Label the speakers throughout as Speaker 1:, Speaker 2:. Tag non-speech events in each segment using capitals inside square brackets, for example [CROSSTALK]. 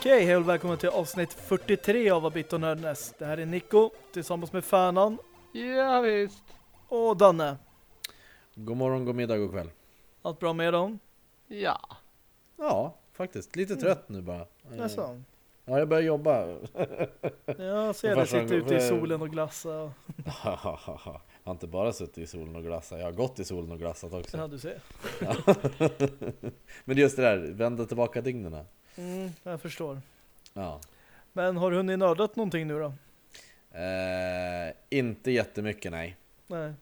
Speaker 1: Okej, hej och välkommen till avsnitt 43 av Abit och Nördnäs. Det här är Nico tillsammans med Färnan
Speaker 2: Ja, visst.
Speaker 1: och Danne.
Speaker 3: God morgon, god middag, god kväll.
Speaker 1: Allt bra med dem?
Speaker 2: Ja.
Speaker 3: Ja, faktiskt. Lite trött nu bara.
Speaker 1: Jaså?
Speaker 3: Ja, jag börjar jobba. [LAUGHS]
Speaker 1: Jag ser dig sitta ute i solen och glassa. [LAUGHS]
Speaker 3: jag har inte bara suttit i solen och glassat, jag har gått i solen och glassat också.
Speaker 1: Ja, du ser. [LAUGHS]
Speaker 3: Men just det där, vända tillbaka dygnerna.
Speaker 1: Mm, jag förstår.
Speaker 3: Ja.
Speaker 1: Men har du hunnit nördat någonting nu då?
Speaker 3: Eh, inte jättemycket, nej.
Speaker 1: Nej.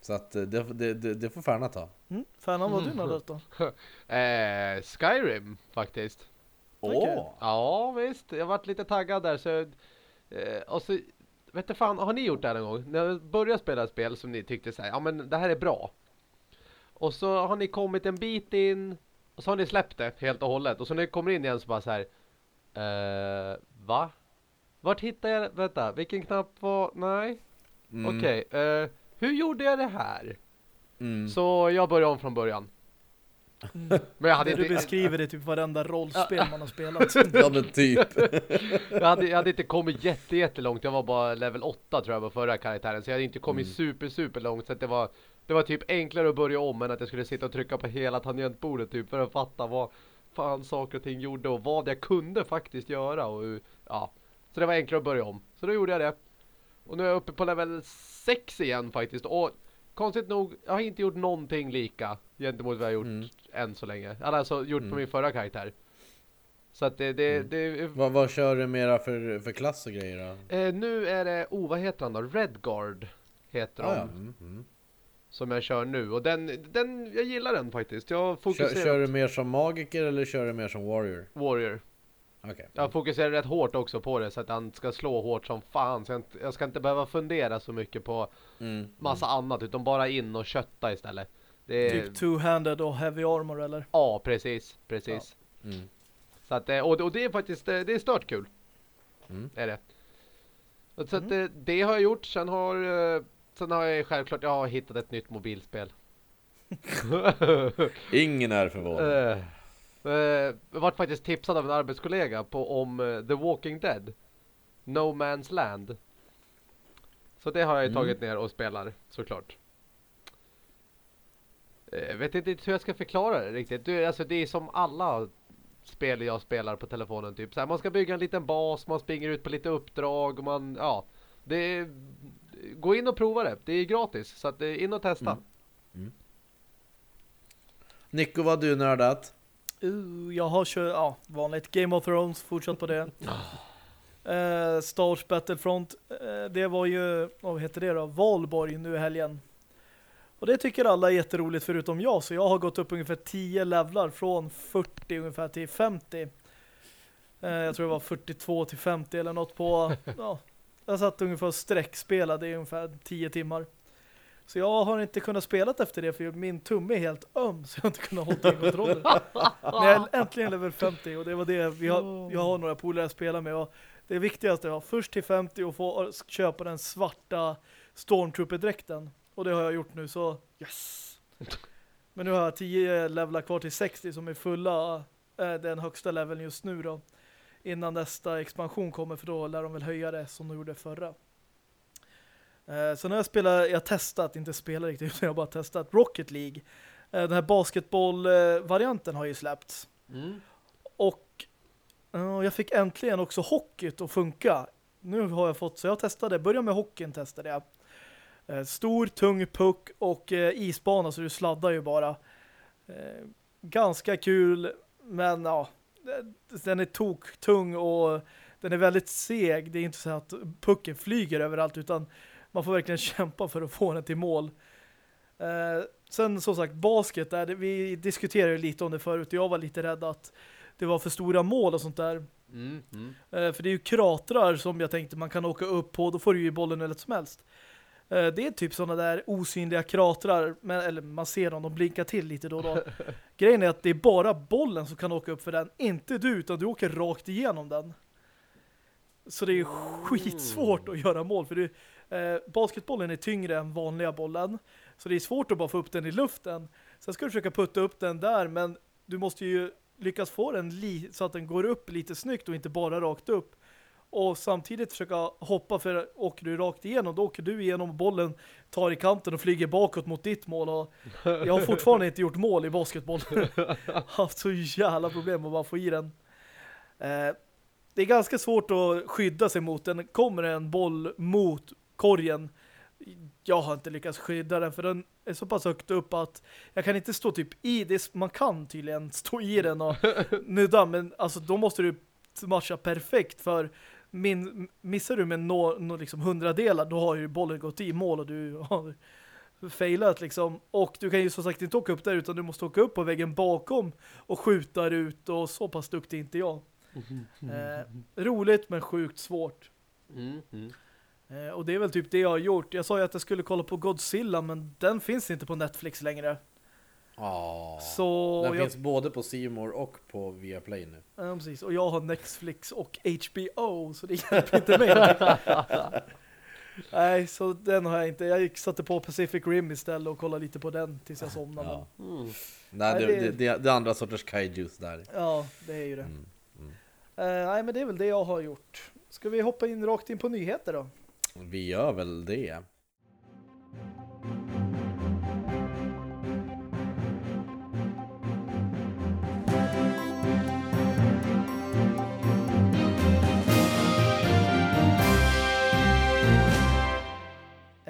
Speaker 3: Så att eh, det, det, det, det får Färna ta.
Speaker 1: Mm. Färnan, vad har du
Speaker 2: Mm.
Speaker 1: nördat då? [LAUGHS]
Speaker 2: Eh, Skyrim, faktiskt.
Speaker 3: Åh!
Speaker 2: Ja, visst. Jag varit lite taggad där, så... Eh, och så... Vet du fan, har ni gjort det här någon gång? När ni började spela ett spel som ni tyckte så här, ja men det här är bra. Och så har ni kommit en bit in, och så har ni släppt det helt och hållet. Och så när ni kommer in igen så bara så här... Eh, va? Vart hittar jag... Vänta, vilken knapp var... Nej.
Speaker 3: Mm,
Speaker 2: Okej, eh, hur gjorde jag det här?
Speaker 3: Mm.
Speaker 2: Så jag börjar om från början.
Speaker 1: Mm.
Speaker 2: Men jag hade
Speaker 1: Du
Speaker 2: inte...
Speaker 1: beskriver det typ varenda rollspel man har spelat. [LAUGHS]
Speaker 3: Ja men typ. [LAUGHS]
Speaker 2: Jag hade, jag hade inte kommit jätte, jättelångt. Jag var bara level 8 tror jag var förra karaktären. Så jag hade inte kommit
Speaker 3: Mm.
Speaker 2: super, super långt. Så att det var, det var typ enklare att börja om än att jag skulle sitta och trycka på hela tangentbordet typ för att fatta vad fan saker och ting gjorde och vad jag kunde faktiskt göra. Och, ja. Så det var enklare att börja om. Så då gjorde jag det. Och nu är jag uppe på level 6 igen faktiskt. Och konstigt nog, jag har inte gjort någonting lika gentemot vad jag gjort
Speaker 3: Mm.
Speaker 2: än så länge. Alltså gjort på
Speaker 3: Mm.
Speaker 2: min förra karaktär. Så att det, det,
Speaker 3: Mm.
Speaker 2: det
Speaker 3: vad, vad kör du mera för, för klass och grejer då?
Speaker 2: Eh, nu är det, oh vad heter han då? Redguard heter
Speaker 3: Ah, ja.
Speaker 2: han.
Speaker 3: mm, mm.
Speaker 2: Som jag kör nu. Och den, den, jag gillar den faktiskt. Jag
Speaker 3: Kör,
Speaker 2: fokuserar
Speaker 3: kör du mer som magiker eller kör du mer som warrior?
Speaker 2: Warrior.
Speaker 3: Okej.
Speaker 2: Jag fokuserar rätt hårt också på det så att han ska slå hårt som fan. Så jag, inte, jag ska inte behöva fundera så mycket på
Speaker 3: Mm.
Speaker 2: massa annat utan bara in och kötta istället. Det är,
Speaker 1: typ two-handed och heavy armor eller?
Speaker 2: ja, precis, precis.
Speaker 3: Mm.
Speaker 2: Så att, eh, och, och det är faktiskt, eh, det är stört kul.
Speaker 3: Mm.
Speaker 2: Är det. Så att det, det har jag gjort. Sen har, eh, sen har jag självklart, jag har hittat ett nytt mobilspel. [LAUGHS]
Speaker 3: Ingen är förvånad.
Speaker 2: Eh, eh, jag vart faktiskt tipsad av en arbetskollega på om eh, The Walking Dead. No Man's Land. Så det har jag ju
Speaker 3: Mm.
Speaker 2: tagit ner och spelar såklart. Jag vet inte hur jag ska förklara det riktigt. Du, alltså det är som alla spel jag spelar på telefonen typ. Så här, man ska bygga en liten bas, man springer ut på lite uppdrag och man, ja. Det är, gå in och prova det. Det är gratis. Så att, eh, in och testa.
Speaker 3: Mm. Nico, vad har du nördat?
Speaker 1: Uh, jag har kört, ja, vanligt Game of Thrones, fortsatt på det. [LAUGHS] Uh, Star Wars Battlefront, eh, det var ju, vad heter det då? Valborg nu i helgen. Och det tycker alla är jätteroligt förutom jag, så jag har gått upp ungefär 10 levlar från 40 ungefär till 50. Eh, jag tror det var 42 till 50 eller något på, [LAUGHS] ja, jag satt ungefär och sträckspelade i ungefär 10 timmar. Så jag har inte kunnat spela efter det för min tumme är helt öm så jag har inte kunnat hålla i kontrollen. Men jag är äntligen level 50 och det var det vi har, jag har några polare att spela med och det viktigaste var först till 50 och få köpa den svarta Stormtrooper-dräkten. Och det har jag gjort nu så yes! Men nu har jag 10 levlar kvar till 60 som är fulla eh, den högsta leveln just nu då. Innan nästa expansion kommer för då lär de väl höja det som de gjorde förra. Eh, så när jag spelar, jag har testat, inte spelar riktigt [LAUGHS] utan jag har bara testat Rocket League. Eh, den här basketboll-varianten har ju släppts.
Speaker 2: Mm.
Speaker 1: Och ja, jag fick äntligen också hockeyt att funka. Nu har jag fått, så jag testade, börja med hockeyn testade jag. Eh, Stor, tung puck och eh, isbana så du sladdar ju bara. Eh, Ganska kul, men ja, den är tok tung och den är väldigt seg. Det är inte så att pucken flyger överallt utan man får verkligen [LAUGHS] kämpa för att få den till mål. Eh, sen som sagt, basket där, vi diskuterade lite om det förut och jag var lite rädd att det var för stora mål och sånt där.
Speaker 2: Mm, mm.
Speaker 1: Eh, för det är ju kratrar som jag tänkte man kan åka upp på, då får du ju bollen eller som helst. Eh, det är typ sådana där osynliga kratrar, men, eller man ser dem, de blinkar till lite då och då. [LAUGHS] Grejen är att det är bara bollen som kan åka upp för den, inte du, utan du åker rakt igenom den. Så det är ju skitsvårt att göra mål, för du, eh, basketbollen är tyngre än vanliga bollen. Så det är svårt att bara få upp den i luften. Sen ska du försöka putta upp den där, men du måste ju lyckas få den så att den går upp lite snyggt och inte bara rakt upp och samtidigt försöka hoppa för åker du rakt igenom då åker du igenom bollen tar i kanten och flyger bakåt mot ditt mål. Och jag har fortfarande inte gjort mål i basketboll. [LAUGHS] Haft så jävla problem att bara få i den. Eh, det är ganska svårt att skydda sig mot den. Kommer en boll mot korgen jag har inte lyckats skydda den för den är så pass högt upp att jag kan inte stå typ i det. Man kan tydligen stå i den och nudda men alltså då måste du matcha perfekt för min, missar du med no, no, liksom hundradelar då har ju bollen gått i mål och du har failat liksom. Och du kan ju som sagt inte åka upp där utan du måste åka upp på väggen bakom och skjuta ut och så pass duktig inte jag. Eh, roligt men sjukt svårt.
Speaker 2: Mm, mm.
Speaker 1: Eh, och det är väl typ det jag har gjort. Jag sa ju att jag skulle kolla på Godzilla men den finns inte på Netflix längre.
Speaker 3: Ja.
Speaker 1: Så
Speaker 3: Den
Speaker 1: jag,
Speaker 3: finns både på C-More och på Viaplay nu.
Speaker 1: ja, precis. Och jag har Netflix och HBO så det hjälper inte mig. [LAUGHS] Nej, så den har jag inte. Jag gick, satte på Pacific Rim istället och kollade lite på den tills jag somnade.
Speaker 3: Ja.
Speaker 1: Men,
Speaker 2: Mm.
Speaker 3: Nej,
Speaker 1: Nej,
Speaker 3: det,
Speaker 1: det-
Speaker 3: det, det, det är andra sorters kaijus där.
Speaker 1: ja, det är ju det.
Speaker 3: Mm. Mm.
Speaker 1: Eh, nej, men det är väl det jag har gjort. Ska vi hoppa in rakt in på nyheter då?
Speaker 3: Vi gör väl det.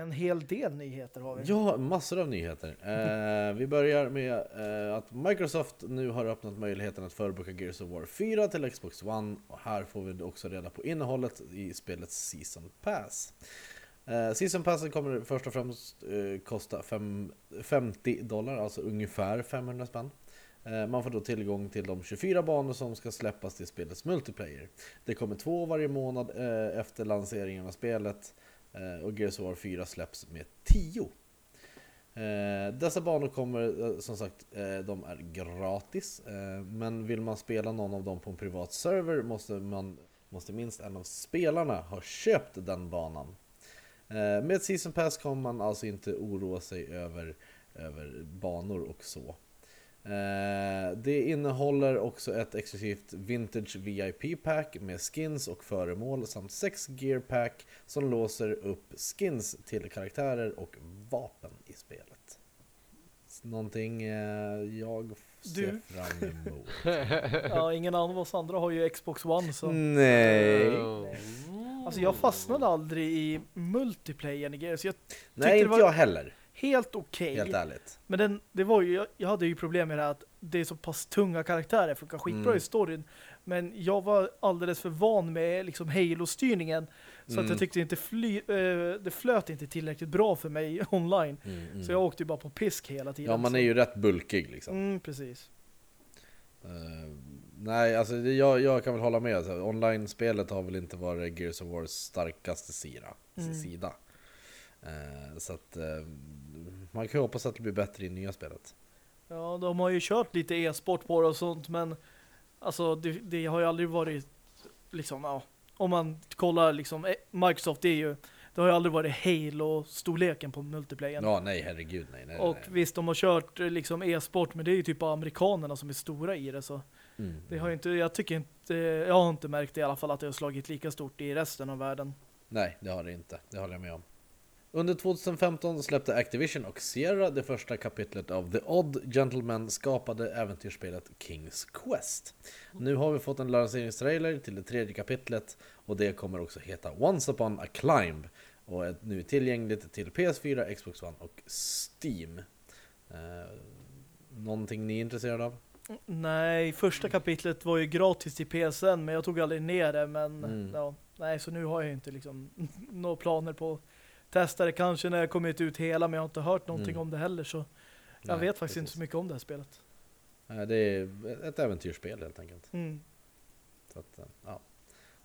Speaker 1: En hel del nyheter har vi.
Speaker 3: Ja, massor av nyheter. Eh, vi börjar med eh, att Microsoft nu har öppnat möjligheten att förboka Gears of War 4 till Xbox One. Och här får vi också reda på innehållet i spelets Season Pass. Eh, Season Passen kommer först och främst eh, kosta fem, 50 dollar, alltså ungefär 500 spänn. Eh, man får då tillgång till de 24 banor som ska släppas till spelets multiplayer. Det kommer två varje månad eh, efter lanseringen av spelet. Eh, och Gears of War 4 släpps med 10. Eh, dessa banor kommer, eh, som sagt, de är gratis. Men vill man spela någon av dem på en privat server måste, man, måste minst en av spelarna ha köpt den banan. Med Season Pass kommer man alltså inte oroa sig över, över banor och så. Eh, det innehåller också ett exklusivt Vintage VIP Pack med skins och föremål samt sex Gear Pack som låser upp skins till karaktärer och vapen i spelet. Någonting eh, jag ser
Speaker 1: Du?
Speaker 3: fram emot. [LAUGHS]
Speaker 1: Ja, ingen av oss andra har ju Xbox One så...
Speaker 3: Nej.
Speaker 1: Alltså jag fastnade aldrig i multiplayer i Gears. Jag
Speaker 3: Nej, inte
Speaker 1: var-
Speaker 3: jag heller.
Speaker 1: Helt okej.
Speaker 3: Helt ärligt.
Speaker 1: Men den, det var ju, jag, jag hade ju problem med det här att det är så pass tunga karaktärer, funkar skitbra
Speaker 3: Mm.
Speaker 1: i storyn. Men jag var alldeles för van med liksom Halo-styrningen. Så att
Speaker 3: Mm.
Speaker 1: jag tyckte inte fly, eh, det flöt inte tillräckligt bra för mig [LAUGHS] online.
Speaker 3: Mm, mm.
Speaker 1: Så jag åkte ju bara på pisk hela tiden.
Speaker 3: Ja, man är ju rätt bulkig liksom.
Speaker 1: Mm, precis.
Speaker 3: Eh, nej, alltså jag, jag kan väl hålla med. Online-spelet har väl inte varit Gears of Wars starkaste sida.
Speaker 1: Mm.
Speaker 3: sida. Eh, så att eh, man kan hoppas att det blir bättre i nya spelet.
Speaker 1: Ja, de har ju kört lite e-sport på det och sånt, men alltså det, det har ju aldrig varit liksom, ja, om man kollar liksom, eh, Microsoft det är ju, det har ju aldrig varit Halo-storleken på multiplayer.
Speaker 3: Ja, nej herregud nej. nej,
Speaker 1: Och
Speaker 3: nej.
Speaker 1: visst, de har kört liksom e-sport, men det är ju typ amerikanerna som är stora i det, så
Speaker 3: Mm.
Speaker 1: det har ju inte, jag tycker inte, jag har inte märkt i alla fall att det har slagit lika stort i resten av världen.
Speaker 3: Nej, det har det inte. Det håller jag med om. Under 2015 släppte Activision och Sierra det första kapitlet av The Odd Gentleman skapade äventyrsspelet King's Quest. Nu har vi fått en lanseringstrailer till det tredje kapitlet och det kommer också heta Once Upon a Climb och är nu tillgängligt till PS4, Xbox One och Steam. Eh, någonting ni är intresserade av?
Speaker 1: Nej, första kapitlet var ju gratis till PSN, men jag tog aldrig ner det, men
Speaker 3: Mm.
Speaker 1: ja, nej, så nu har jag inte liksom [LAUGHS] några planer på att testa det kanske när jag kommit ut hela, men jag har inte hört någonting
Speaker 3: Mm.
Speaker 1: om det heller, så jag
Speaker 3: Nej,
Speaker 1: vet faktiskt inte
Speaker 3: precis.
Speaker 1: så mycket om det här spelet.
Speaker 3: Det är ett äventyrsspel helt enkelt.
Speaker 1: Mm.
Speaker 3: Så att, eh, ja.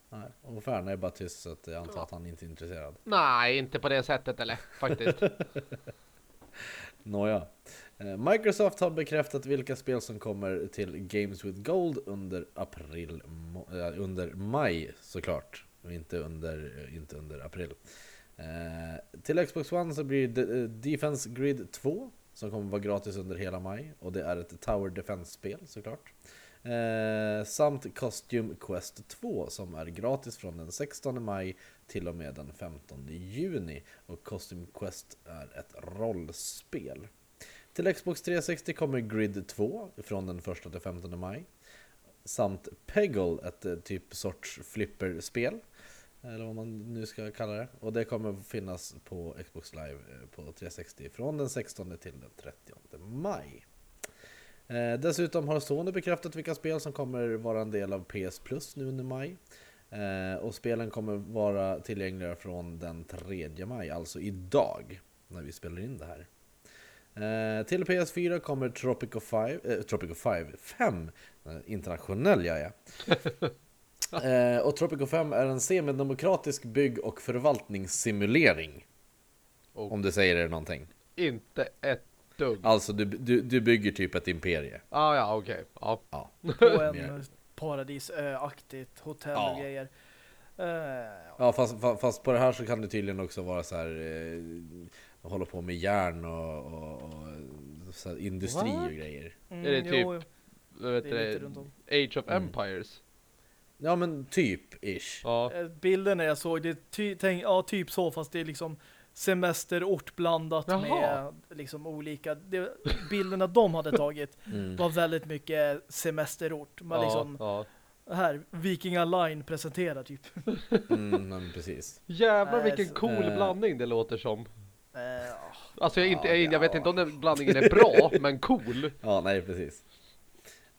Speaker 3: Nej, Och Färna är bara tyst så att jag antar att han inte är intresserad.
Speaker 2: Nej, inte på det sättet eller faktiskt. [LAUGHS]
Speaker 3: Nåja. Eh, Microsoft har bekräftat vilka spel som kommer till Games with Gold under april, eh, under maj såklart. Och inte under, inte under april. Eh, till Xbox One så blir det eh, Defense Grid 2 som kommer vara gratis under hela maj. Och det är ett Tower Defense-spel såklart. Eh, samt Costume Quest 2 som är gratis från den 16 maj till och med den 15 juni. Och Costume Quest är ett rollspel. Till Xbox 360 kommer Grid 2 från den 1 till 15 maj. Samt Peggle, ett eh, typ sorts flipperspel. Eller vad man nu ska kalla det. Och det kommer finnas på Xbox Live eh, på 360 från den 16 till den 30 maj. Eh, dessutom har Sony bekräftat vilka spel som kommer vara en del av PS Plus nu under maj. Eh, och spelen kommer vara tillgängliga från den 3 maj, alltså idag, när vi spelar in det här. Eh, till PS4 kommer Tropico 5, eh, Tropico 5, 5, eh, internationell jag [LAUGHS] är. [LAUGHS] Eh, och Tropico 5 är en semidemokratisk bygg och förvaltningssimulering.
Speaker 2: Och
Speaker 3: Om det säger er någonting.
Speaker 2: inte ett dugg.
Speaker 3: Alltså du, du, du bygger typ ett imperie.
Speaker 2: Ah, ja, okej. Ja.
Speaker 3: Ja. [LAUGHS]
Speaker 1: På en paradisöaktigt hotell
Speaker 3: Ja.
Speaker 1: och grejer. Eh,
Speaker 3: Ja fast, fa- fast på det här så kan det tydligen också vara så här eh, hålla på med järn och, och, och så här industri
Speaker 1: What?
Speaker 3: och grejer.
Speaker 1: mm,
Speaker 2: Är det typ-
Speaker 1: jo,
Speaker 2: Vet
Speaker 1: det är
Speaker 2: du,
Speaker 1: om.
Speaker 2: Age of
Speaker 3: Mm.
Speaker 2: Empires.
Speaker 3: Ja men typ ish.
Speaker 2: Ja.
Speaker 1: Eh, Bilderna jag såg, det är ty, tänk, ja, typ så fast det är liksom semesterort blandat
Speaker 2: Jaha.
Speaker 1: med liksom olika det, bilderna de hade tagit [LAUGHS]
Speaker 3: Mm.
Speaker 1: var väldigt mycket semesterort. Man
Speaker 2: ja,
Speaker 1: liksom,
Speaker 2: ja.
Speaker 1: här, Vikinga Line presenterar typ. [LAUGHS]
Speaker 3: Mm, men precis.
Speaker 2: Jävlar
Speaker 1: Nej,
Speaker 2: vilken cool
Speaker 3: eh.
Speaker 2: blandning det låter som.
Speaker 1: Eh,
Speaker 2: Alltså jag, inte,
Speaker 3: Ja,
Speaker 2: jag, jag vet inte om den blandningen är bra, [LAUGHS] men cool.
Speaker 3: Ja, nej precis.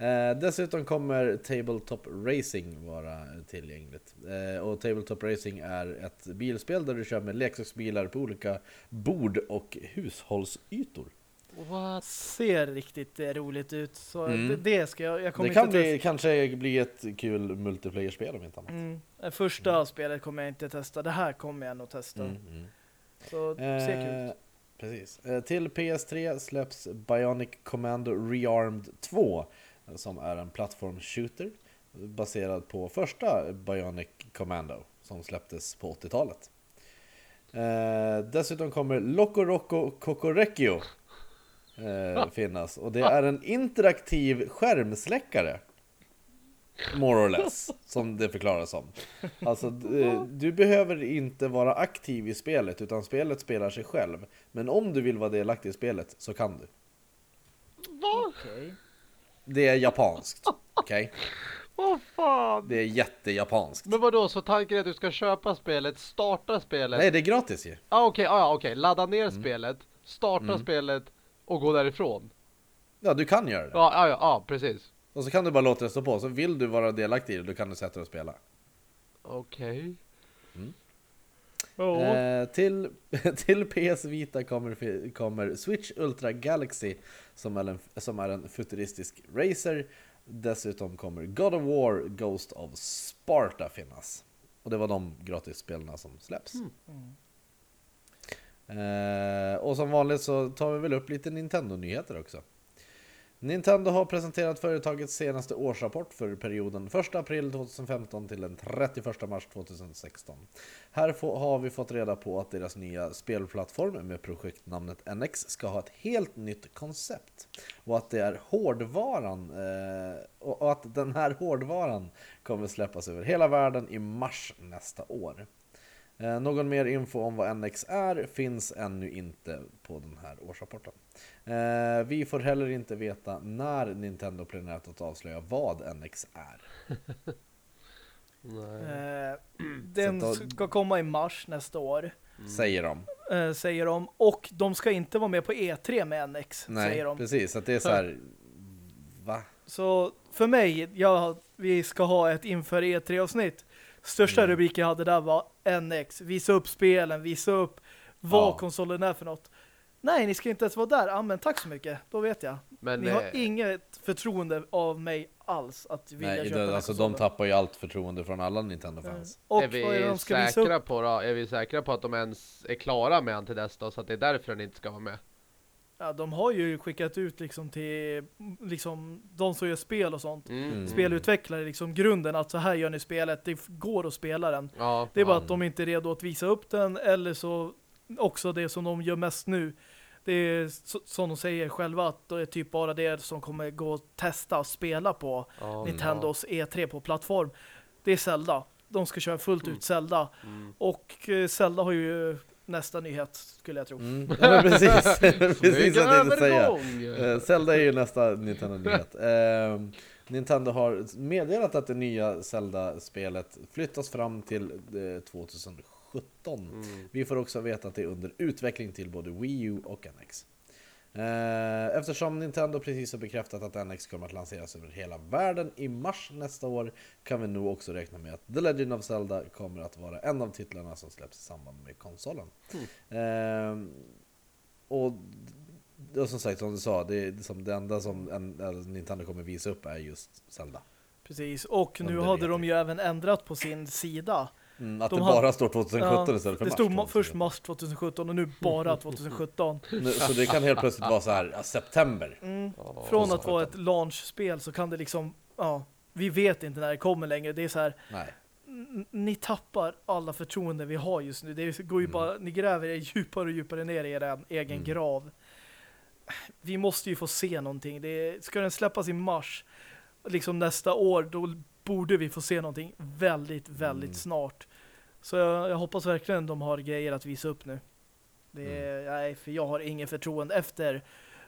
Speaker 3: Eh, dessutom kommer Tabletop Racing vara tillgängligt. Eh, och Tabletop Racing är ett bilspel där du kör med leksaksbilar på olika bord och hushållsytor.
Speaker 2: What?
Speaker 1: ser riktigt eh, roligt ut. Så
Speaker 3: Mm.
Speaker 1: det, det ska jag, jag kommer
Speaker 3: Det kan
Speaker 1: inte
Speaker 3: bli, kanske bli ett kul multiplayer-spel om inte annat.
Speaker 1: Mm. Det Första spelet kommer jag inte testa. Det här kommer jag nog testa.
Speaker 3: Mm, mm.
Speaker 1: Så se kul
Speaker 3: Eh,
Speaker 1: ut.
Speaker 3: precis. Eh, till PS3 släpps Bionic Commando Rearmed 2 eh, som är en plattform-shooter baserad på första Bionic Commando som släpptes på 80-talet. Eh, dessutom kommer Loco Roco Cocorecchio eh, finnas och det är en interaktiv skärmsläckare. More or less, som det förklaras som. Alltså, d- eh, du behöver inte vara aktiv i spelet, utan spelet spelar sig själv. Men om du vill vara delaktig i spelet, så kan du.
Speaker 1: Okej.
Speaker 3: Det är japanskt, [LAUGHS] okej?
Speaker 2: Vad fan?
Speaker 3: Det är jättejapanskt.
Speaker 2: Men vadå, så tanken är att du ska köpa spelet, starta spelet?
Speaker 3: Nej, det är gratis ju.
Speaker 2: Ah, okej, ah, ja, okej. Ladda ner
Speaker 3: Mm.
Speaker 2: spelet, starta spelet och gå därifrån.
Speaker 3: Ja, du kan göra det.
Speaker 2: Ja, ja, ja, ja precis.
Speaker 3: Och så kan du bara låta det stå på. Så vill du vara delaktig i det, då kan du sätta dig och spela.
Speaker 2: Okej.
Speaker 3: Eh, till, [LAUGHS] till PS Vita kommer, kommer Switch Ultra Galaxy som är, en, som är en futuristisk racer. Dessutom kommer God of War Ghost of Sparta finnas. Och det var de gratisspelarna som släpps.
Speaker 1: Mm.
Speaker 3: Eh, och som vanligt så tar vi väl upp lite Nintendo-nyheter också. Nintendo har presenterat företagets senaste årsrapport för perioden 1 april 2015 till den 31 mars 2016. Här har vi fått reda på att deras nya spelplattform med projektnamnet NX ska ha ett helt nytt koncept. Och att det är hårdvaran eh, och att den här hårdvaran kommer släppas över hela världen i mars nästa år. Eh, Någon mer info om vad NX är finns ännu inte på den här årsrapporten. Eh, Vi får heller inte veta när Nintendo planerat att avslöja vad NX är. [LAUGHS]
Speaker 2: Nej.
Speaker 1: Eh, [CLEARS THROAT] den
Speaker 3: Så
Speaker 1: ska komma i mars nästa år,
Speaker 3: Säger de.
Speaker 1: säger de. Och de ska inte vara med på E3 med NX,
Speaker 3: Nej,
Speaker 1: säger de.
Speaker 3: precis. Att det är så här. Va?
Speaker 1: Så för mig, ja, vi ska ha ett inför E3-avsnitt. Största
Speaker 3: Mm.
Speaker 1: rubrik jag hade där var NX. Visa upp spelen, visa upp vad
Speaker 3: Ja.
Speaker 1: konsolen är för något. Nej, ni ska inte ens vara där. Ja, men tack så mycket. Då vet jag.
Speaker 2: Men
Speaker 1: ni har
Speaker 2: eh,
Speaker 1: inget förtroende av mig alls att vilja
Speaker 3: Nej,
Speaker 1: köpa den
Speaker 3: det,
Speaker 1: här
Speaker 3: alltså de tappar ju allt förtroende från alla Nintendo-fans.
Speaker 1: Och
Speaker 2: är vi
Speaker 1: är de
Speaker 2: säkra på då? Är vi säkra på att de ens är klara med han till dess då? Så att det är därför den inte ska vara med?
Speaker 1: Ja, de har ju skickat ut liksom till liksom de som gör spel och sånt.
Speaker 2: Mm.
Speaker 3: Mm.
Speaker 1: Spelutvecklare liksom grunden att så här gör ni spelet. Det går att spela den.
Speaker 2: Ja.
Speaker 1: Det är bara
Speaker 3: Ja.
Speaker 1: att de inte är redo att visa upp den eller så också det som de gör mest nu. Det är så, som de säger själva att det är typ bara det som kommer gå att testa och spela på
Speaker 2: Ja,
Speaker 1: Nintendos E3 på plattform. Det är Zelda. De ska köra fullt ut Zelda.
Speaker 2: Mm.
Speaker 1: Och eh, Zelda har ju nästa nyhet skulle jag tro.
Speaker 3: Mm. [LAUGHS] Ja, men precis, precis jag tänkte säga. Eh, Zelda är ju nästa Nintendo-nyhet. Eh, Nintendo har meddelat att det nya Zelda-spelet flyttas fram till eh, 2017.
Speaker 2: Mm.
Speaker 3: Vi får också veta att det är under utveckling till både Wii U och NX. Eh, Eftersom Nintendo precis har bekräftat att NX kommer att lanseras över hela världen i mars nästa år kan vi nog också räkna med att The Legend of Zelda kommer att vara en av titlarna som släpps i samband med konsolen. Eh, och och som sagt, som du sa, det, är som det enda som en, Nintendo kommer visa upp är just Zelda.
Speaker 1: Precis. Och nu hade
Speaker 3: E3.
Speaker 1: de ju även ändrat på sin sida.
Speaker 3: Mm, att
Speaker 1: De
Speaker 3: det bara står 2017
Speaker 1: Ja,
Speaker 3: istället för
Speaker 1: det
Speaker 3: mars
Speaker 1: stod ma-
Speaker 3: 2017.
Speaker 1: först mars 2017 och nu bara 2017.
Speaker 3: Nu- Så det kan helt plötsligt vara så här, ja, september.
Speaker 1: Mm.
Speaker 2: Ja.
Speaker 1: Från att vara ett launch-spel så kan det liksom, ja, vi vet inte när det kommer längre. Det är så här,
Speaker 3: Nej.
Speaker 1: ni tappar alla förtroende vi har just nu. Det går ju
Speaker 3: Mm.
Speaker 1: bara, ni gräver er djupare och djupare ner i er egen
Speaker 3: Mm.
Speaker 1: grav. Vi måste ju få se någonting. Det, ska den släppas i mars, liksom nästa år, då borde vi få se någonting väldigt, väldigt
Speaker 3: Mm.
Speaker 1: snart. Så jag, jag hoppas verkligen de har grejer att visa upp nu. Det
Speaker 3: Mm.
Speaker 1: nej, för jag har ingen förtroende efter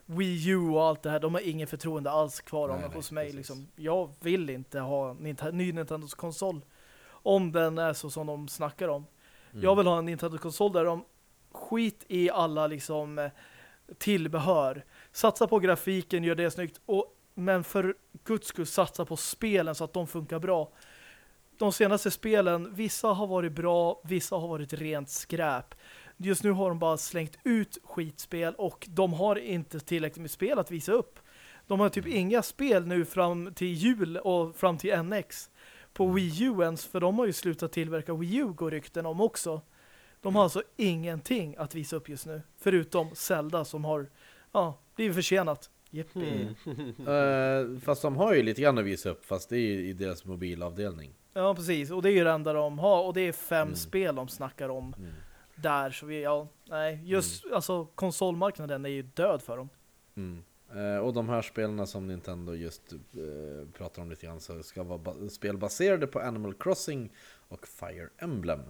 Speaker 1: Wii U och allt det här. De har ingen förtroende alls kvar
Speaker 3: Nej,
Speaker 1: om
Speaker 3: nej,
Speaker 1: hos mig.
Speaker 3: precis.
Speaker 1: Liksom. Jag vill inte ha Nint- ny Nintendos konsol om den är så som de snackar om.
Speaker 3: Mm.
Speaker 1: Jag vill ha en Nintendo-konsol där de skit i alla liksom eh, tillbehör. Satsa på grafiken, gör det snyggt. Och, men för guds skull satsa på spelen så att de funkar bra. De senaste spelen, vissa har varit bra, vissa har varit rent skräp. Just nu har de bara slängt ut skitspel och de har inte tillräckligt med spel att visa upp. De har typ inga spel nu fram till jul och fram till NX på Wii U ens, för de har ju slutat tillverka Wii U går rykten om också. De har alltså ingenting att visa upp just nu, förutom Zelda som har ja, blivit försenat. Jippi. [LAUGHS]
Speaker 3: Eh, fast de har ju lite grann att visa upp, fast det är ju i deras mobilavdelning.
Speaker 1: Ja, precis. Och det är ju det enda de har. Och det är fem
Speaker 3: Mm.
Speaker 1: spel de snackar om
Speaker 3: Mm.
Speaker 1: där. Så vi, ja, nej. Just, alltså konsolmarknaden är ju död för dem.
Speaker 3: Mm. Eh, och de här spelarna som Nintendo just eh, pratar om lite grann så ska vara spel baserade på Animal Crossing och Fire Emblem.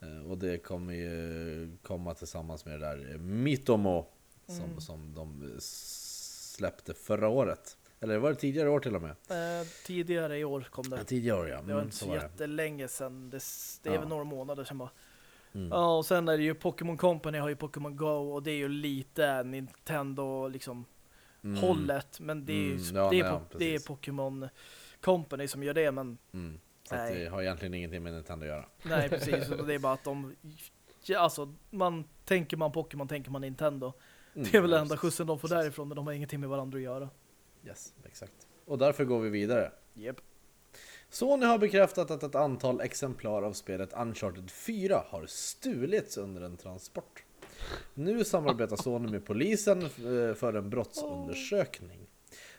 Speaker 3: Eh, och det kommer ju komma tillsammans med det där Mitomo som,
Speaker 1: Mm.
Speaker 3: som de släppte förra året. Eller var det tidigare år till och med?
Speaker 1: Eh, tidigare i år kom det.
Speaker 3: Ja, tidigare år ja.
Speaker 1: Det var
Speaker 3: Mm,
Speaker 1: inte
Speaker 3: så
Speaker 1: så jättelänge sedan. Det, det är
Speaker 3: Ja.
Speaker 1: väl några månader sedan bara.
Speaker 3: Mm.
Speaker 1: Ja, och sen är det ju Pokémon Company har ju Pokémon Go och det är ju lite Nintendo liksom
Speaker 3: Mm.
Speaker 1: hållet. Men det är ju
Speaker 3: Mm, ja,
Speaker 1: det, är
Speaker 3: nej,
Speaker 1: po- det är. Pokémon Company som gör det. Men
Speaker 3: Mm. Så
Speaker 1: Nej.
Speaker 3: det har egentligen ingenting med Nintendo att göra.
Speaker 1: nej, [LAUGHS] precis. Och det är bara att de... Alltså, man, tänker man Pokémon tänker man Nintendo.
Speaker 3: Mm,
Speaker 1: Det är väl enda skjutsen de får därifrån, men de har ingenting med varandra att göra.
Speaker 3: Yes, exakt. Och därför går vi vidare.
Speaker 1: Yep.
Speaker 3: Sony har bekräftat att ett antal exemplar av spelet Uncharted 4 har stulits under en transport. Nu samarbetar Sony med polisen eh, för en brottsundersökning.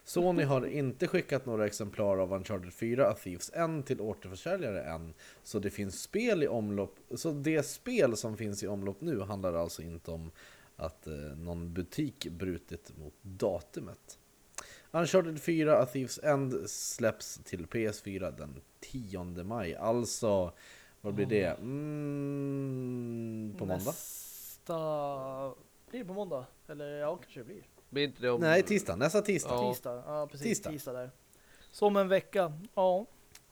Speaker 3: Sony har inte skickat några exemplar av Uncharted 4 A Thieves End till återförsäljare än. Så det finns spel i omlopp. Så det spel som finns i omlopp nu handlar alltså inte om att eh, någon butik brutit mot datumet. Uncharted 4 A Thieves End släpps till PS4 den 10 maj. Alltså, vad blir det? Mm, på måndag?
Speaker 1: Nästa... Blir det på måndag? Eller ja, kanske det blir.
Speaker 2: Blir inte det om...
Speaker 3: Nej, tisdag. Nästa tisdag.
Speaker 2: Ja.
Speaker 1: Tisdag. Ja, precis.
Speaker 3: Tisdag.
Speaker 1: Tisdag. där. Som en vecka. Ja.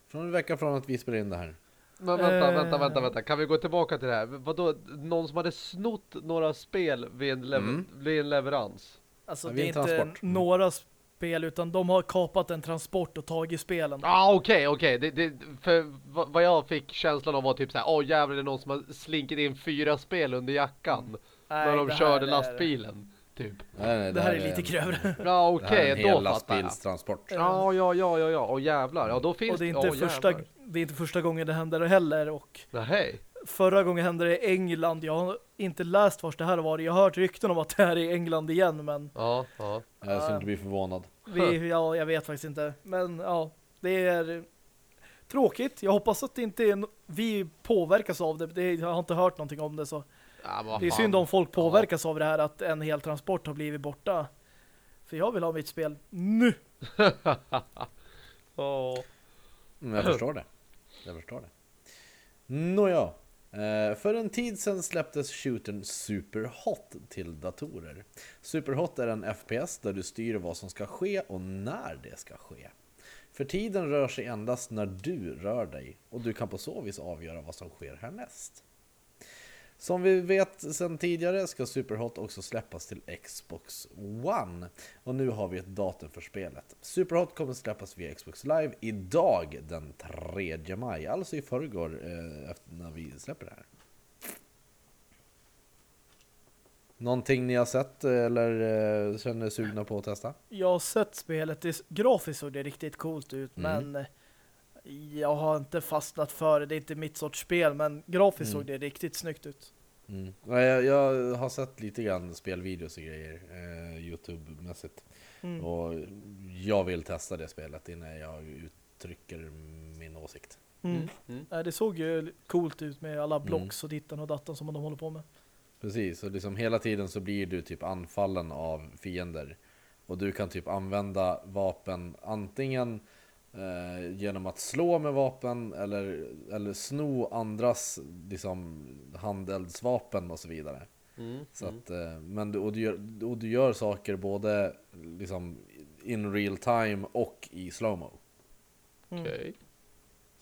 Speaker 3: Från en vecka från att vi spelar in det här.
Speaker 2: Men vänta,
Speaker 1: Eh.
Speaker 2: vänta, vänta, vänta. Kan vi gå tillbaka till det här? Vadå, någon som hade snott några spel vid en, lever-
Speaker 3: Mm.
Speaker 2: vid en leverans?
Speaker 1: Alltså
Speaker 3: Ja,
Speaker 1: det är inte
Speaker 3: transport.
Speaker 1: Några spel utan de har kapat en transport och tagit spelen.
Speaker 2: Ja, ah, okej, okej. Det, det, för vad, jag fick känslan av var typ såhär, åh jävlar det är någon som har slinkit in fyra spel under jackan.
Speaker 1: Nej,
Speaker 2: när de
Speaker 1: det här
Speaker 2: körde
Speaker 1: är-
Speaker 2: lastbilen, typ.
Speaker 3: Nej, nej,
Speaker 1: Det här är lite
Speaker 3: en-
Speaker 1: grövre.
Speaker 2: Ja,
Speaker 3: här är
Speaker 2: okej,
Speaker 3: hel
Speaker 2: då fattar jag.
Speaker 3: lastbilstransport.
Speaker 2: Ja, ja, ja, ja, ja. Och jävlar. Ja, då finns
Speaker 1: Och det är inte,
Speaker 2: åh,
Speaker 1: första,
Speaker 2: jävlar.
Speaker 1: det är inte första gången det händer heller. Och
Speaker 2: Nej.
Speaker 1: förra gången hände det i England. Jag har inte läst vart det här var. Jag har hört rykten om att det här är i England igen. Men
Speaker 2: Ja, ja.
Speaker 3: Jag skulle inte bli förvånad.
Speaker 1: Vi, ja, jag vet faktiskt inte. Men ja, det är tråkigt. Jag hoppas att det inte är vi påverkas av det. det. Jag har inte hört någonting om det så.
Speaker 2: Ja,
Speaker 1: Det är synd om folk påverkas av det här att en hel transport har blivit borta. För jag vill ha mitt spel nu. [LAUGHS]
Speaker 2: Ja.
Speaker 3: Mm, jag förstår det. Jag förstår det. Nåja. Eh, för en tid sedan släpptes shootern Superhot till datorer. Superhot är en FPS där du styr vad som ska ske och när det ska ske. För tiden rör sig endast när du rör dig och du kan på så vis avgöra vad som sker härnäst. Som vi vet sedan tidigare ska Superhot också släppas till Xbox One. Och nu har vi ett datum för spelet. Superhot kommer släppas via Xbox Live idag den 3 maj. Alltså i förrgår eh, när vi släpper det här. Någonting ni har sett eller eh, känner er sugna på att testa?
Speaker 1: Jag har sett spelet, det, grafiskt såg det riktigt coolt ut,
Speaker 3: Mm.
Speaker 1: men eh, jag har inte fastnat för det. Det är inte mitt sorts spel, men grafiskt
Speaker 3: Mm.
Speaker 1: såg det riktigt snyggt ut.
Speaker 3: Mm. Ja, Jag, jag har sett lite grann spelvideos och grejer eh, Youtube-mässigt.
Speaker 1: Mm.
Speaker 3: Och jag vill testa det spelet innan jag uttrycker min åsikt.
Speaker 1: Mm.
Speaker 2: Mm. Mm.
Speaker 1: Nej, Det såg ju coolt ut med alla
Speaker 3: Mm.
Speaker 1: blocks och dittan och dattan som de håller på med.
Speaker 3: Precis, och liksom hela tiden så blir du typ anfallen av fiender. Och du kan typ använda vapen antingen eh, genom att slå med vapen eller, eller sno andras liksom, handeldsvapen och så vidare.
Speaker 2: Mm.
Speaker 3: Så att, eh, men du, och, du gör, och du gör saker både liksom in real time och i slowmo.
Speaker 1: Mm.
Speaker 2: Okej.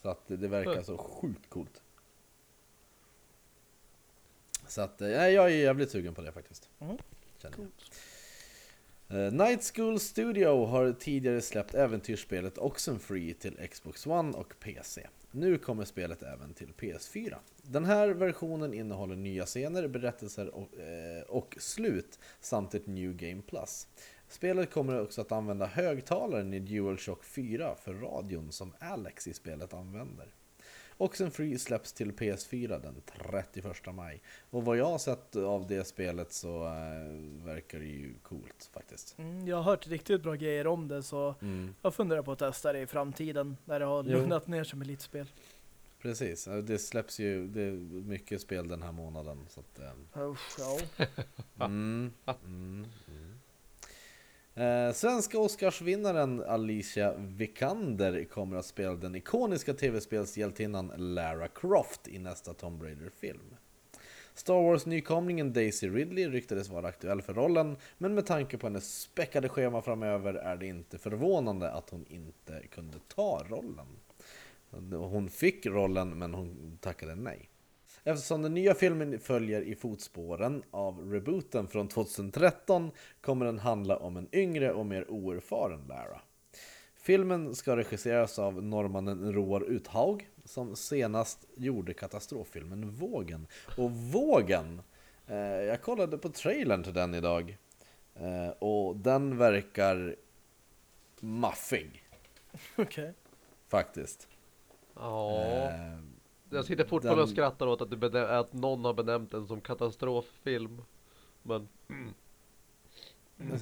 Speaker 3: Så att det, det verkar
Speaker 2: Mm.
Speaker 3: så sjukt coolt. Så att eh, jag är jävligt sugen på det faktiskt.
Speaker 1: Mm.
Speaker 3: Känner jag.
Speaker 1: Coolt.
Speaker 3: Eh, Night School Studio har tidigare släppt äventyrsspelet Oxenfree till Xbox One och PC. Nu kommer spelet även till PS4. Den här versionen innehåller nya scener, berättelser och, eh, och slut samt ett New Game Plus. Spelet kommer också att använda högtalaren i DualShock 4 för radion som Alex i spelet använder. Oxenfree släpps till PS4 den 31 maj. Och vad jag har sett av det spelet så eh, verkar det ju coolt faktiskt.
Speaker 1: Mm, jag har hört riktigt bra grejer om det, så
Speaker 3: Mm,
Speaker 1: jag funderar på att testa det i framtiden när det har
Speaker 3: Jo.
Speaker 1: lugnat ner sig med lite spel.
Speaker 3: precis, det släpps ju det är mycket spel den här månaden. Så att, eh,
Speaker 1: Usch, ja.
Speaker 3: mm, mm, mm. Eh, svenska Oscarsvinnaren Alicia Vikander kommer att spela den ikoniska tv-spelshjältinnan Lara Croft i nästa Tomb Raider-film. Star Wars-nykomlingen Daisy Ridley ryktades vara aktuell för rollen, men med tanke på hennes späckade schema framöver är det inte förvånande att hon inte kunde ta rollen. Hon fick rollen, men hon tackade nej. Eftersom den nya filmen följer i fotspåren av rebooten från 2013 kommer den handla om en yngre och mer oerfaren Lara. Filmen ska regisseras av norrmannen Roar Uthaug som senast gjorde katastroffilmen Vågen. Och Vågen, eh, jag kollade på trailern till den idag eh, och den verkar maffig [LAUGHS]
Speaker 1: Okej.
Speaker 3: faktiskt.
Speaker 2: Ja.
Speaker 3: Eh,
Speaker 2: Jag sitter fortfarande och
Speaker 3: den-
Speaker 2: skrattar åt att, du benä- att någon har benämnt den som katastroffilm. Men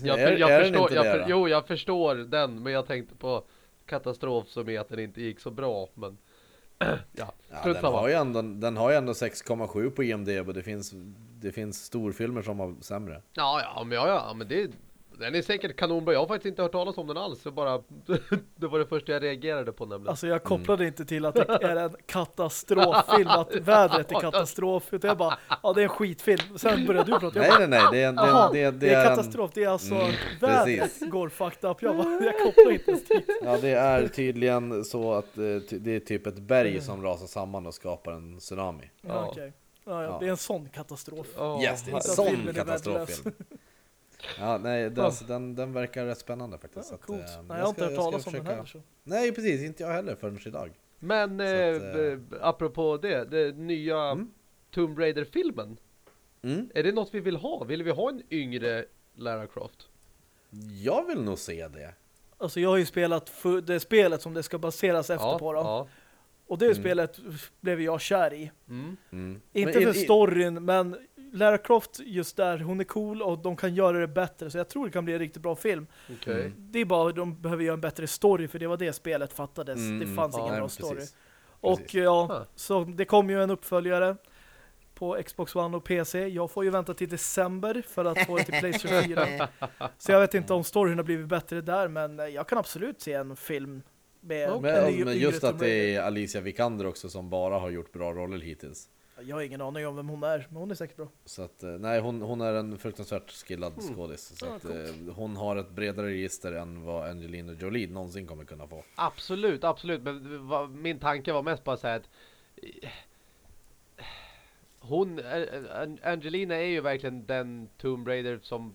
Speaker 2: jag,
Speaker 3: är,
Speaker 2: jag
Speaker 3: är
Speaker 2: förstår, jag för, jo jag förstår den, men jag tänkte på katastrof som är att den inte gick så bra. Men [CLEARS THROAT] ja,
Speaker 3: Ja, den, har ju ändå, den har ju ändå 6,7 på IMDB och det finns, det finns storfilmer som har sämre.
Speaker 2: Ja, ja, men ja, ja, men det den är säkert kanonbra. Jag har faktiskt inte hört talas om den alls. Det, bara, det var det första jag reagerade på nämligen.
Speaker 1: Alltså jag kopplade inte till att det är en katastroffilm, att vädret är katastrof. Utan jag bara, ja det är en skitfilm. Sen började du prata.
Speaker 3: Nej nej nej, det är, en- det är, en- det är,
Speaker 1: det är katastrof. Det är alltså
Speaker 3: Mm,
Speaker 1: vädret
Speaker 3: precis.
Speaker 1: går fucked up. Jag bara, jag kopplar inte ens dit.
Speaker 3: Ja det är tydligen så att eh, det är typ ett berg som rasar samman och skapar en tsunami.
Speaker 1: Ja,
Speaker 2: Ja.
Speaker 1: okej. Ja, ja,
Speaker 3: Ja.
Speaker 1: det är en sån katastrof.
Speaker 2: Ja,
Speaker 3: Yes, det är en sån katastroffilm. Ja nej, den,
Speaker 1: Ja.
Speaker 3: alltså, den, den verkar rätt spännande faktiskt. så
Speaker 1: Ja,
Speaker 3: att,
Speaker 1: coolt.
Speaker 3: eh,
Speaker 1: Nej, jag har inte
Speaker 3: ska-
Speaker 1: hört
Speaker 3: ska
Speaker 1: talas om den heller. Så.
Speaker 3: Nej precis, inte jag heller förrän idag.
Speaker 2: Men
Speaker 3: Så
Speaker 2: eh,
Speaker 3: att, eh,
Speaker 2: eh, apropå det, det nya
Speaker 3: Mm.
Speaker 2: Tomb Raider-filmen.
Speaker 3: Mm.
Speaker 2: Är det något vi vill ha? Vill vi ha en yngre Lara Croft?
Speaker 3: Jag vill nog se det.
Speaker 1: Alltså jag har ju spelat det spelet som det ska baseras efter
Speaker 2: ja,
Speaker 1: på då.
Speaker 2: Ja.
Speaker 1: Och det
Speaker 3: Mm.
Speaker 1: spelet blev jag kär i.
Speaker 2: Mm.
Speaker 3: Mm.
Speaker 1: Inte
Speaker 3: Men
Speaker 1: för storyn, men Lara Croft just där, hon är cool och de kan göra det bättre. Så jag tror det kan bli en riktigt bra film.
Speaker 2: Okej.
Speaker 3: Mm.
Speaker 1: Det är bara de behöver göra en bättre story för det var det spelet fattades.
Speaker 3: Mm,
Speaker 1: det fanns
Speaker 2: ja,
Speaker 1: ingen
Speaker 3: nej,
Speaker 1: bra
Speaker 3: precis.
Speaker 1: story.
Speaker 3: Precis.
Speaker 1: Och ja,
Speaker 2: Huh.
Speaker 1: så det kom ju en uppföljare. på Xbox One och PC. Jag får ju vänta till december för att få det till Playstation [LAUGHS] 4. Så jag vet inte om storyn har blivit bättre där, men jag kan absolut se en film med en
Speaker 3: Men,
Speaker 1: ny-
Speaker 3: men just att det är Alicia Vikander också som bara har gjort bra roller hittills.
Speaker 1: Jag har ingen aning om vem hon är, men hon är säkert bra.
Speaker 3: Så att, eh, nej hon, hon är en fruktansvärt skillad skådis. Så
Speaker 1: Ja,
Speaker 3: att, eh, hon har ett bredare register än vad Angelina Jolie någonsin kommer kunna få.
Speaker 2: Absolut, absolut. Men vad- min tanke var mest bara så här att eh, hon, An- Angelina är ju verkligen den Tomb Raider som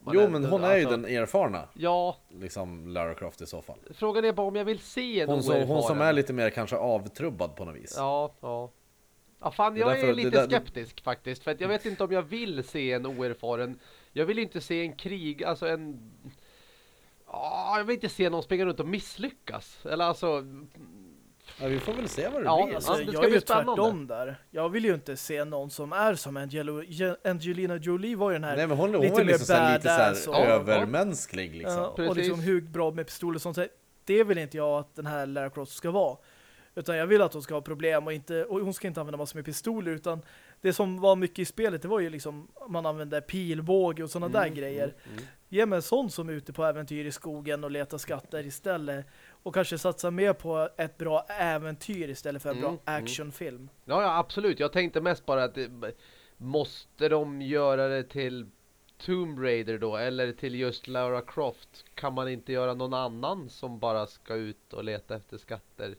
Speaker 2: man
Speaker 3: Jo
Speaker 2: ändå-
Speaker 3: men hon är ju
Speaker 2: alltså,
Speaker 3: den erfarna,
Speaker 2: Ja,
Speaker 3: liksom Lara Croft i så fall.
Speaker 2: frågan är bara om jag vill se en
Speaker 3: Hon som, hon som är lite mer kanske avtrubbad på något vis.
Speaker 2: Ja, ja. Ja, fan
Speaker 3: är
Speaker 2: jag är
Speaker 3: därför-
Speaker 2: lite
Speaker 3: det där-
Speaker 2: skeptisk faktiskt. För att jag vet inte om jag vill se en oerfaren. Jag vill inte se en krig, alltså en... Ja, jag vill inte se någon springa runt och misslyckas. Eller alltså...
Speaker 3: Ja, vi får väl se vad det
Speaker 2: Ja,
Speaker 3: blir.
Speaker 1: Alltså,
Speaker 2: det ska
Speaker 1: jag är
Speaker 2: bli
Speaker 1: ju tvärtom där. Jag vill ju inte se någon som är som Angelo, Angelina Jolie var ju den här
Speaker 3: Nej men hon, hon
Speaker 1: lite
Speaker 3: är
Speaker 1: mer
Speaker 3: liksom så här, lite så
Speaker 1: badass
Speaker 3: här
Speaker 1: och-
Speaker 3: övermänsklig liksom.
Speaker 1: Ja, och liksom hur bra med pistol och sånt. Det vill inte jag att den här Lara Croft ska vara. Utan jag vill att hon ska ha problem och, inte, och hon ska inte använda massor med pistoler utan det som var mycket i spelet det var ju liksom man använde pilbåge och sådana där grejer.
Speaker 2: mm.
Speaker 1: Ge mig en sån som är ute på äventyr i skogen och letar skatter istället. Och kanske satsa mer på ett bra äventyr istället för en
Speaker 2: Mm,
Speaker 1: bra actionfilm.
Speaker 2: Ja, ja, absolut. Jag tänkte mest bara att det, måste de göra det till Tomb Raider då? Eller till just Lara Croft? Kan man inte göra någon annan som bara ska ut och leta efter skatter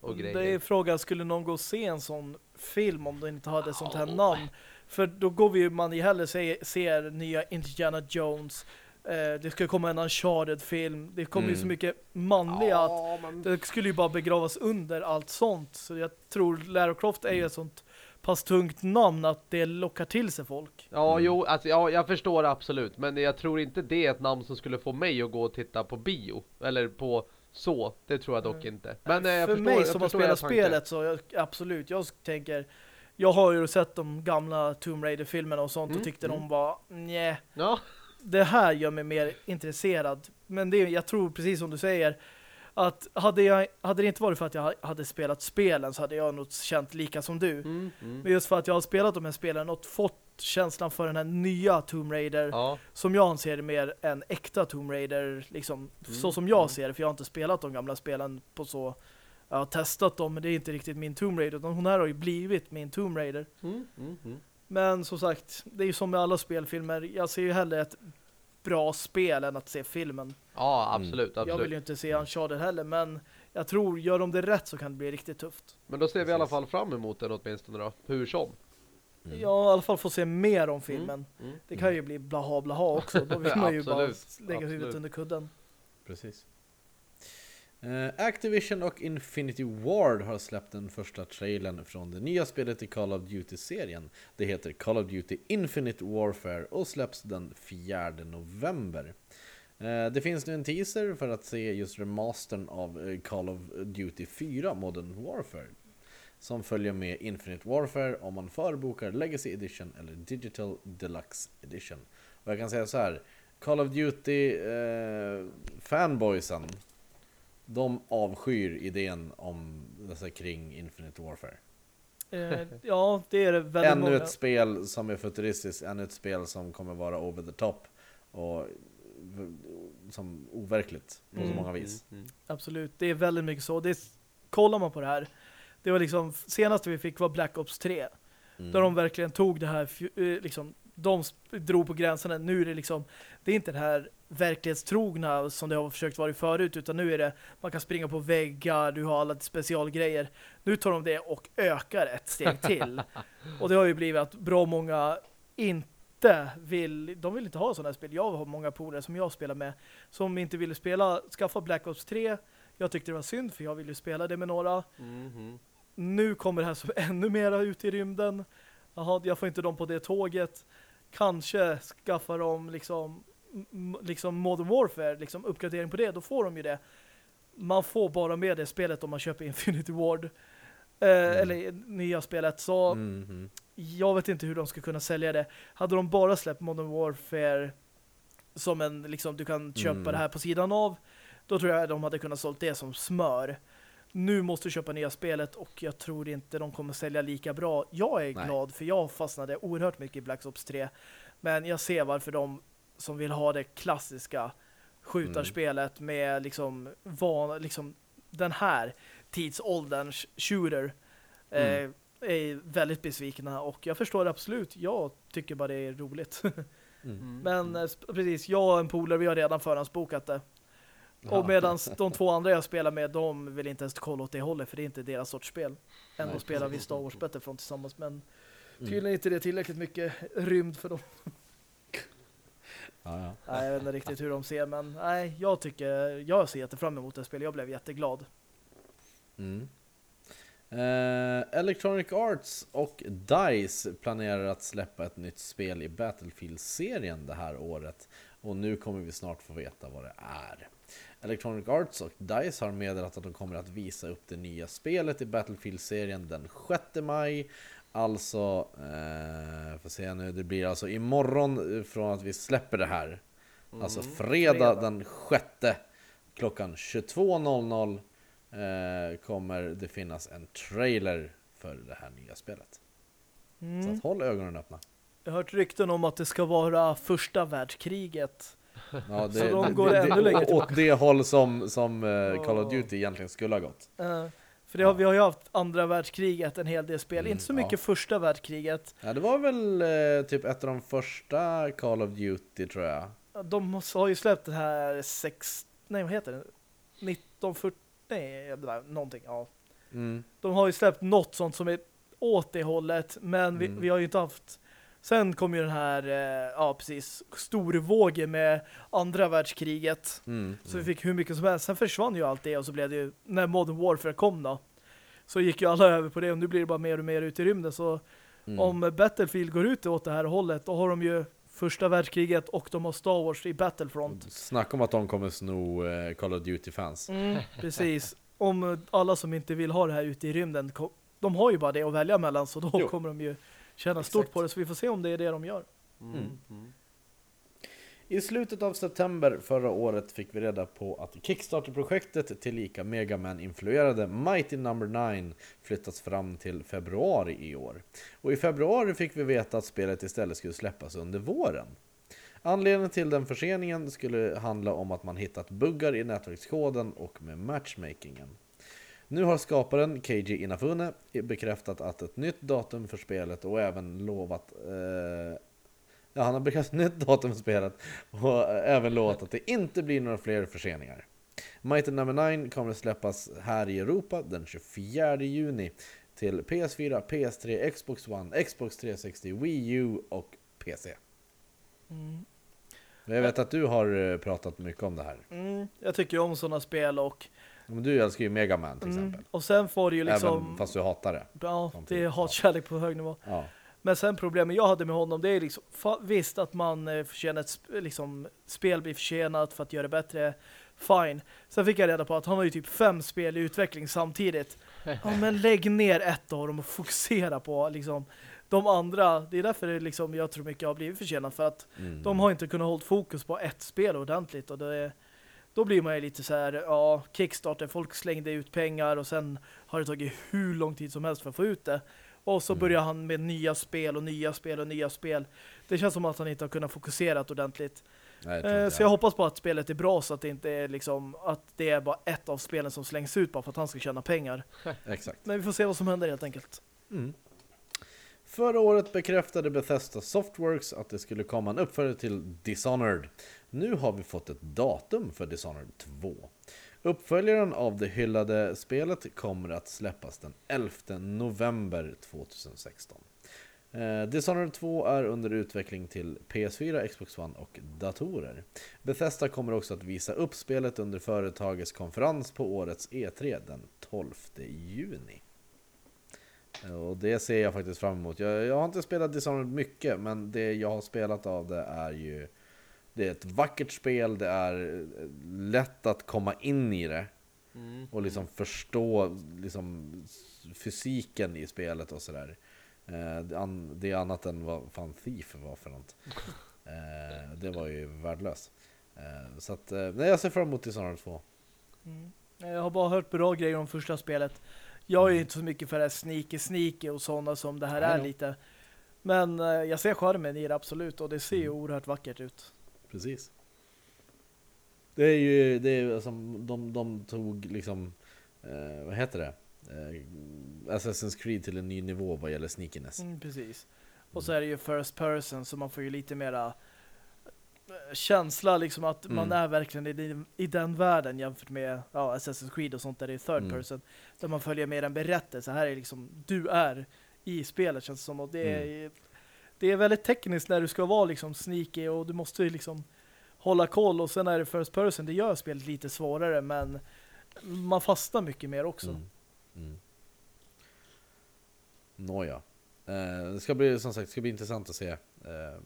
Speaker 2: och grejer?
Speaker 1: Det är frågan, skulle någon gå och se en sån film om den inte hade sånt här namn? För då går vi ju, man ju hellre se, ser nya Indiana Jones. Eh, det ska komma en Uncharted-film. Det kommer ju
Speaker 3: Mm.
Speaker 1: så mycket manliga att
Speaker 2: Ja, men...
Speaker 1: det skulle ju bara begravas under allt sånt. Så jag tror Lara Croft är ju ett sånt pass tungt namn att det lockar till sig folk.
Speaker 2: Ja,
Speaker 3: Mm.
Speaker 2: jo, alltså, ja, jag förstår absolut. Men jag tror inte det är ett namn som skulle få mig att gå och titta på bio. Eller på så. Det tror jag dock inte. Men eh, jag
Speaker 1: För
Speaker 2: förstår,
Speaker 1: mig som har spelat spelet så jag, absolut, jag tänker jag har ju sett de gamla Tomb Raider-filmerna och sånt
Speaker 2: Mm,
Speaker 1: och tyckte
Speaker 2: mm.
Speaker 1: de var nej.
Speaker 2: Ja,
Speaker 1: det här gör mig mer intresserad. Men det, jag tror precis som du säger att hade, jag, hade det inte varit för att jag hade spelat spelen så hade jag nog känt lika som du.
Speaker 2: mm, mm.
Speaker 1: Men just för att jag har spelat de här spelen och fått känslan för den här nya Tomb Raider
Speaker 2: ja.
Speaker 1: som jag anser det mer en äkta Tomb Raider liksom,
Speaker 2: Mm,
Speaker 1: så som jag
Speaker 2: mm.
Speaker 1: ser det för jag har inte spelat de gamla spelen på så jag har testat dem men det är inte riktigt min Tomb Raider utan hon här har ju blivit min Tomb Raider.
Speaker 2: Mm, mm.
Speaker 1: Men som sagt, det är ju som med alla spelfilmer. Jag ser ju hellre ett bra spel än att se filmen.
Speaker 2: Ja, absolut,
Speaker 1: Jag
Speaker 2: absolut.
Speaker 1: vill ju inte se Uncharted heller, men jag tror, gör de det rätt så kan det bli riktigt tufft.
Speaker 2: Men då ser vi i alla
Speaker 3: Precis.
Speaker 2: fall fram emot den åtminstone då. Hur som.
Speaker 3: Mm.
Speaker 1: Jag i alla fall får se mer om filmen.
Speaker 2: Mm.
Speaker 1: Det kan ju bli blaha blaha också. Då vill man ju [LAUGHS] bara
Speaker 2: Absolut,
Speaker 1: lägga huvudet
Speaker 2: absolut.
Speaker 1: under kudden.
Speaker 3: Precis. Eh, Activision och Infinity Ward har släppt den första trailern från det nya spelet i Call of Duty-serien. Det heter Call of Duty Infinite Warfare och släpps den 4 november. Eh, Det finns nu en teaser för att se just remastern av eh, Call of Duty 4 Modern Warfare. Som följer med Infinite Warfare om man förbokar Legacy Edition eller Digital Deluxe Edition. Och jag kan säga så här. Call of Duty eh, fanboysen de avskyr idén om alltså, kring Infinite Warfare.
Speaker 1: Eh, ja, det är det väldigt
Speaker 3: Ännu
Speaker 1: många.
Speaker 3: ett spel som är futuristiskt, ännu ett spel som kommer vara over the top och som overkligt på så
Speaker 1: Mm,
Speaker 3: många vis.
Speaker 2: Mm, mm.
Speaker 1: Absolut, det är väldigt mycket så. Det är, kollar man på det här, det var liksom, senaste vi fick var Black Ops 3.
Speaker 3: Mm.
Speaker 1: Där de verkligen tog det här, eh, liksom, de drog på gränserna. Nu är det liksom, det är inte det här verklighetstrogna som det har försökt vara förut, utan nu är det, man kan springa på väggar, du har alla specialgrejer. Nu tar de det och ökar ett steg till. och det har ju blivit att bra många inte vill, de vill inte ha sådana här spel. Jag har många polare som jag spelar med som inte ville spela, skaffa Black Ops 3. Jag tyckte det var synd för jag ville spela det med några
Speaker 2: Mhm.
Speaker 1: nu kommer det här som [LAUGHS] ännu mera ut i rymden. Jaha, jag får inte dem på det tåget. Kanske skaffa dem liksom, liksom Modern Warfare, liksom uppgradering på det, då får de ju det. Man får bara med det spelet om man köper Infinity Ward. Eh, Eller nya spelet. Så
Speaker 3: Mhm.
Speaker 1: jag vet inte hur de ska kunna sälja det. Hade de bara släppt Modern Warfare som en, liksom, du kan köpa
Speaker 3: Mm.
Speaker 1: det här på sidan av, då tror jag de hade kunnat sålt det som smör. nu måste du köpa nya spelet och jag tror inte de kommer sälja lika bra. Jag är
Speaker 3: Nej.
Speaker 1: glad för jag fastnade oerhört mycket i Black Ops 3. Men jag ser varför de som vill ha det klassiska skjutarspelet med liksom, van, liksom den här tidsålderns shooter
Speaker 3: Mm.
Speaker 1: eh, är väldigt besvikna och jag förstår det absolut. Jag tycker bara det är roligt. [LAUGHS]
Speaker 2: Mm.
Speaker 1: Men eh, sp- precis, jag och en polare, vi har redan förhandsbokat det.
Speaker 3: Ja.
Speaker 1: Och medan de två andra jag spelar med, de vill inte ens kolla åt det hållet för det är inte deras sorts spel. Ändå
Speaker 3: Nej,
Speaker 1: spelar vi. Star Wars Battlefront tillsammans men
Speaker 3: Mm.
Speaker 1: tydligen är inte det tillräckligt mycket rymd för dem.
Speaker 3: Ja, ja.
Speaker 1: Nej, jag vet inte riktigt hur de ser men nej, jag tycker, jag ser jätte fram emot det spelet. Jag blev jätteglad.
Speaker 3: Mm. Eh, Electronic Arts och DICE planerar att släppa ett nytt spel i Battlefield-serien det här året. Och nu kommer vi snart få veta vad det är. Electronic Arts och DICE har meddelat att de kommer att visa upp det nya spelet i Battlefield-serien den 6 maj. Alltså, eh, får se nu, det blir alltså imorgon eh, från att vi släpper det här. Alltså fredag,
Speaker 1: fredag.
Speaker 3: den 6 klockan 22.00 eh, kommer det finnas en trailer för det här nya spelet. Så
Speaker 1: Mm.
Speaker 3: att håll ögonen öppna.
Speaker 1: Jag har hört rykten om att det ska vara första världskriget.
Speaker 3: Ja, det,
Speaker 1: Så de går
Speaker 3: det,
Speaker 1: ännu längre
Speaker 3: Åt
Speaker 1: tillbaka.
Speaker 3: det håll som, som eh, Call of. Duty egentligen skulle ha gått.
Speaker 1: Eh, för det har, vi har ju haft andra världskriget en hel del spel.
Speaker 3: Mm,
Speaker 1: inte så
Speaker 3: ja.
Speaker 1: mycket första världskriget.
Speaker 3: Ja, det var väl eh, typ ett av de första Call of Duty tror jag.
Speaker 1: De har ju släppt det här sex... Nej, vad heter det? 1940... Nej, var någonting. Ja.
Speaker 3: Mm.
Speaker 1: De har ju släppt något sånt som är åt det hållet. Men vi,
Speaker 3: Mm.
Speaker 1: vi har ju inte haft... Sen kom ju den här, eh, ja precis, storvågen med andra världskriget.
Speaker 3: Mm.
Speaker 1: Så vi fick hur mycket som helst. Sen försvann ju allt det och så blev det ju, när Modern Warfare kom då, så gick ju alla [LAUGHS] över på det och nu blir det bara mer och mer ut i rymden. Så
Speaker 3: Mm.
Speaker 1: om Battlefield går ut åt det här hållet, då har de ju första världskriget och de har Star Wars i Battlefront.
Speaker 3: Snacka om att de kommer sno eh, Call of Duty-fans.
Speaker 1: Mm, precis. Om eh, alla som inte vill ha det här ute i rymden, de har ju bara det att välja mellan så då
Speaker 3: Jo.
Speaker 1: kommer de ju tjäna stort
Speaker 3: Exakt.
Speaker 1: på det. Så vi får se om det är det de gör.
Speaker 2: Mm.
Speaker 3: Mm.
Speaker 2: Mm.
Speaker 3: I slutet av september förra året fick vi reda på att Kickstarter-projektet tillika Mega Man-influerade Mighty Number 9 flyttats fram till februari i år. Och i februari fick vi veta att spelet istället skulle släppas under våren. Anledningen till den förseningen skulle handla om att man hittat buggar i nätverkskoden och med matchmakingen. Nu har skaparen Keiji Inafune bekräftat att ett nytt datum för spelet och även lovat eh, Ja, han har bekräftat nytt datum för spelet och även lovat att det inte blir några fler förseningar. Mighty Number 9 kommer att släppas här i Europa den 24 juni till PS4, PS3, Xbox One, Xbox 360, Wii U och PC.
Speaker 1: Mm.
Speaker 3: Jag vet att du har eh, pratat mycket om det här.
Speaker 1: Mm, jag tycker om sådana spel och,
Speaker 3: du älskar ju Mega Man till
Speaker 1: mm,
Speaker 3: exempel.
Speaker 1: och sen får det ju liksom...
Speaker 3: Även fast du hatar det.
Speaker 1: Ja, det är hatkärlek på hög nivå.
Speaker 3: Ja.
Speaker 1: Men sen problemet jag hade med honom, det är liksom, visst att man eh, förtjänar ett sp- liksom, spel blir förtjänat för att göra det bättre, fine. Sen fick jag reda på att han har ju typ fem spel i utveckling samtidigt. [LAUGHS] Ja, men lägg ner ett av dem och fokusera på liksom de andra. Det är därför det liksom, jag tror mycket har blivit förtjänat för att
Speaker 3: Mm.
Speaker 1: de har inte kunnat hålla fokus på ett spel ordentligt och det, då blir man ju lite så här, ja, Kickstarter, folk slängde ut pengar och sen har det tagit hur lång tid som helst för att få ut det. Och så
Speaker 3: Mm.
Speaker 1: börjar han med nya spel och nya spel och nya spel. Det känns som att han inte har kunnat fokusera ordentligt.
Speaker 3: Nej, jag
Speaker 1: Eh, så jag hoppas på att spelet är bra så att det inte är liksom att det är bara ett av spelen som slängs ut bara för att han ska tjäna pengar. [LAUGHS]
Speaker 3: Exakt.
Speaker 1: Men vi får se vad som händer helt enkelt.
Speaker 3: Mm. Förra året bekräftade Bethesda Softworks att det skulle komma en uppföljare till Dishonored. Nu har vi fått ett datum för Dishonored 2. Uppföljaren av det hyllade spelet kommer att släppas den 11 november 2016. Eh, Dishonored 2 är under utveckling till PS4, Xbox One och datorer. Bethesda kommer också att visa upp spelet under företagets konferens på årets E3 den 12 juni. Och det ser jag faktiskt fram emot. Jag, jag har inte spelat Dishonored mycket, men det jag har spelat av det är ju... Det är ett vackert spel, det är eh, lätt att komma in i det.
Speaker 2: Mm.
Speaker 3: Och liksom förstå liksom, fysiken i spelet och sådär. Eh, det, är annat än vad fan Thief var för något. [LAUGHS] Eh, det var ju värdelöst. Så att, nej jag ser fram emot Dishonored 2.
Speaker 1: Mm. Jag har bara hört bra grejer om första spelet. Jag är ju inte så mycket för det här sneaky sneaky och sådana som det här är lite. Men jag ser charmen i det absolut och det ser ju
Speaker 3: Mm.
Speaker 1: oerhört vackert ut.
Speaker 3: Precis. Det är ju, det är som de, de tog liksom, eh, vad heter det? Eh, Assassin's Creed till en ny nivå vad gäller sneakiness.
Speaker 1: Mm, precis. Och så är det ju first person så man får ju lite mera eh, känsla liksom att man
Speaker 3: Mm.
Speaker 1: är verkligen i, den- i den världen jämfört med ja, Assassin's Creed och sånt där det är third
Speaker 3: Mm.
Speaker 1: person. Där man följer mer en berättelse. Här är liksom, du är i spelet känns det som. Och det är,
Speaker 3: Mm.
Speaker 1: Det är väldigt tekniskt när du ska vara liksom sneaky och du måste liksom hålla koll. Och sen är det first person, det gör spelet lite svårare men man fastnar mycket mer också.
Speaker 3: Mm. Mm. Nåja. Eh, det ska bli som sagt det ska bli intressant att se eh,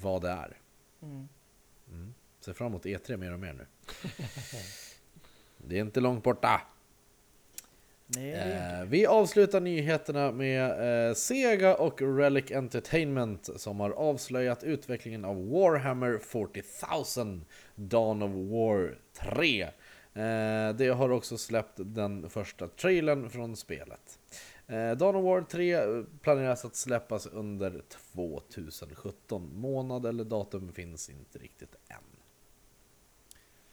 Speaker 3: vad det är.
Speaker 1: Mm.
Speaker 3: Mm. Ser fram emot E3 mer och mer nu. [LAUGHS] det är inte långt borta.
Speaker 1: Nej,
Speaker 3: Eh, vi avslutar nyheterna med eh, Sega och Relic Entertainment som har avslöjat utvecklingen av Warhammer 40,000 Dawn of War 3. Eh, det har också släppt den första trailern från spelet. Eh, Dawn of War 3 eh, planeras att släppas under 2017. Månad eller datum finns inte riktigt än.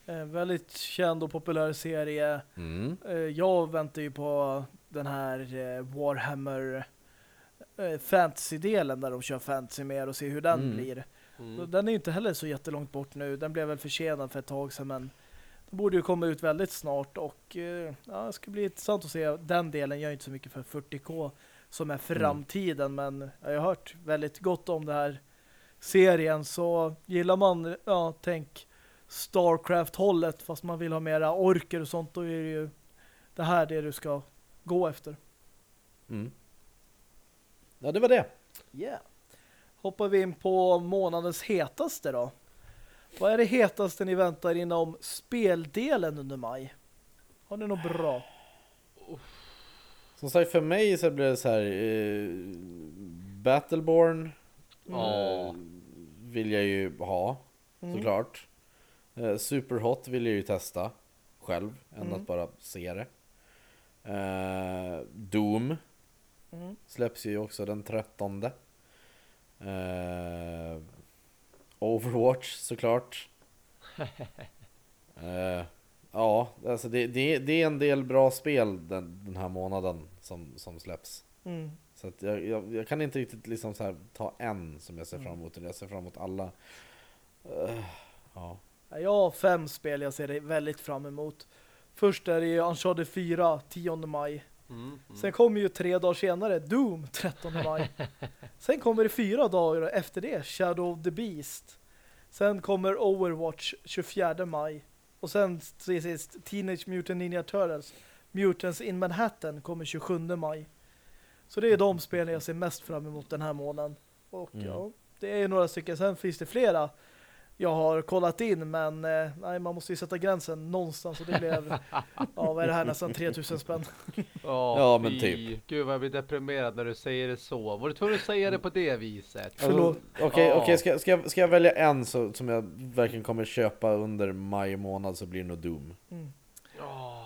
Speaker 1: En väldigt känd och populär serie.
Speaker 3: Mm.
Speaker 1: Eh, Jag väntar ju på den här eh, Warhammer eh, fantasy-delen där de kör fantasy mer och se hur den
Speaker 3: Mm.
Speaker 1: blir.
Speaker 2: Mm.
Speaker 1: Den är ju inte heller så jättelångt bort nu. Den blev väl försenad för ett tag sedan men den borde ju komma ut väldigt snart och eh, ja, det ska bli intressant att se den delen. Jag är inte så mycket för 40K som är framtiden men jag har hört väldigt gott om det här serien så gillar man, ja tänk Starcraft-hållet fast man vill ha mera orker och sånt då är det ju det här det du ska gå efter.
Speaker 3: Mm. Ja, det var det.
Speaker 1: Yeah. Hoppar vi in på månadens hetaste då. Vad är det hetaste ni väntar inom speldelen under maj? Har ni något bra?
Speaker 3: Som sagt för mig så blir det så här eh, Battleborn
Speaker 2: Ja.
Speaker 3: vill jag ju ha
Speaker 1: Mm.
Speaker 3: såklart. Eh, Superhot vill jag ju testa själv än
Speaker 1: Mm.
Speaker 3: att bara se det. Eh, Doom
Speaker 1: Mm.
Speaker 3: släpps ju också den 13. Eh, Overwatch såklart. [LAUGHS] Eh, ja, alltså det, det, det är en del bra spel den, den här månaden som, som släpps.
Speaker 1: Mm.
Speaker 3: Så att jag, jag, jag kan inte riktigt liksom så ta en som jag ser
Speaker 1: Mm.
Speaker 3: fram emot. utan Jag ser fram emot alla. Eh, ja.
Speaker 1: Ja, Jag har fem spel jag ser väldigt fram emot. Först är det ju Uncharted 4, 10 maj.
Speaker 2: Mm. Mm.
Speaker 1: Sen kommer ju tre dagar senare Doom, 13 maj. [LAUGHS] Sen kommer det fyra dagar efter det Shadow of the Beast. Sen kommer Overwatch 24 maj. Och sen till sist Teenage Mutant Ninja Turtles Mutants in Manhattan kommer 27 maj. Så det är de spelen jag ser mest fram emot den här månaden. Och
Speaker 3: Mm.
Speaker 1: ja, det är några stycken. Sen finns det flera jag har kollat in men eh, nej, man måste ju sätta gränsen någonstans och det blev [LAUGHS] ja, vad är det här nästan 3000 spänn.
Speaker 2: Ja,
Speaker 3: Ja, men typ.
Speaker 2: Gud vad jag blir deprimerad när du säger det så. Var du tvungen att säga det på det viset?
Speaker 1: Förlåt.
Speaker 3: Alltså, Okej,
Speaker 2: Ja.
Speaker 3: okej, ska, ska, jag- ska jag välja en så, som jag verkligen kommer köpa under maj månad så blir det nog Doom.
Speaker 1: Mm.
Speaker 2: Ja.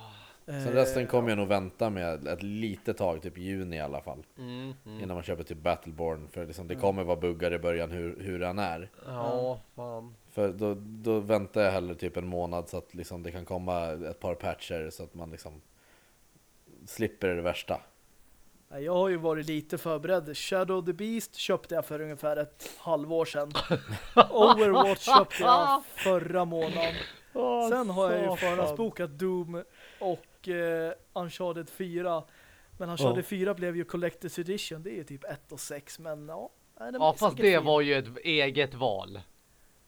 Speaker 3: Sen
Speaker 1: Eh,
Speaker 3: resten kommer jag nog vänta med ett litet tag, typ juni i alla fall.
Speaker 2: Mm, mm.
Speaker 3: Innan man köper typ Battleborn. För liksom, det kommer vara buggar i början hur, hur den är.
Speaker 2: Ja, fan.
Speaker 3: För då, då väntar jag hellre typ en månad så att liksom det kan komma ett par patcher så att man liksom slipper det värsta.
Speaker 1: Jag har ju varit lite förberedd. Shadow of the Beast köpte jag för ungefär ett halvår sedan. [LAUGHS] Overwatch köpte jag förra månaden. Sen har jag ju förhandsbokat Doom och eh, Uncharted 4. Men Uncharted
Speaker 3: Ja.
Speaker 1: 4 blev ju Collector's Edition. Det är ju typ 1 och 6. Men ja.
Speaker 2: Ja, fast det
Speaker 1: fin.
Speaker 2: var ju ett eget val.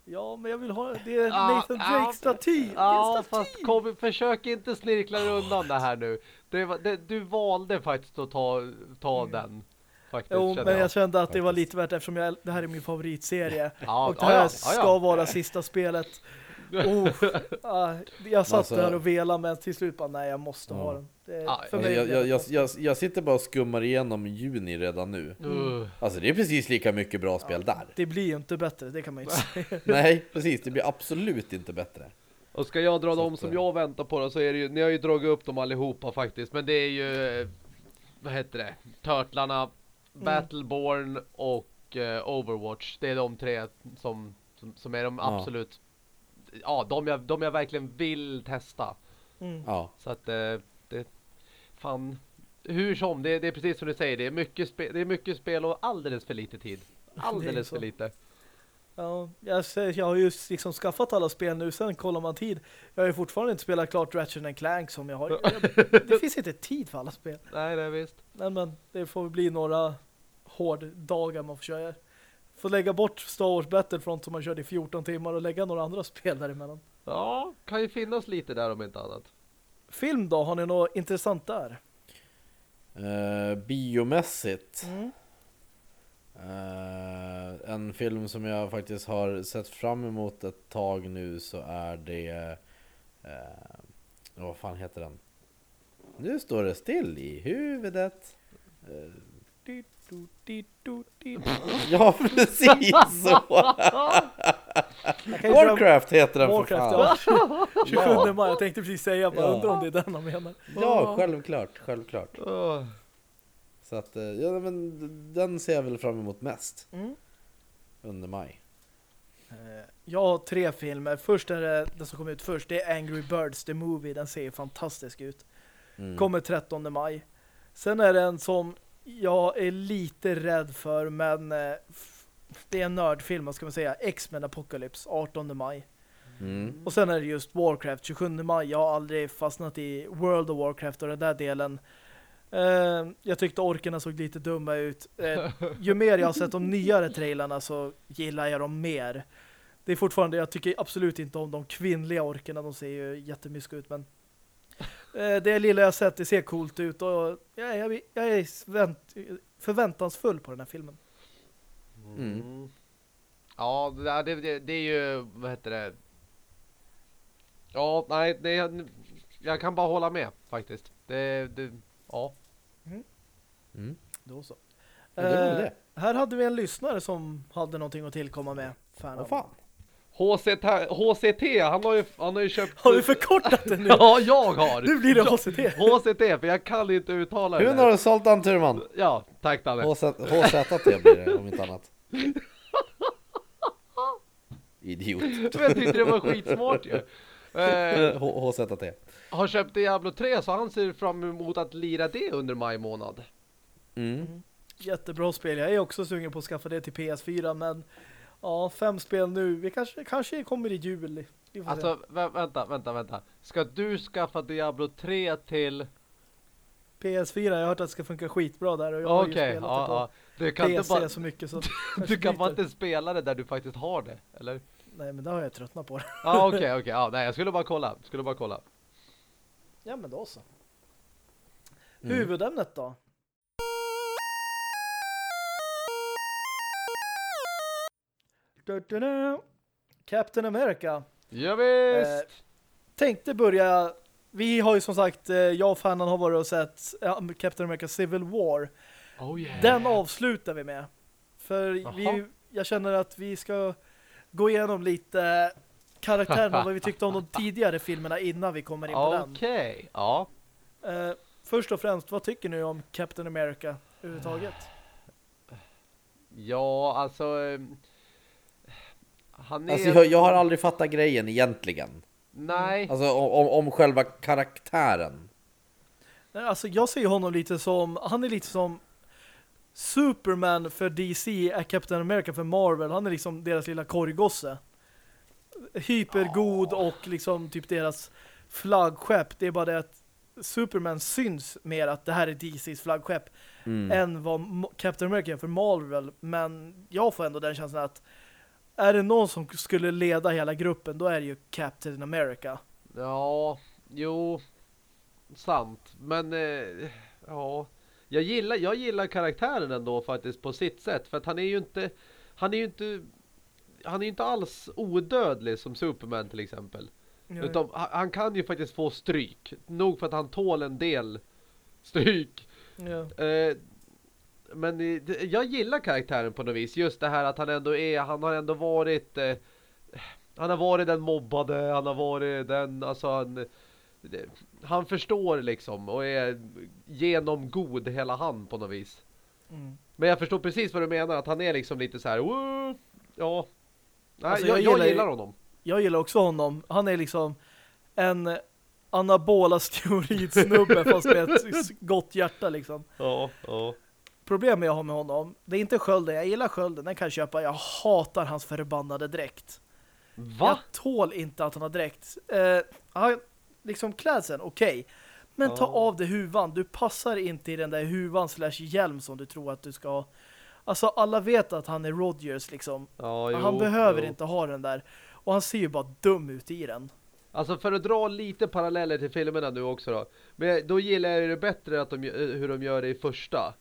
Speaker 1: Ja, men jag vill ha... Det är
Speaker 2: Ja,
Speaker 1: Nathan
Speaker 2: ja,
Speaker 1: Drake staty. Det är
Speaker 2: Ja, fast kom, försök inte snirkla dig undan det här nu. Det var, det, du valde faktiskt att ta, ta den. Faktiskt,
Speaker 1: Jo, men jag kände att det var lite värt eftersom jag, det här är min favoritserie.
Speaker 2: Ja,
Speaker 1: och det här
Speaker 2: ja, ja,
Speaker 1: ska vara sista spelet. Oh, [LAUGHS] ah, jag satt
Speaker 3: Alltså-
Speaker 1: där och velade men till slut bara, nej jag måste
Speaker 3: Ja.
Speaker 1: ha den. Det,
Speaker 2: Ja,
Speaker 1: för
Speaker 3: Jag,
Speaker 1: mig
Speaker 3: jag, jag, jag, jag, jag sitter bara och skummar igenom juni redan nu.
Speaker 2: Uh,
Speaker 3: Alltså det är precis lika mycket bra spel där.
Speaker 1: Det blir ju inte bättre, det kan man ju inte [LAUGHS] säga.
Speaker 3: Nej, precis. Det blir absolut inte bättre.
Speaker 2: Och ska jag dra
Speaker 3: Så
Speaker 2: dem som
Speaker 3: eh,
Speaker 2: jag väntar på då så är det ju, ni har ju dragit upp dem allihopa faktiskt. Men det är ju, eh, vad heter det? Turtlarna, Battleborn och eh, Overwatch. Det är de tre som, som, som är de
Speaker 3: Ja.
Speaker 2: absolut, ja, de jag, de jag verkligen vill testa.
Speaker 1: Mm.
Speaker 3: Ja,
Speaker 2: Så att eh, det, fan, hur som, det, det är precis som du säger, det är mycket, spe, det är mycket spel och alldeles för lite tid. [LAUGHS] Alldeles för lite.
Speaker 1: Ja, jag, jag har ju liksom skaffat alla spel nu, sen kollar man tid. Jag har ju fortfarande inte spelat klart Ratchet and Clank som jag har. [LAUGHS] Jag, det finns inte tid för alla spel.
Speaker 2: Nej, det är visst.
Speaker 1: Nej, men det får bli några hårddagar man får köra. Får lägga bort Star Wars Battlefront som man körde i 14 timmar och lägga några andra [LAUGHS] spel däremellan.
Speaker 2: Ja, kan ju finnas lite där om inte annat.
Speaker 1: Film då, har ni något intressant där?
Speaker 3: Eh, biomässigt.
Speaker 1: Mm.
Speaker 3: Eh, en film som jag faktiskt har sett fram emot ett tag nu så är det... Uh, vad fan heter den? Nu står det still i huvudet. Eh,
Speaker 1: Di, du, di, du, di.
Speaker 3: ja, precis så! Warcraft heter den
Speaker 1: Warcraft,
Speaker 3: för fan.
Speaker 1: ja. [LAUGHS] 27 maj, jag tänkte precis säga, bara
Speaker 3: Ja.
Speaker 1: undrar om det är den han menar.
Speaker 3: Ja, självklart, självklart.
Speaker 2: Åh.
Speaker 3: Så att, eh, ja men den ser jag väl fram emot mest
Speaker 1: Mm.
Speaker 3: under maj.
Speaker 1: Eh, Jag har tre filmer. Först är det den som kom ut först. Det är Angry Birds, the movie. Den ser fantastisk ut.
Speaker 3: Mm.
Speaker 1: Kommer 13 maj. Sen är det en som jag är lite rädd för, men eh, det är en nördfilm, vad ska man säga. X-Men Apocalypse, 18 maj.
Speaker 3: Mm.
Speaker 1: Och sen är det just Warcraft, 27 maj. Jag har aldrig fastnat i World of Warcraft och den där delen. Eh, jag tyckte orkerna såg lite dumma ut. Eh, ju mer jag har sett de nyare trailarna så gillar jag dem mer. Det är fortfarande, jag tycker absolut inte om de kvinnliga orkerna. De ser ju jättemyska ut, men det lilla jag sett, det ser coolt ut och jag, jag, jag är förväntansfull på den här filmen.
Speaker 3: Mm.
Speaker 2: Ja, det, är- det, det, är ju, vad heter det? Ja, nej, det, jag kan bara hålla med faktiskt. Det, det, ja.
Speaker 3: Mm.
Speaker 1: Då så. Eh, här hade vi en lyssnare som hade någonting att tillkomma med. Fan,
Speaker 3: Vad fan?
Speaker 2: HCT, HCT han, har ju, han har ju köpt...
Speaker 1: Har vi förkortat det nu? [LAUGHS]
Speaker 2: Ja, jag har!
Speaker 1: Nu blir det HCT.
Speaker 2: HCT, för jag kan inte uttala
Speaker 3: Hur
Speaker 2: det.
Speaker 3: har
Speaker 2: där.
Speaker 3: du sålt den Turman?
Speaker 2: Ja, tack Danne.
Speaker 3: HZ HZT blir det om inte annat. [LAUGHS] Idiot.
Speaker 2: Men jag tyckte det var skitsmart ju. Eh, [LAUGHS]
Speaker 3: HZT.
Speaker 2: har köpt Diablo 3 så han ser fram emot att lira det under maj månad.
Speaker 3: Mm.
Speaker 1: Jättebra spel. Jag är också sugen på att skaffa det till PS4, men ja, fem spel nu. Vi kanske, kanske kommer i jul. Vi får se.
Speaker 2: Alltså, vä vänta, vänta, vänta. Ska du skaffa Diablo 3 till...
Speaker 1: PS4, jag har hört att det ska funka skitbra där och jag
Speaker 2: Okej,
Speaker 1: spelat
Speaker 2: ja,
Speaker 1: det
Speaker 2: ja. Du kan inte bara...
Speaker 1: så mycket så [LAUGHS]
Speaker 2: Du kan bara inte spela det där du faktiskt har det, eller?
Speaker 1: Nej, men då har jag tröttnat på det.
Speaker 2: Ja, okej, [LAUGHS] okej. Ja, nej, jag skulle bara kolla. Skulle bara kolla.
Speaker 1: Ja, men då så.
Speaker 3: Mm.
Speaker 1: Huvudämnet då? Du-du-du. Captain America.
Speaker 2: Ja, visst.
Speaker 1: Eh, tänkte börja vi har ju som sagt, eh, jag och fanen har varit och sett eh, Captain America Civil War.
Speaker 2: oh yeah.
Speaker 1: Den avslutar vi med. För vi, jag känner att vi ska gå igenom lite karaktärerna vad vi tyckte om de [LAUGHS] tidigare filmerna innan vi kommer in på den.
Speaker 2: Okej, ja.
Speaker 1: Eh, först och främst, vad tycker ni om Captain America överhuvudtaget?
Speaker 2: Ja, alltså... Han är...
Speaker 3: Alltså jag, jag har aldrig fattat grejen egentligen.
Speaker 2: Nej.
Speaker 3: Alltså om, om, själva karaktären.
Speaker 1: Nej, Alltså jag ser honom lite som, han är lite som Superman för DC är Captain America för Marvel. Han är liksom deras lilla korgosse. Hypergod och liksom typ deras flaggskepp. Det är bara det att Superman syns mer att det här är DCs flaggskepp
Speaker 3: Mm.
Speaker 1: än vad Captain America är för Marvel. Men jag får ändå den känslan att är det någon som skulle leda hela gruppen då är det ju Captain America.
Speaker 2: Ja, jo. Sant. Men, eh, ja. Jag gillar, jag gillar karaktären ändå faktiskt på sitt sätt. För att han är ju inte... Han är ju inte... Han är ju inte alls odödlig som Superman till exempel. Utan han, han kan ju faktiskt få stryk. Nog för att han tål en del stryk.
Speaker 1: ja.
Speaker 2: Eh, men eh, det- jag gillar karaktären på något vis. Just det här att han ändå är, han har ändå varit, eh, Han har varit den mobbade, han har varit den, alltså han, det, han förstår liksom och är genomgod hela han på något vis.
Speaker 1: Mm.
Speaker 2: Men jag förstår precis vad du menar, att han är liksom lite så här, ja. Nej,
Speaker 1: Alltså,
Speaker 2: jag,
Speaker 1: jag
Speaker 2: jag,
Speaker 1: gillar ju-
Speaker 2: gillar honom.
Speaker 1: Jag gillar också honom. Han är liksom en anabola steroidsnubbe fast med ett [LAUGHS] gott hjärta liksom.
Speaker 2: Ja, ja.
Speaker 1: Problemet jag har med honom, det är inte skölden. Jag gillar skölden, den kan jag köpa. Jag hatar hans förbannade dräkt.
Speaker 2: Va?
Speaker 1: Jag tål inte att han har dräkt. Eh, han, liksom klädseln, okej. Men ta av dig huvan. Du passar inte i den där huvan slash hjälm som du tror att du ska ha. Alltså alla vet att han är Rodgers liksom.
Speaker 2: Ja, jo,
Speaker 1: han behöver
Speaker 2: jo.
Speaker 1: inte ha den där. Och han ser ju bara dum ut i den.
Speaker 2: Alltså för att dra lite paralleller till filmerna nu också då. Men då gillar jag det bättre att de, gö- hur de gör det i första.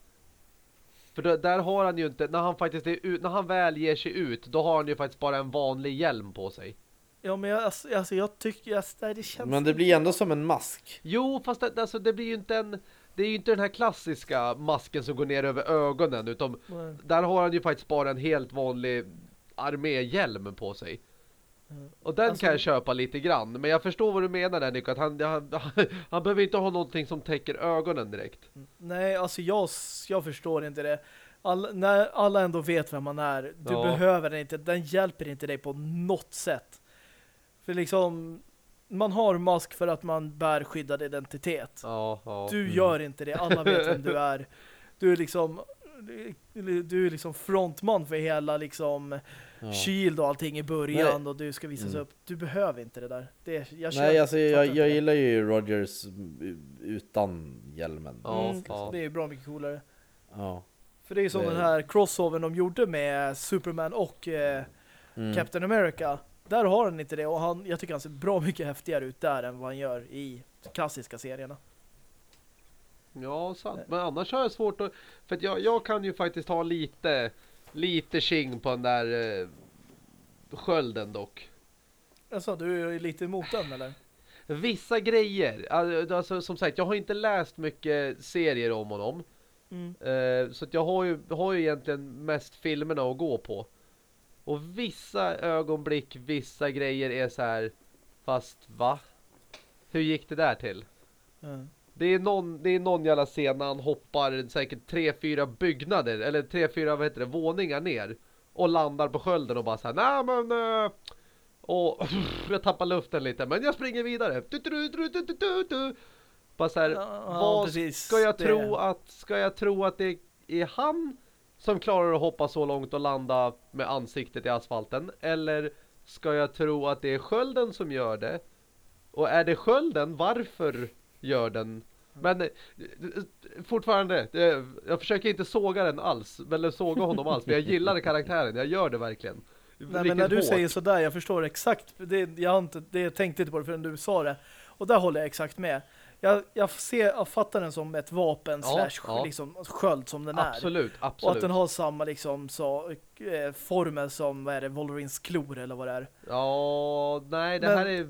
Speaker 2: För då, där har han ju inte, när han faktiskt är ut, när han väl ger sig ut, då har han ju faktiskt bara en vanlig hjälm på sig.
Speaker 1: Ja, men jag, alltså, alltså, jag tycker att det känns...
Speaker 3: Men det blir ändå som en mask.
Speaker 2: Jo, fast det, alltså, det blir ju inte en, det är ju inte den här klassiska masken som går ner över ögonen, utan
Speaker 1: Nej.
Speaker 2: där har han ju faktiskt bara en helt vanlig arméhjälm på sig.
Speaker 1: Mm.
Speaker 2: Och den
Speaker 1: Alltså-
Speaker 2: kan jag köpa lite grann. Men jag förstår vad du menar där Nico. Att han, han, [LAUGHS] han behöver inte ha någonting som täcker ögonen direkt.
Speaker 1: Nej, alltså jag, jag förstår inte det. All, när alla ändå vet vem man är, du
Speaker 2: Ja.
Speaker 1: behöver den inte. Den hjälper inte dig på något sätt. För liksom, man har mask för att man bär skyddad identitet.
Speaker 2: Ja, ja.
Speaker 1: Du gör inte det. Alla vet vem du [LAUGHS] är. Du är liksom du är liksom frontman för hela liksom
Speaker 3: Ja.
Speaker 1: Shield och allting i början och du ska visas
Speaker 3: Mm.
Speaker 1: upp. Du behöver inte det där. Det, jag
Speaker 3: Nej, alltså jag, jag
Speaker 1: det.
Speaker 3: gillar ju Rogers utan hjälmen.
Speaker 2: Ja,
Speaker 1: Mm,
Speaker 2: ja.
Speaker 1: Det är bra mycket coolare.
Speaker 3: Ja.
Speaker 1: För det är som
Speaker 3: Det-
Speaker 1: den här crossovern de gjorde med Superman och eh,
Speaker 3: Mm.
Speaker 1: Captain America. Där har han inte det och han, jag tycker han ser bra mycket häftigare ut där än vad han gör i klassiska serierna.
Speaker 2: Ja, sant. Men annars har jag svårt att... För att jag, jag kan ju faktiskt ha lite, lite king på den där eh, skölden dock.
Speaker 1: Alltså, du är lite emot den eller?
Speaker 2: Vissa grejer. Al- Alltså, som sagt, jag har inte läst mycket serier om honom.
Speaker 1: Mm.
Speaker 2: Eh, så att jag har ju, har ju egentligen mest filmerna att gå på. Och vissa ögonblick, vissa grejer är så här. Fast va? Hur gick det där till?
Speaker 1: Mm.
Speaker 2: Det är någon, det är någon jävla scen när han hoppar säkert tre, fyra byggnader eller tre, fyra, vad heter det, våningar ner och landar på skölden och bara så här, nej men eh", och [LAUGHS] jag tappar luften lite, men jag springer vidare. Du, du, du, du, du, du, du. Bara så här,
Speaker 1: Ja,
Speaker 2: vad
Speaker 1: precis.
Speaker 2: ska jag
Speaker 1: Det-
Speaker 2: tro att ska jag tro att det är han som klarar att hoppa så långt och landa med ansiktet i asfalten eller ska jag tro att det är skölden som gör det? Och är det skölden, varför gör den? Men eh, fortfarande, jag försöker inte såga den alls, eller såga honom alls, men jag gillar karaktären, jag gör det verkligen.
Speaker 1: Nej, men när du
Speaker 2: hårt.
Speaker 1: säger sådär, jag förstår exakt. Det, jag, har inte, det jag tänkte inte på det förrän du sa det. Och där håller jag exakt med. Jag, jag, ser, jag fattar den som ett vapen
Speaker 2: Ja,
Speaker 1: slash liksom, sköld som den är.
Speaker 2: Absolut,
Speaker 1: Och
Speaker 2: absolut.
Speaker 1: att den har samma liksom så, eh, formel som vad är det, Wolverines klor eller vad det är.
Speaker 2: Ja, nej det
Speaker 1: Men-
Speaker 2: här är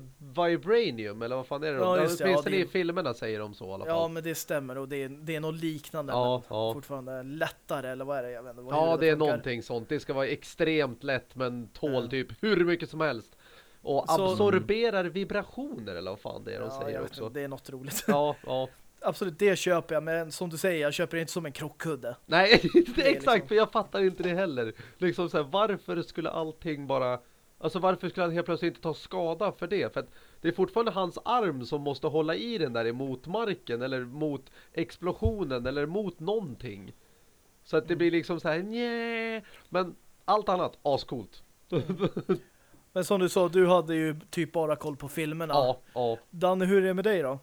Speaker 2: Vibranium eller vad fan är det?
Speaker 1: Ja, just det,
Speaker 2: Åtminstone
Speaker 1: ja, det-
Speaker 2: i filmerna säger de så i alla fall.
Speaker 1: Ja, men det stämmer och det är, det är något liknande.
Speaker 2: Ja,
Speaker 1: men
Speaker 2: ja.
Speaker 1: Fortfarande lättare eller vad är det? Jag vet inte,
Speaker 2: Ja,
Speaker 1: hur
Speaker 2: det är någonting sånt. Det ska vara extremt lätt men tål
Speaker 1: Ja.
Speaker 2: typ hur mycket som helst. Och
Speaker 1: Så-
Speaker 2: absorberar vibrationer eller vad fan det är de
Speaker 1: Ja,
Speaker 2: säger också.
Speaker 1: det är något roligt.
Speaker 2: Ja, [LAUGHS] ja.
Speaker 1: Absolut, det köper jag. Men som du säger, jag köper det inte som en krockkudde.
Speaker 2: Nej, [LAUGHS] exakt
Speaker 1: liksom-
Speaker 2: för jag fattar inte det heller. Liksom så här, varför skulle allting bara... Alltså varför skulle han helt plötsligt inte ta skada för det? För att det är fortfarande hans arm som måste hålla i den där emot marken eller mot explosionen eller mot någonting. Så att det blir liksom så här, nej. Men allt annat, ascoolt. [LAUGHS]
Speaker 1: Men som du sa, du hade ju typ bara koll på filmerna.
Speaker 2: Ja, ja.
Speaker 1: Danne, hur är det med dig då?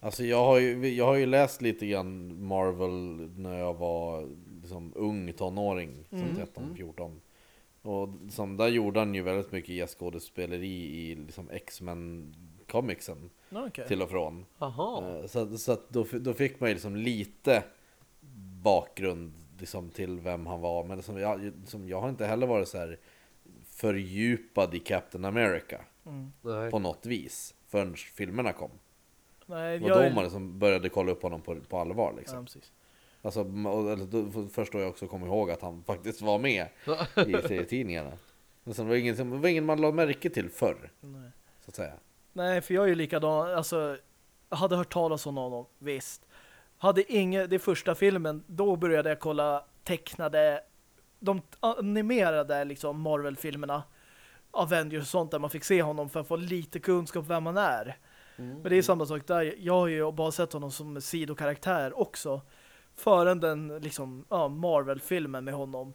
Speaker 3: Alltså jag har, ju, jag har ju läst lite grann Marvel när jag var liksom ung tonåring, som
Speaker 1: Mm.
Speaker 3: 13-14. Och som, där gjorde han ju väldigt mycket gästskådespeleri i liksom X-Men comicsen
Speaker 1: okej.
Speaker 3: till och från.
Speaker 2: Aha.
Speaker 3: Eh, Så, så att då, då fick man ju liksom lite bakgrund liksom till vem han var. Men som jag, som jag har inte heller varit så här fördjupad i Captain America
Speaker 1: Mm.
Speaker 3: På något vis förrän filmerna kom.
Speaker 1: Nej,
Speaker 3: Det var
Speaker 1: jag
Speaker 3: då man liksom började kolla upp honom på, på allvar liksom.
Speaker 1: Ja.
Speaker 3: Alltså, då, först då jag också kom ihåg att han [LAUGHS] faktiskt var med i [LAUGHS] serietidningarna. Alltså, det, var ingen, det var ingen man la märke till förr,
Speaker 1: Nej.
Speaker 3: så att säga.
Speaker 1: Nej, för jag är ju likadan. Alltså, jag hade hört talas om honom, visst. Hade inget, det första filmen, då började jag kolla tecknade, de animerade liksom Marvel-filmerna. Avengers och sånt där man fick se honom för att få lite kunskap vem man är.
Speaker 2: Mm.
Speaker 1: Men det är samma sak där. Jag har ju bara sett honom som sidokaraktär också. Förrän den liksom, ja, Marvel-filmen med honom.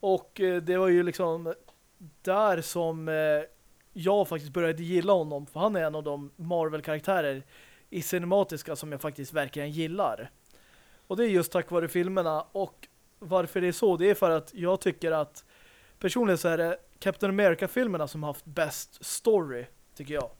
Speaker 1: Och eh, det var ju liksom där som eh, jag faktiskt började gilla honom. För han är en av de Marvel-karaktärer i cinematiska som jag faktiskt verkligen gillar. Och det är just tack vare filmerna. Och varför det är så, det är för att jag tycker att personligen så är det Captain America-filmerna som har haft bäst story, tycker jag.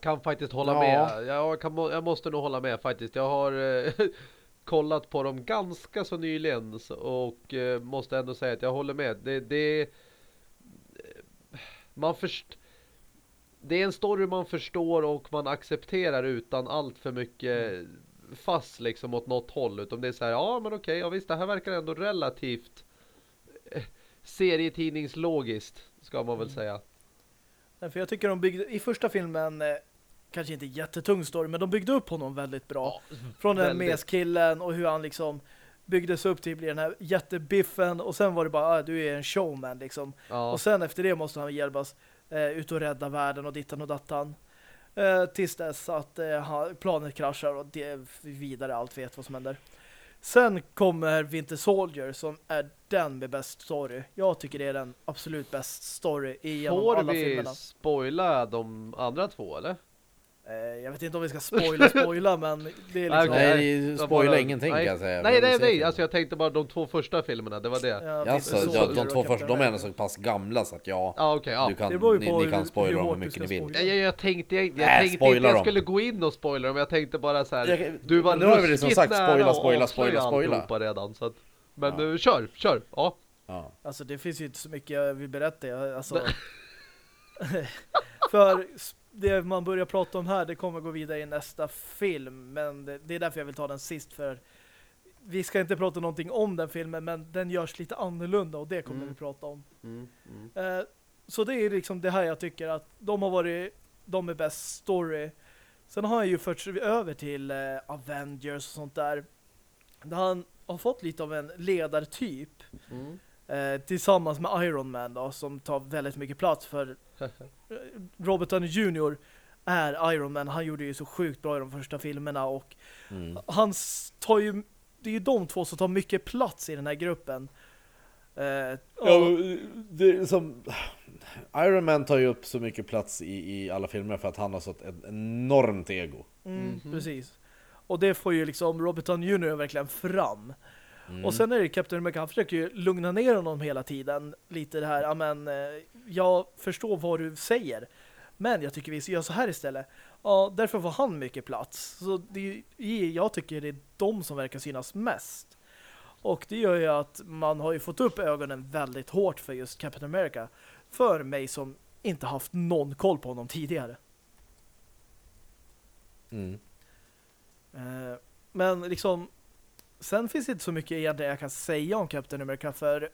Speaker 2: Kan faktiskt hålla
Speaker 3: Ja.
Speaker 2: med. Jag, kan, jag måste nog hålla med faktiskt. Jag har eh, [LAUGHS] kollat på dem ganska så nyligen och eh, måste ändå säga att jag håller med. Det, det eh, man först det är en story man förstår och man accepterar utan allt för mycket fast liksom åt något håll. Utan det är så här, ja men okej, ja visst det här verkar ändå relativt eh, serietidningslogiskt ska man väl säga.
Speaker 1: Nej, För jag tycker de byggde, i första filmen, eh, kanske inte jättetung story, men de byggde upp honom väldigt bra. Från den
Speaker 2: väldigt.
Speaker 1: meskillen och hur han liksom byggdes upp till bli den här jättebiffen och sen var det bara, ah, du är en showman liksom.
Speaker 2: Ja.
Speaker 1: Och sen efter det måste han hjälpas eh, ut och rädda världen och dittan och dattan. Eh, tills dess att eh, planet kraschar och det vidare allt vet vad som händer. Sen kommer Winter Soldier som är den med bäst story. Jag tycker det är den absolut bäst story i
Speaker 2: Får
Speaker 1: alla
Speaker 2: vi
Speaker 1: filmerna.
Speaker 2: spoila de andra två eller?
Speaker 1: Eh, jag vet inte om vi ska spoila spoila [LAUGHS] men det är
Speaker 2: Ah,
Speaker 1: liksom...
Speaker 3: Nej,
Speaker 2: Jag
Speaker 3: spoila
Speaker 2: bara-
Speaker 3: ingenting
Speaker 2: nej.
Speaker 3: kan jag säga.
Speaker 2: Nej, nej, nej. Alltså jag tänkte bara de två första filmerna, det var det. Ja,
Speaker 3: Jaså,
Speaker 1: Soldier
Speaker 3: ja, de två första, de är ändå så pass gamla så att ja,
Speaker 2: okej, ja.
Speaker 3: du kan, ni, ni kan spoila dem hur mycket
Speaker 1: du
Speaker 3: ni vill.
Speaker 1: spoila.
Speaker 2: Jag, tänkte, jag, jag
Speaker 3: Nej,
Speaker 2: tänkte inte jag skulle gå in och spoila dem. Jag tänkte bara så här.
Speaker 3: Jag-
Speaker 2: du var
Speaker 3: nu har vi liksom sagt spoila, spoila, spoila, spoila.
Speaker 2: redan. Så att, men
Speaker 3: Ja.
Speaker 2: nu, kör, kör. Ja.
Speaker 3: Ja.
Speaker 1: Alltså det finns ju inte så mycket jag vill berätta. Jag- Alltså, [LAUGHS] för det man börjar prata om här, det kommer gå vidare i nästa film. Men det, det är därför jag vill ta den sist. För vi ska inte prata någonting om den filmen, men den görs lite annorlunda och det kommer
Speaker 2: Mm.
Speaker 1: vi prata om.
Speaker 2: Mm, mm.
Speaker 1: Eh, så det är liksom det här jag tycker att de har varit de är bäst story. Sen har han ju förts över till eh, Avengers och sånt där. Där han har fått lite av en ledartyp
Speaker 2: Mm.
Speaker 1: Eh, tillsammans med Iron Man då, som tar väldigt mycket plats för eh, [LAUGHS] Robert Downey Jr. är Iron Man. Han gjorde ju så sjukt bra i de första filmerna och
Speaker 3: Mm.
Speaker 1: han tar ju det är ju de två som tar mycket plats i den här gruppen. Eh,
Speaker 3: Ja,
Speaker 1: och-
Speaker 3: det är som... [SIGHS] Iron Man tar ju upp så mycket plats i, i alla filmer för att han har så ett enormt ego.
Speaker 1: Mm,
Speaker 2: Mhm.
Speaker 1: Precis. Och det får ju liksom Robert Downey Jr. verkligen fram.
Speaker 3: Mm.
Speaker 1: Och sen är det Captain America, han försöker ju lugna ner honom hela tiden. Lite det här, ja men eh, jag förstår vad du säger. Men jag tycker vi göra så här istället. Ja, därför får han mycket plats. Så det är, jag tycker det är de som verkar synas mest. Och det gör ju att man har ju fått upp ögonen väldigt hårt för just Captain America. För mig som inte haft någon koll på honom tidigare.
Speaker 3: Mm.
Speaker 1: Eh, Men liksom sen finns det inte så mycket egentligen jag kan säga om Captain America för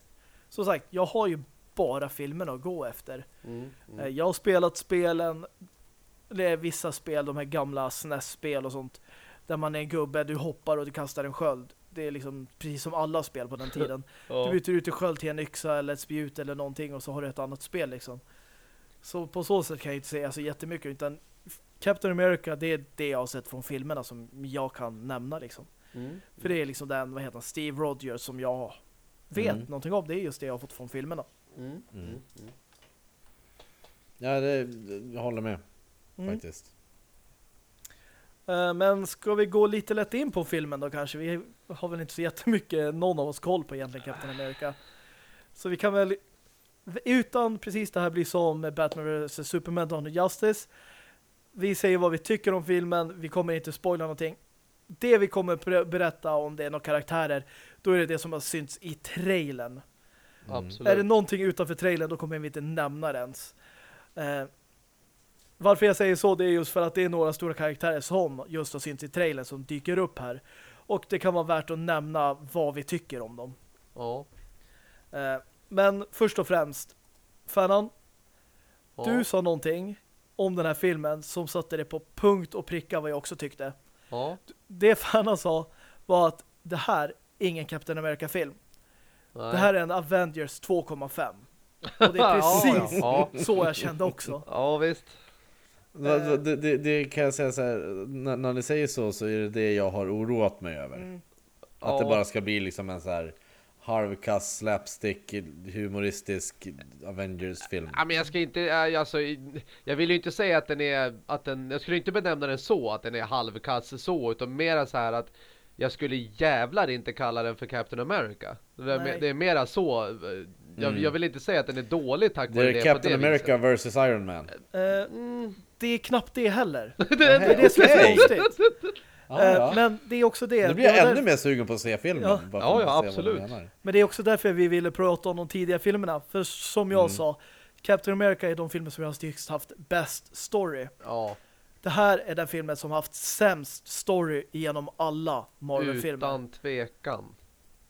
Speaker 1: som sagt, jag har ju bara filmerna att gå efter.
Speaker 2: Mm.
Speaker 1: Eh,
Speaker 2: Mm.
Speaker 1: Jag har spelat spelen eller vissa spel, de här gamla SNES-spel och sånt där man är en gubbe, du hoppar och du kastar en sköld. Det är liksom precis som alla spel på den [LAUGHS] tiden. Du
Speaker 2: Ja.
Speaker 1: byter ut en sköld till en yxa eller ett spjut eller någonting och så har du ett annat spel liksom. Så på så sätt kan jag inte säga så jättemycket utan Captain America, det är det jag har sett från filmerna som jag kan nämna liksom.
Speaker 2: Mm.
Speaker 1: För det är liksom den, vad heter han, Steve Rogers som jag vet
Speaker 3: Mm.
Speaker 1: någonting om. Det är just det jag har fått från filmerna.
Speaker 2: Mm.
Speaker 3: Mm.
Speaker 2: Mm. Mm.
Speaker 3: Ja, det, jag håller med
Speaker 1: Mm.
Speaker 3: faktiskt.
Speaker 1: Eh, Men ska vi gå lite lätt in på filmen då kanske? Vi har väl inte så jättemycket någon av oss koll på egentligen Captain America. Så vi kan väl utan precis det här blir som Batman vs Superman Dawn of Justice. Vi säger vad vi tycker om filmen. Vi kommer inte spoila någonting. Det vi kommer ber- berätta om det är några karaktärer, då är det det som har synts i trailern.
Speaker 3: Mm.
Speaker 1: Är det någonting utanför trailern då kommer vi inte nämna det ens. Eh, varför jag säger så det är just för att det är några stora karaktärer som just har synts i trailern som dyker upp här. Och det kan vara värt att nämna vad vi tycker om dem.
Speaker 2: Ja.
Speaker 1: Eh, Men först och främst, Fanan,
Speaker 2: Ja.
Speaker 1: du sa någonting om den här filmen som satte det på punkt och pricka vad jag också tyckte.
Speaker 2: Ja.
Speaker 1: Det Fanan sa var att det här är ingen Captain America-film. Det här är en Avengers 2,5. Och det är [LAUGHS]
Speaker 2: Ja,
Speaker 1: precis
Speaker 2: ja.
Speaker 1: så jag kände också.
Speaker 2: Ja, visst.
Speaker 3: Det, det, det, det kan jag säga så här, när, när ni säger så så är det det jag har oroat mig över.
Speaker 1: Mm.
Speaker 3: Att det
Speaker 2: Ja.
Speaker 3: bara ska bli liksom en så här halvkass, slapstick, humoristisk Avengers-film.
Speaker 2: Ja, men jag ska inte, äh, alltså, jag vill ju inte säga att den är, att den, jag skulle inte benämna den så, att den är halvkass så, utan mera så här att jag skulle jävlar inte kalla den för Captain America. Det är, det är mera så, eh, jag,
Speaker 3: Mm.
Speaker 2: jag vill inte säga att den är dålig tack
Speaker 3: Det
Speaker 2: vare
Speaker 3: är
Speaker 2: det
Speaker 3: Captain
Speaker 2: på det
Speaker 3: America
Speaker 2: viset.
Speaker 3: vs Iron Man.
Speaker 1: Eh,
Speaker 2: Mm.
Speaker 1: det är knappt det heller.
Speaker 3: det, [LAUGHS]
Speaker 1: Det är det som är så konstigt.
Speaker 3: Ja,
Speaker 1: Eh,
Speaker 3: ja.
Speaker 1: Men det är också det.
Speaker 3: Nu blir jag ännu
Speaker 1: där-
Speaker 3: mer sugen på att se filmen.
Speaker 1: Ja.
Speaker 2: Ja, ja, absolut.
Speaker 1: Men det är också därför vi ville prata om de tidiga filmerna. För som jag
Speaker 3: Mm.
Speaker 1: sa, Captain America är de filmer som jag har haft bäst story.
Speaker 2: Ja,
Speaker 1: Det här är den filmen som haft sämst story genom alla Marvel-filmer.
Speaker 2: utan tvekan.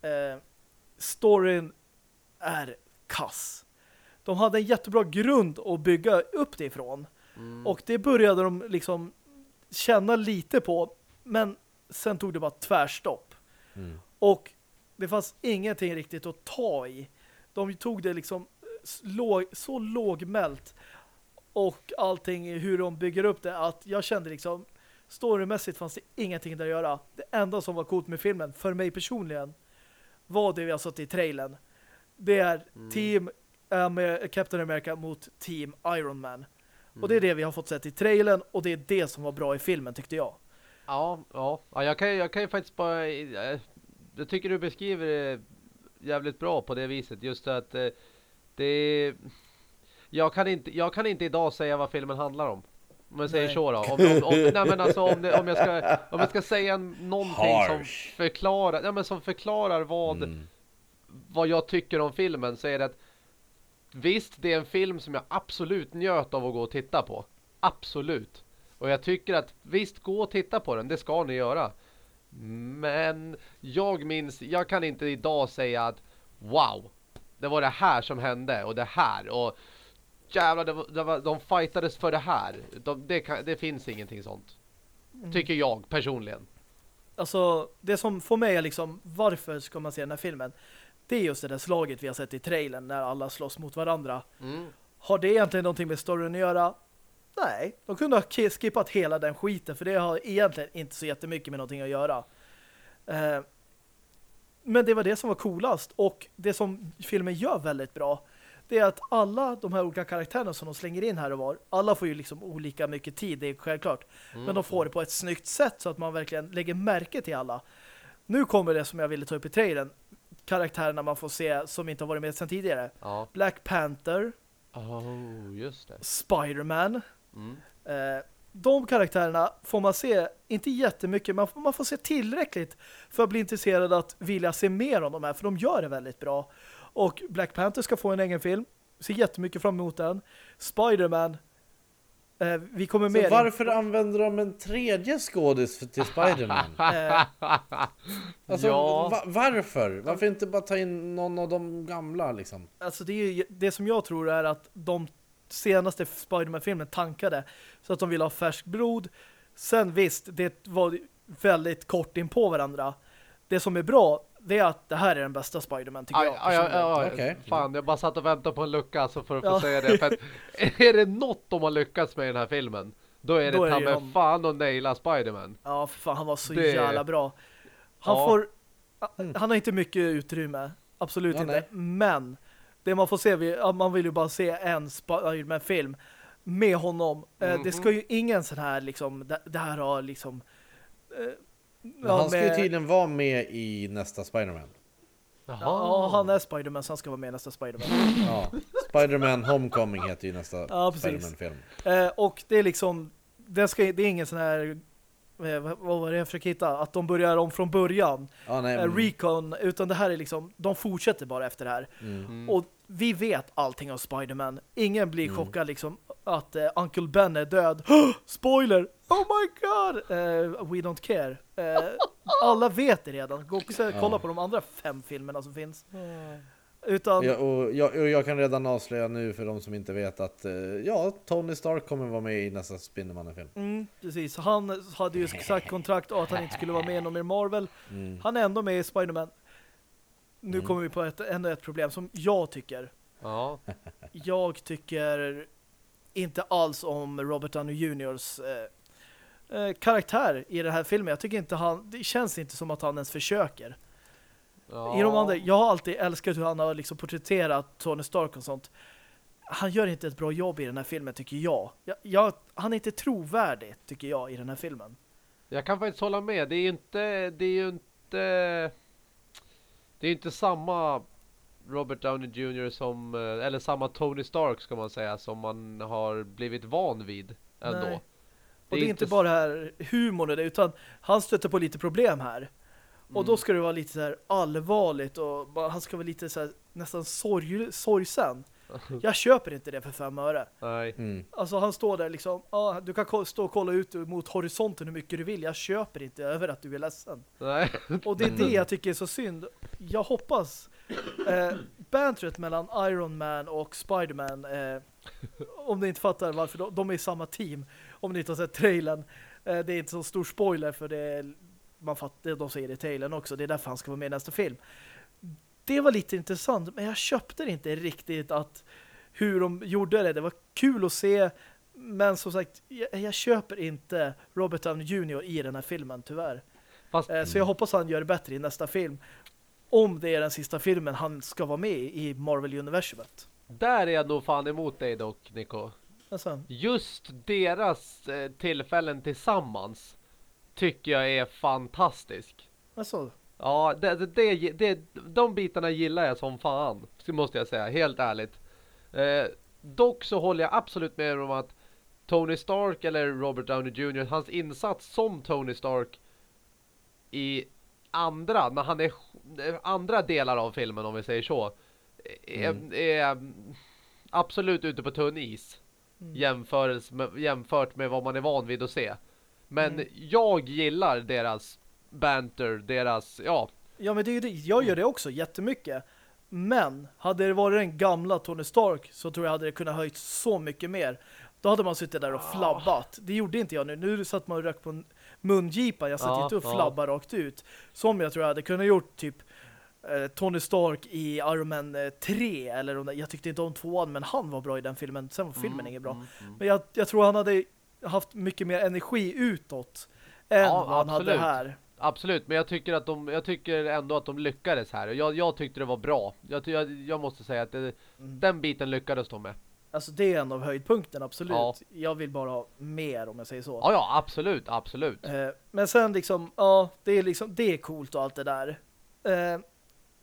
Speaker 1: Eh, storyn är kass. De hade en jättebra grund att bygga upp det ifrån.
Speaker 2: Mm.
Speaker 1: Och det började de liksom känna lite på. Men sen tog det bara tvärstopp.
Speaker 3: Mm.
Speaker 1: Och det fanns ingenting riktigt att ta i. De tog det liksom låg, så lågmält och allting hur de bygger upp det att jag kände liksom storymässigt fanns det ingenting där att göra. Det enda som var coolt med filmen för mig personligen var det vi har sett i trailern. Det är Team äh, med Captain America mot Team Iron Man. Och det är det vi har fått sett i trailern och det är det som var bra i filmen tyckte jag.
Speaker 2: Ja, ja, ja jag, kan, jag kan ju faktiskt bara... eh, Jag tycker du beskriver det jävligt bra på det viset. Just att eh, det... Jag kan, inte, jag kan inte idag säga vad filmen handlar om. Om jag säger
Speaker 1: Nej.
Speaker 2: så då. Om, om, om, [LAUGHS] nej men alltså om, det, om, jag ska, om jag ska säga någonting som
Speaker 3: Harsh.
Speaker 2: förklarar, ja, men som förklarar vad,
Speaker 3: Mm.
Speaker 2: vad jag tycker om filmen så är det att visst, det är en film som jag absolut njöt av att gå och titta på. Absolut. Och jag tycker att visst, gå och titta på den, det ska ni göra. Men jag minns, jag kan inte idag säga att wow, det var det här som hände och det här och jävlar, det var, det var, de fightades för det här. De, det, kan, det finns ingenting sånt. Tycker jag personligen.
Speaker 1: Alltså, det som får mig är liksom, varför ska man se den här filmen? Det är just det där slaget vi har sett i trailern när alla slåss mot varandra.
Speaker 2: Mm.
Speaker 1: Har det egentligen någonting med storyn att göra? Nej, de kunde ha ki- skippat hela den skiten för det har egentligen inte så jättemycket med någonting att göra. Eh, men det var det som var coolast och det som filmen gör väldigt bra det är att alla de här olika karaktärerna som de slänger in här och var, alla får ju liksom olika mycket tid, det är självklart. Men de får det på ett snyggt sätt så att man verkligen lägger märke till alla. Nu kommer det som jag ville ta upp i trailern. Karaktärerna man får se som inte har varit med sedan tidigare.
Speaker 2: Ja.
Speaker 1: Black Panther,
Speaker 2: Oh, just det.
Speaker 1: Spider-Man.
Speaker 2: Mm.
Speaker 1: Eh, de karaktärerna får man se, inte jättemycket, men man får se tillräckligt för att bli intresserad att vilja se mer om de här, för de gör det väldigt bra. Och Black Panther ska få en egen film. Ser jättemycket fram emot den. Spider-Man, eh, vi kommer
Speaker 3: Så
Speaker 1: mer in-
Speaker 3: varför använder de en tredje skådis för- till Spider-Man? [LAUGHS]
Speaker 1: Eh,
Speaker 3: Alltså,
Speaker 2: Ja.
Speaker 3: va- varför? Varför inte bara ta in någon av de gamla liksom?
Speaker 1: Alltså det, är ju, det som jag tror är att de senaste Spider-Man-filmen tankade så att de vill ha färsk blod. Sen visst, det var väldigt kort in på varandra. Det som är bra, det är att det här är den bästa Spider-Man tycker
Speaker 2: Aj,
Speaker 1: jag.
Speaker 2: aj, aj, aj,
Speaker 3: Okej.
Speaker 2: Fan, jag bara satt och väntade på en lucka alltså för att få
Speaker 1: Ja.
Speaker 2: säga det. För att, [LAUGHS] är det något de har lyckats med i den här filmen, då är det
Speaker 1: Då
Speaker 2: ta med
Speaker 1: de-
Speaker 2: fan och naila Spiderman.
Speaker 1: Ja, fan, han var så
Speaker 2: Det-
Speaker 1: jävla bra. Han
Speaker 2: Ja.
Speaker 1: får han har inte mycket utrymme. Absolut
Speaker 3: Ja,
Speaker 1: inte.
Speaker 3: nej.
Speaker 1: Men det man får se, vi- ja, man vill ju bara se en Spider-Man-film med honom. Eh,
Speaker 2: Mhm.
Speaker 1: Det ska ju ingen sån här liksom, det, det här har liksom eh,
Speaker 3: Men han ska ju tydligen vara med i nästa Spider-Man.
Speaker 1: Ja, han är Spider-Man så han ska vara med i nästa Spider-Man.
Speaker 3: Ja. Spider-Man Homecoming heter ju nästa
Speaker 1: Ja.
Speaker 3: Spider-Man-film.
Speaker 1: Eh, och det är liksom det, ska, det är ingen sån här eh, vad var det jag försöker hitta? Att de börjar om från början.
Speaker 3: Ja, nej,
Speaker 1: Eh,
Speaker 3: men,
Speaker 1: recon, utan det här är liksom de fortsätter bara efter det här.
Speaker 3: mm.
Speaker 1: Och vi vet allting om Spider-Man. Ingen blir
Speaker 3: Mm.
Speaker 1: chockad liksom att eh, Uncle Ben är död. [GASPS] Spoiler! Oh my god! Eh, we don't care. Eh, alla vet det redan. Gå och kolla
Speaker 3: Ja.
Speaker 1: på de andra fem filmerna som finns. Utan,
Speaker 3: Ja, och, jag, och jag kan redan avslöja nu för de som inte vet att eh, ja, Tony Stark kommer vara med i nästa Spindelmannen-film.
Speaker 1: mm, precis. Han hade ju sagt kontrakt och att han inte skulle vara med i någon mer Marvel. Han är ändå med i Spider-Man. Nu
Speaker 3: Mm.
Speaker 1: kommer vi på ett, ännu ett problem som jag tycker.
Speaker 2: Ja. [LAUGHS]
Speaker 1: Jag tycker inte alls om Robert Downey Jr.'s eh, eh, karaktär i den här filmen. Jag tycker inte han, det känns inte som att han ens försöker.
Speaker 2: Ja.
Speaker 1: I de andra, jag har alltid älskat hur han har liksom porträtterat Tony Stark och sånt. Han gör inte ett bra jobb i den här filmen tycker jag. jag, jag han är inte trovärdig tycker jag i den här filmen.
Speaker 2: Jag kan faktiskt hålla med. Det är ju inte... Det är ju inte... Det är inte samma Robert Downey Jr. som... eh, Eller samma Tony Stark ska man säga som man har blivit van vid ändå.
Speaker 1: Nej. Och det är inte bara här humorn det, utan han stöter på lite problem här. Och då ska det vara lite så här allvarligt och bara, han ska vara lite så här, nästan sorg, sorgsen. [LAUGHS] Jag köper inte det för fem öre.
Speaker 2: Nej.
Speaker 3: Mm.
Speaker 1: Alltså han står där liksom, ah, du kan stå och kolla ut mot horisonten hur mycket du vill. Jag köper inte över att du är ledsen.
Speaker 2: Nej.
Speaker 1: Och det är [LAUGHS] det jag tycker är så synd. Jag hoppas eh, bantret mellan Iron Man och Spider-Man eh, om ni inte fattar varför de, de är i samma team. Om ni inte har sett trailern. Eh, det är inte så stor spoiler för det är, man fattar, de säger det i trailern också. Det är därför han ska vara med i nästa film. Det var lite intressant men jag köpte det inte riktigt att hur de gjorde det. Det var kul att se men som sagt, jag, jag köper inte Robert Downey Jr. i den här filmen, tyvärr.
Speaker 2: Fast
Speaker 1: Eh, Så jag hoppas han gör det bättre i nästa film. Om det är den sista filmen han ska vara med i Marvel-universumet.
Speaker 2: där är jag nog fan emot dig dock, Nico.
Speaker 1: Alltså,
Speaker 2: Just deras eh, tillfällen tillsammans tycker jag är fantastisk.
Speaker 1: alltså,
Speaker 2: Ja, det, det, det, de bitarna gillar jag som fan. Måste jag säga, helt ärligt. Eh, dock så håller jag absolut med om att Tony Stark eller Robert Downey Jr. Hans insats som Tony Stark i andra, när han är eh, andra delar av filmen om vi säger så är,
Speaker 3: Mm.
Speaker 2: är absolut ute på tunn is
Speaker 1: Mm.
Speaker 2: med, jämfört med vad man är van vid att se. Men
Speaker 1: Mm.
Speaker 2: jag gillar deras banter, deras, ja,
Speaker 1: ja men det det. Jag gör det också jättemycket. Men hade det varit den gamla Tony Stark så tror jag hade det kunnat höjt så mycket mer. Då hade man suttit där och flabbat. Det gjorde inte jag nu. Nu satt man och rök på en mungipa. Jag satt
Speaker 2: Ja,
Speaker 1: inte och
Speaker 2: ja.
Speaker 1: flabba rakt ut. Som jag tror jag hade kunnat gjort typ eh, Tony Stark i Iron Man eh, 3. Eller om det, jag tyckte inte om tvåan men han var bra i den filmen. Sen var filmen inget bra.
Speaker 2: mm, mm.
Speaker 1: Men jag, jag tror han hade haft mycket mer energi utåt än
Speaker 2: Ja,
Speaker 1: vad han hade
Speaker 2: absolut.
Speaker 1: här.
Speaker 2: Absolut, men jag tycker att de jag tycker ändå att de lyckades här. Jag, jag tyckte det var bra. Jag, jag, jag måste säga att det,
Speaker 1: Mm.
Speaker 2: den biten lyckades de med.
Speaker 1: Alltså det är en av höjdpunkten, absolut.
Speaker 2: Ja.
Speaker 1: Jag vill bara ha mer om jag säger så.
Speaker 2: Ja, ja, absolut, absolut.
Speaker 1: Eh, men sen liksom, ja, det är liksom, det är coolt och allt det där. Eh,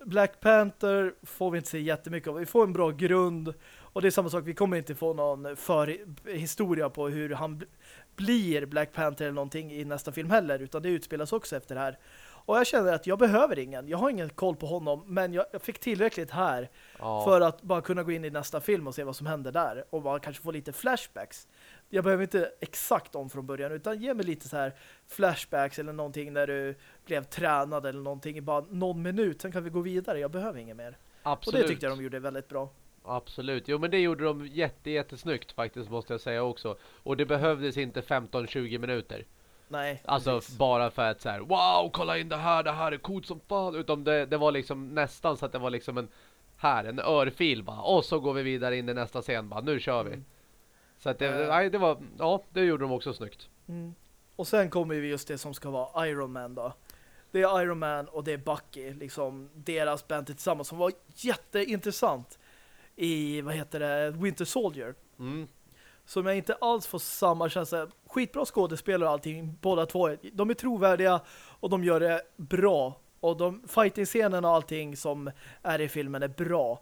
Speaker 1: Black Panther får vi inte se jättemycket av. Vi får en bra grund och det är samma sak, vi kommer inte få någon för historia på hur han bl- blir Black Panther eller någonting i nästa film heller, utan det utspelas också efter det här. Och jag känner att jag behöver ingen. Jag har ingen koll på honom, men jag, jag fick tillräckligt här
Speaker 2: Ja.
Speaker 1: för att bara kunna gå in i nästa film och se vad som händer där och bara kanske få lite flashbacks. Jag behöver inte exakt om från början utan ge mig lite så här flashbacks eller någonting när du blev tränad eller någonting i bara någon minut. Sen kan vi gå vidare. Jag behöver inget mer.
Speaker 2: absolut.
Speaker 1: Och det tyckte jag de gjorde väldigt bra.
Speaker 2: Absolut. Jo, men det gjorde de jätte, jättesnyggt faktiskt måste jag säga också. Och det behövdes inte 15-20 minuter.
Speaker 1: Nej,
Speaker 2: Alltså
Speaker 1: precis.
Speaker 2: bara för att så här, wow, kolla in det här, det här är coolt som fan. Utan det, det var liksom nästan så att det var liksom en, här, en örfil bara. Och så går vi vidare in i nästa scen bara, nu kör vi.
Speaker 1: Mm.
Speaker 2: Så att det,
Speaker 1: Eh.
Speaker 2: nej, det var, ja, det gjorde de också snyggt.
Speaker 1: Mm. Och sen kommer vi just det som ska vara Iron Man då. Det är Iron Man och det är Bucky, liksom deras band tillsammans som var jätteintressant i, vad heter det, Winter Soldier.
Speaker 2: Mm.
Speaker 1: som jag inte alls får samma känsla. Skitbra skådespelare och allting, båda två. De är trovärdiga och de gör det bra. Och de fighting-scenerna och allting som är i filmen är bra.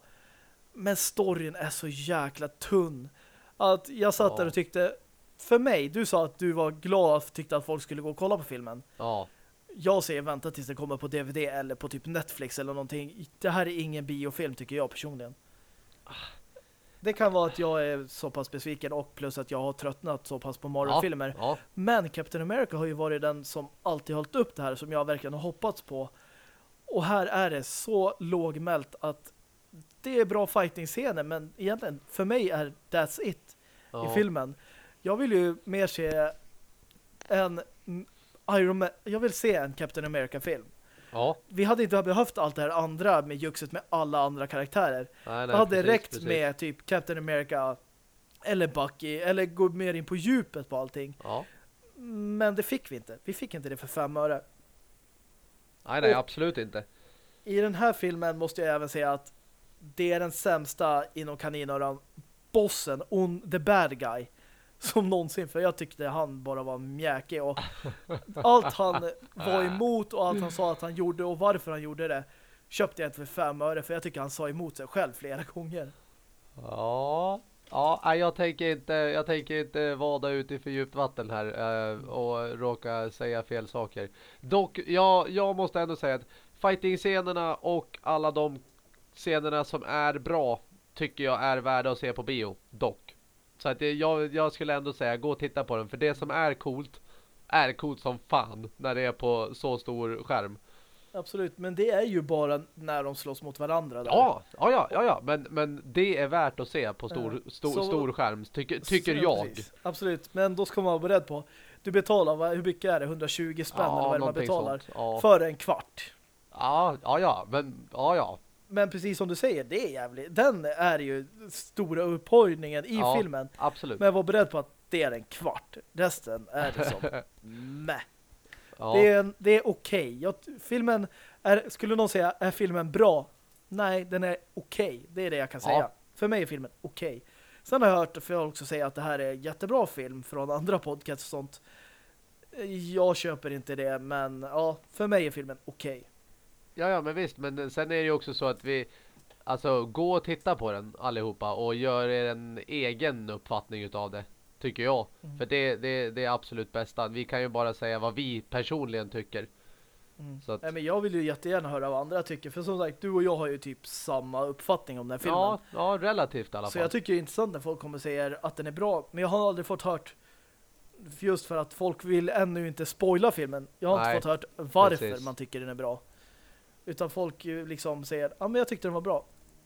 Speaker 1: Men storyn är så jäkla tunn. Att jag satt
Speaker 2: Ja.
Speaker 1: där och tyckte, för mig, du sa att du var glad och tyckte att folk skulle gå och kolla på filmen.
Speaker 2: Ja,
Speaker 1: Jag säger vänta tills det kommer på DVD eller på typ Netflix eller någonting. Det här är ingen biofilm tycker jag personligen. Det kan vara att jag är så pass besviken och plus att jag har tröttnat så pass på Marvel-filmer.
Speaker 2: ja,
Speaker 1: Men Captain America har ju varit den som alltid hållit upp det här som jag verkligen har hoppats på. Och här är det så lågmält att det är bra fighting-scener men egentligen för mig är that's it
Speaker 2: Ja.
Speaker 1: i filmen. Jag vill ju mer se en Iron Man, jag vill se en Captain America-film.
Speaker 2: Ja.
Speaker 1: Vi hade inte behövt allt det här andra med juxet med alla andra karaktärer.
Speaker 2: Nej, nej,
Speaker 1: Det hade
Speaker 2: precis,
Speaker 1: räckt
Speaker 2: precis.
Speaker 1: med typ Captain America eller Bucky eller gå mer in på djupet på allting.
Speaker 2: Ja.
Speaker 1: Men det fick vi inte. Vi fick inte det för fem öre.
Speaker 2: Nej, nej,
Speaker 1: Och-
Speaker 2: absolut inte.
Speaker 1: I den här filmen måste jag även säga att det är den sämsta inom kaninöron bossen, on, the bad guy som någonsin, för jag tyckte han bara var mjäkig och allt han var emot och allt han sa att han gjorde och varför han gjorde det köpte jag inte för fem öre för jag tycker han sa emot sig själv flera gånger.
Speaker 2: Ja. Ja, nej, jag tänker inte, jag tänker inte vada ut i för djupt vatten här eh, och råka säga fel saker. Dock, jag, jag måste ändå säga att fighting-scenerna och alla de scenerna som är bra tycker jag är värda att se på bio. Dock. Så att jag, jag skulle ändå säga, gå och titta på den. För det som är coolt är coolt som fan när det är på så stor skärm.
Speaker 1: Absolut, men det är ju bara när de slåss mot varandra. Där.
Speaker 2: Ja, ja, ja, ja, ja. Men, men det är värt att se på stor,
Speaker 1: Ja.
Speaker 2: stor,
Speaker 1: Så-
Speaker 2: stor skärm, tycker, tycker
Speaker 1: Ja,
Speaker 2: jag.
Speaker 1: precis. Absolut, men då ska man vara beredd på du betalar, vad, hur mycket är det? 120 spänn eller vad man betalar?
Speaker 2: Ja.
Speaker 1: För en kvart.
Speaker 2: ja, ja, ja, men ja, ja.
Speaker 1: Men precis som du säger, det är jävligt. Den är ju stora upphöjningen i
Speaker 2: Ja.
Speaker 1: filmen.
Speaker 2: Absolut.
Speaker 1: Men var beredd på att det är en kvart. Resten är liksom [LAUGHS] meh.
Speaker 2: Ja.
Speaker 1: Det är, det är okej. Jag- Filmen är, skulle någon säga, är filmen bra? Nej, den är okej. Det är det jag kan
Speaker 2: Ja.
Speaker 1: säga. För mig är filmen okej. Sen har jag hört folk också säga att det här är en jättebra film från andra podcasts och sånt. Jag köper inte det, men ja, för mig är filmen okej.
Speaker 2: Ja, ja, men visst. Men sen är det ju också så att vi alltså gå och titta på den allihopa och gör er en egen uppfattning utav det. Tycker jag.
Speaker 1: Mm.
Speaker 2: För det, det, det är absolut bästa. Vi kan ju bara säga vad vi personligen tycker.
Speaker 1: Mm.
Speaker 2: Så att,
Speaker 1: Nej, men jag vill ju jättegärna höra vad andra tycker. För som sagt, du och jag har ju typ samma uppfattning om den filmen.
Speaker 2: ja, ja, relativt i alla
Speaker 1: Så
Speaker 2: fall.
Speaker 1: jag tycker det är intressant när folk kommer och säger att den är bra. Men jag har aldrig fått hört just för att folk vill ännu inte spoila filmen. Jag har
Speaker 2: Nej,
Speaker 1: inte fått hört varför
Speaker 2: precis.
Speaker 1: man tycker den är bra. Utan folk ju liksom säger, ja men jag tyckte den var bra.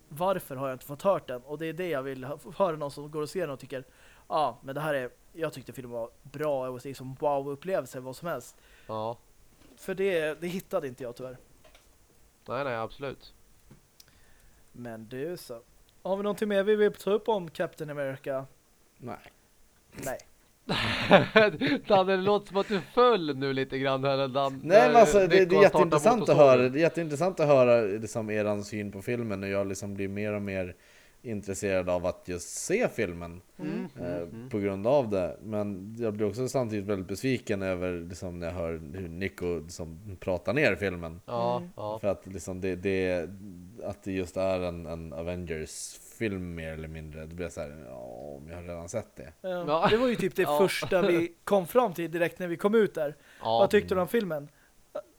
Speaker 1: Varför har jag inte fått hört den? Och det är det jag vill höra någon som går och ser den och tycker, ja men det här är, jag tyckte filmen var bra och liksom wow-upplevelse, vad som helst.
Speaker 2: Ja,
Speaker 1: För det, det hittade inte jag tyvärr.
Speaker 2: nej, nej, absolut.
Speaker 1: Men du så. Har vi någonting mer vi vill ta upp om Captain America?
Speaker 3: Nej.
Speaker 1: Nej. [LAUGHS]
Speaker 2: Danne, det låter som att du föll nu lite grann här. Dan,
Speaker 3: Nej men alltså det, det är jätteintressant att höra Det är jätteintressant att höra liksom eran syn på filmen och jag liksom blir mer och mer intresserad av att just se filmen
Speaker 2: Mm,
Speaker 3: eh,
Speaker 2: mm, mm.
Speaker 3: på grund av det. Men jag blir också samtidigt väldigt besviken över liksom, när jag hör hur Nico liksom, pratar ner filmen.
Speaker 1: Mm.
Speaker 3: För att, liksom, det, det, att det just är en, en Avengers-film mer eller mindre. Det blir så här, ja, men jag har redan sett det.
Speaker 1: Ja,
Speaker 2: Ja.
Speaker 1: Det var ju typ det
Speaker 2: Ja.
Speaker 1: första vi kom fram till direkt när vi kom ut där.
Speaker 2: ja.
Speaker 1: Vad tyckte du om filmen?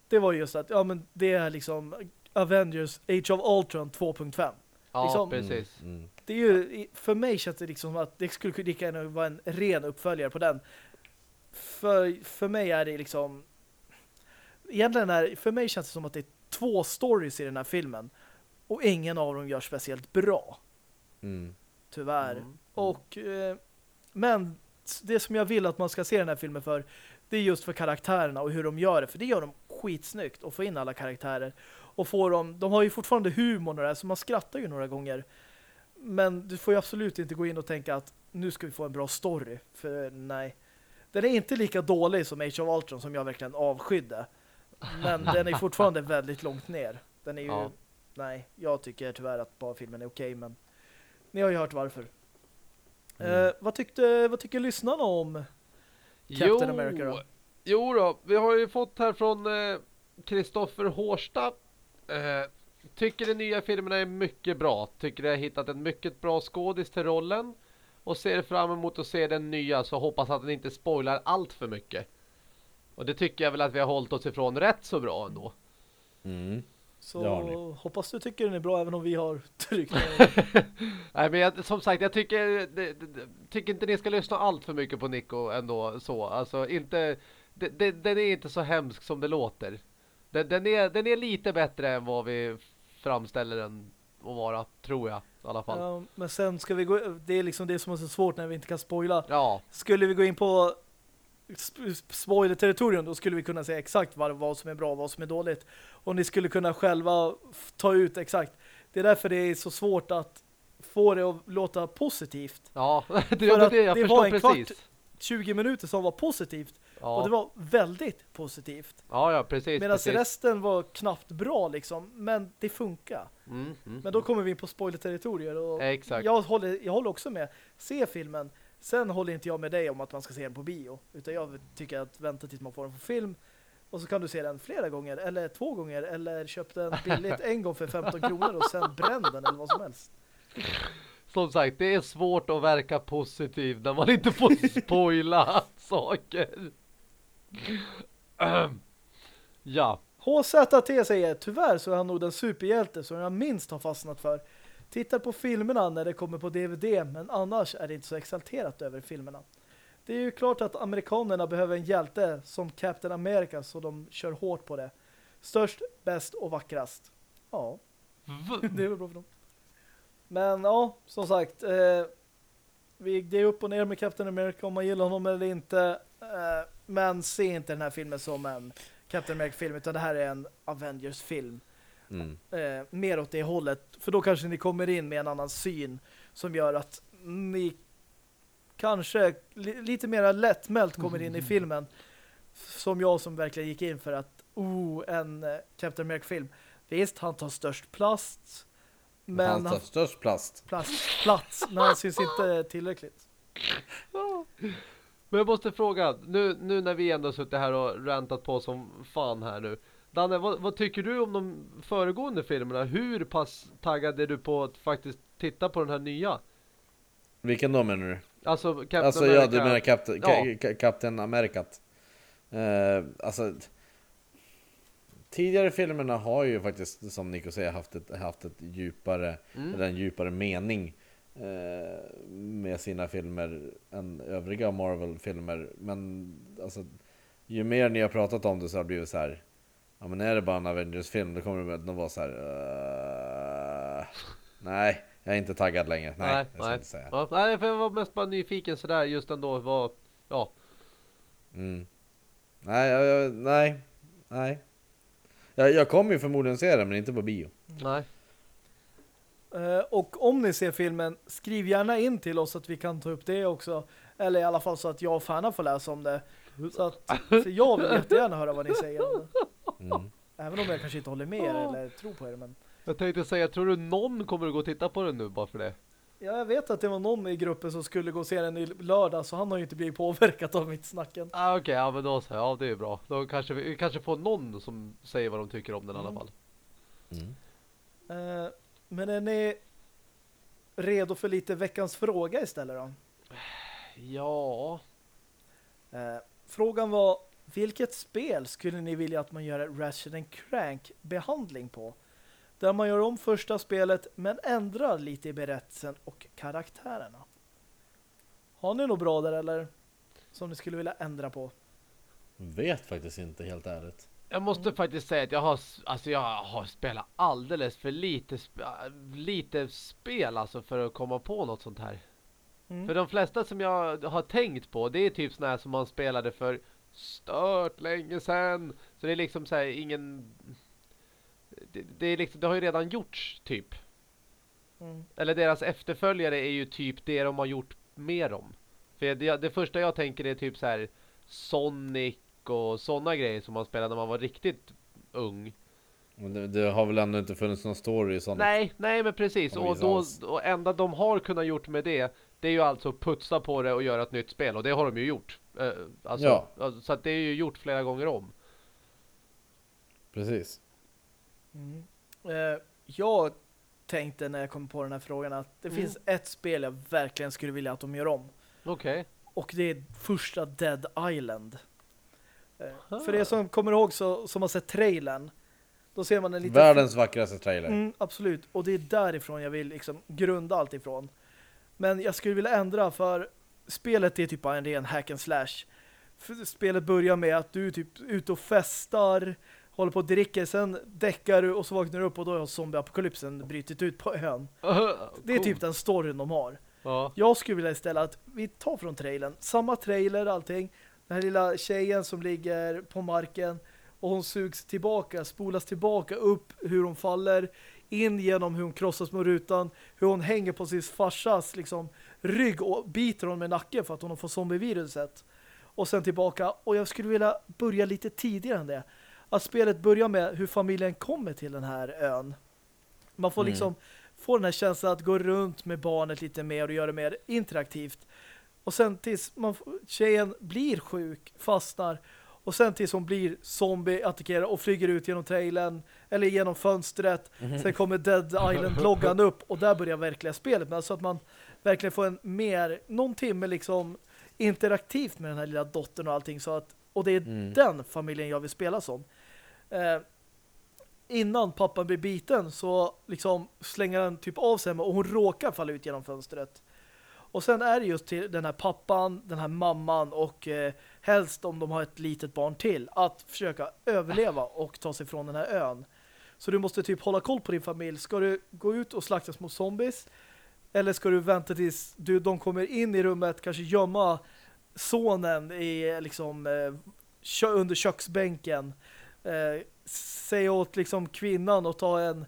Speaker 1: Det var just att ja, men det är liksom Avengers Age of Ultron 2.5.
Speaker 2: ja
Speaker 1: liksom-
Speaker 2: precis.
Speaker 3: Mm, mm.
Speaker 1: Det är ju, för mig känns det liksom som att det skulle lika gärna vara en ren uppföljare på den. För, för mig är det liksom egentligen är, för mig känns det som att det är två stories i den här filmen och ingen av dem gör speciellt bra.
Speaker 3: Mm.
Speaker 1: Tyvärr.
Speaker 2: Mm.
Speaker 1: Och, eh, men det som jag vill att man ska se den här filmen för det är just för karaktärerna och hur de gör det. För det gör de skitsnyggt och få in alla karaktärer. Och få dem, de har ju fortfarande humor och det här, så man skrattar ju några gånger. Men du får ju absolut inte gå in och tänka att nu ska vi få en bra story. För nej. Den är inte lika dålig som Age of Ultron som jag verkligen avskydde. Men den är fortfarande väldigt långt ner. Den är ju,
Speaker 2: Ja.
Speaker 1: nej, jag tycker tyvärr att bara filmen är okej, men ni har ju hört varför.
Speaker 3: Mm.
Speaker 1: Eh, vad, tyckte, vad tycker lyssnarna om Captain
Speaker 2: jo,
Speaker 1: America då?
Speaker 2: Jo då, vi har ju fått här från Kristoffer Hårsta. Eh, tycker de nya filmerna är mycket bra. Tycker de har hittat en mycket bra skådis till rollen. Och ser fram emot att se den nya så hoppas att den inte spoilar allt för mycket. Och det tycker jag väl att vi har hållit oss ifrån rätt så bra ändå.
Speaker 3: Mm.
Speaker 1: Så hoppas du tycker den är bra även om vi har tryckt. [LAUGHS]
Speaker 2: Nej men jag, som sagt jag tycker, det, det, tycker inte ni ska lyssna allt för mycket på Nico ändå så. Alltså inte, det, den är inte så hemsk som det låter. Den, den, är, den är lite bättre än vad vi framställer den att vara, tror jag i alla fall.
Speaker 1: Ja, men sen ska vi gå... Det är liksom det som är så svårt när vi inte kan spoila.
Speaker 2: Ja,
Speaker 1: Skulle vi gå in på spoiler-territorium då skulle vi kunna säga exakt vad, vad som är bra och vad som är dåligt. Och ni skulle kunna själva ta ut exakt. Det är därför det är så svårt att få det att låta positivt.
Speaker 2: ja. [LAUGHS] det,
Speaker 1: För att
Speaker 2: det, jag
Speaker 1: det var en kvart-
Speaker 2: precis.
Speaker 1: 20 minuter som var positivt.
Speaker 2: Ja.
Speaker 1: Och det var väldigt positivt.
Speaker 2: ja, ja, precis.
Speaker 1: Medan
Speaker 2: precis.
Speaker 1: resten var knappt bra liksom. Men det funkar.
Speaker 2: Mm, mm.
Speaker 1: Men då kommer vi in på spoiler-territorier. Och
Speaker 2: Exakt.
Speaker 1: jag, håller, jag håller också med. Se filmen. Sen håller inte jag med dig om att man ska se den på bio. Utan jag tycker att vänta tills man får den på film. Och så kan du se den flera gånger. Eller två gånger. Eller köp den billigt [LAUGHS] en gång för 15 kronor. Och sen bränn den eller vad som helst.
Speaker 2: Som sagt, det är svårt att verka positiv när man inte får [LAUGHS] spoila saker. Ja,
Speaker 1: HZT säger, tyvärr så är han nog den superhjälte som jag minst har fastnat för. Tittar på filmerna när det kommer på DVD, men annars är det inte så exalterat över filmerna. Det är ju klart att amerikanerna behöver en hjälte som Captain America så de kör hårt på det. Störst, bäst och vackrast. Ja, [LAUGHS] det är väl bra för dem. Men ja, som sagt, eh, vi, det är upp och ner med Captain America om man gillar honom eller inte. Eh, men se inte den här filmen som en Captain America-film utan det här är en Avengers-film.
Speaker 3: Mm.
Speaker 1: Eh, mer åt det hållet. För då kanske ni kommer in med en annan syn som gör att ni kanske li lite mer lättmält kommer in i filmen som jag som verkligen gick in för att oh, en eh, Captain America-film. Visst, han tar störst plast men
Speaker 3: han tar
Speaker 1: han,
Speaker 3: störst plast.
Speaker 1: plast, plats, men han syns inte tillräckligt.
Speaker 2: Men jag måste fråga, nu, nu när vi ändå suttit här och rantat på som fan här nu. Danne, vad, vad tycker du om de föregående filmerna? Hur pass taggad är du på att faktiskt titta på den här nya?
Speaker 3: Vilken då menar du?
Speaker 2: Alltså, Captain
Speaker 3: Alltså
Speaker 2: America.
Speaker 3: ja, du menar Captain,
Speaker 2: Ja.
Speaker 3: Ka- Ka- Captain Americat. Eh, alltså Tidigare filmerna har ju faktiskt, som Nico säger, haft ett, haft ett djupare,
Speaker 2: Mm.
Speaker 3: eller en djupare mening eh, med sina filmer än övriga Marvel-filmer. Men alltså, ju mer ni har pratat om det så har det blivit så här. Ja men är det bara en Avengers-film då kommer det att vara så här. eh, nej, jag är inte taggad längre. Nej,
Speaker 2: Nej,
Speaker 3: jag
Speaker 2: nej.
Speaker 3: inte säga.
Speaker 2: Ja, nej, för jag var mest bara nyfiken sådär just ändå. Vad, ja,
Speaker 3: Mm. Nej, jag, jag, nej, nej. Jag, jag kommer ju förmodligen se den, men inte på bio.
Speaker 2: nej.
Speaker 1: Eh, och om ni ser filmen, skriv gärna in till oss att vi kan ta upp det också. Eller i alla fall så att jag och Fanna får läsa om det. Så att, för jag vill jättegärna höra vad ni säger om det.
Speaker 3: Mm.
Speaker 1: Även om jag kanske inte håller med er eller tror på er. Men
Speaker 2: Jag tänkte säga, tror du någon kommer att gå och titta på den nu bara för det?
Speaker 1: ja, jag vet att det var någon i gruppen som skulle gå och se den i lördag. Så han har ju inte blivit påverkad av mitt snacken.
Speaker 2: Ah, Okej, ja men då så, ja det är bra. Då kanske vi kanske får någon som säger vad de tycker om den i alla
Speaker 1: Mm.
Speaker 2: fall.
Speaker 3: Mm.
Speaker 1: Eh, men är ni redo för lite veckans fråga istället då?
Speaker 2: Ja,
Speaker 1: Eh, frågan var vilket spel skulle ni vilja att man gör en Ratchet Crank behandling på? Där man gör om första spelet men ändrar lite i berättelsen och karaktärerna. Har ni något bra där eller? Som ni skulle vilja ändra på?
Speaker 3: Vet faktiskt inte helt ärligt.
Speaker 2: jag måste faktiskt säga att jag har, alltså jag har spelat alldeles för lite, sp lite spel alltså för att komma på något sånt här.
Speaker 1: Mm.
Speaker 2: För de flesta som jag har tänkt på, det är typ såna här som man spelade för stört länge sedan. Så det är liksom så här ingen... Det, det, är liksom, det har ju redan gjorts typ.
Speaker 1: Mm.
Speaker 2: Eller deras efterföljare är ju typ det de har gjort mer om. För det, det första jag tänker är typ så här Sonic och sådana grejer som man spelade när man var riktigt ung.
Speaker 3: Men det, det har väl ändå inte funnits någon story i sånt.
Speaker 2: Nej, nej men precis. Och då, och enda de har kunnat gjort med det, det är ju alltså att putsa på det och göra ett nytt spel. Och det har de ju gjort. Eh, alltså,
Speaker 3: Ja.
Speaker 2: alltså, Så att det är ju gjort flera gånger om.
Speaker 3: Precis.
Speaker 1: Mm. Eh, jag tänkte när jag kom på den här frågan att det
Speaker 2: Mm.
Speaker 1: finns ett spel jag verkligen skulle vilja att de gör om.
Speaker 2: Okej.
Speaker 1: Och det är första Dead Island. Eh. För det som kommer ihåg så, som har sett trailern. Då ser man en liten...
Speaker 3: Världens vackraste trailer.
Speaker 1: Mm, absolut. Och det är därifrån jag vill liksom grunda allt ifrån. Men jag skulle vilja ändra för spelet är typ bara en ren hack and slash. Spelet börjar med att du typ ute och festar, håller på och dricker, sen däckar du och så vaknar du upp och då har zombieapokalypsen brytit ut på ön. [LAUGHS] Det är typ den storyn de har.
Speaker 2: Ja.
Speaker 1: Jag skulle vilja ställa att vi tar från trailern. Samma trailer, allting. Den här lilla tjejen som ligger på marken och hon sugs tillbaka, spolas tillbaka upp hur hon faller in genom hur hon krossas med rutan, hur hon hänger på sin farsas liksom, rygg och biter hon med nacken för att hon har fått zombieviruset. Och sen tillbaka. Och jag skulle vilja börja lite tidigare än det. Att spelet börjar med hur familjen kommer till den här ön. Man får
Speaker 3: Mm.
Speaker 1: liksom få den här känslan att gå runt med barnet lite mer och göra det mer interaktivt. Och sen tills man, tjejen blir sjuk, fastnar och sen tills hon blir zombie, attackerar och flyger ut genom trailern eller genom fönstret. Sen kommer Dead Island-loggan [LAUGHS] upp och där börjar verkliga spelet. Men så att man verkligen får en mer, någon timme liksom interaktivt med den här lilla dottern och allting. Så att, och det är
Speaker 3: Mm.
Speaker 1: den familjen jag vill spela som. Eh, innan pappan blir biten så liksom slänger han typ av sig och hon råkar falla ut genom fönstret. Och sen är det just till den här pappan, den här mamman och eh, helst om de har ett litet barn till att försöka överleva och ta sig från den här ön. Så du måste typ hålla koll på din familj. Ska du gå ut och slaktas mot zombies? Eller ska du vänta tills du, de kommer in i rummet, kanske gömma sonen i liksom eh, under köksbänken. Eh, säga åt liksom kvinnan att ta en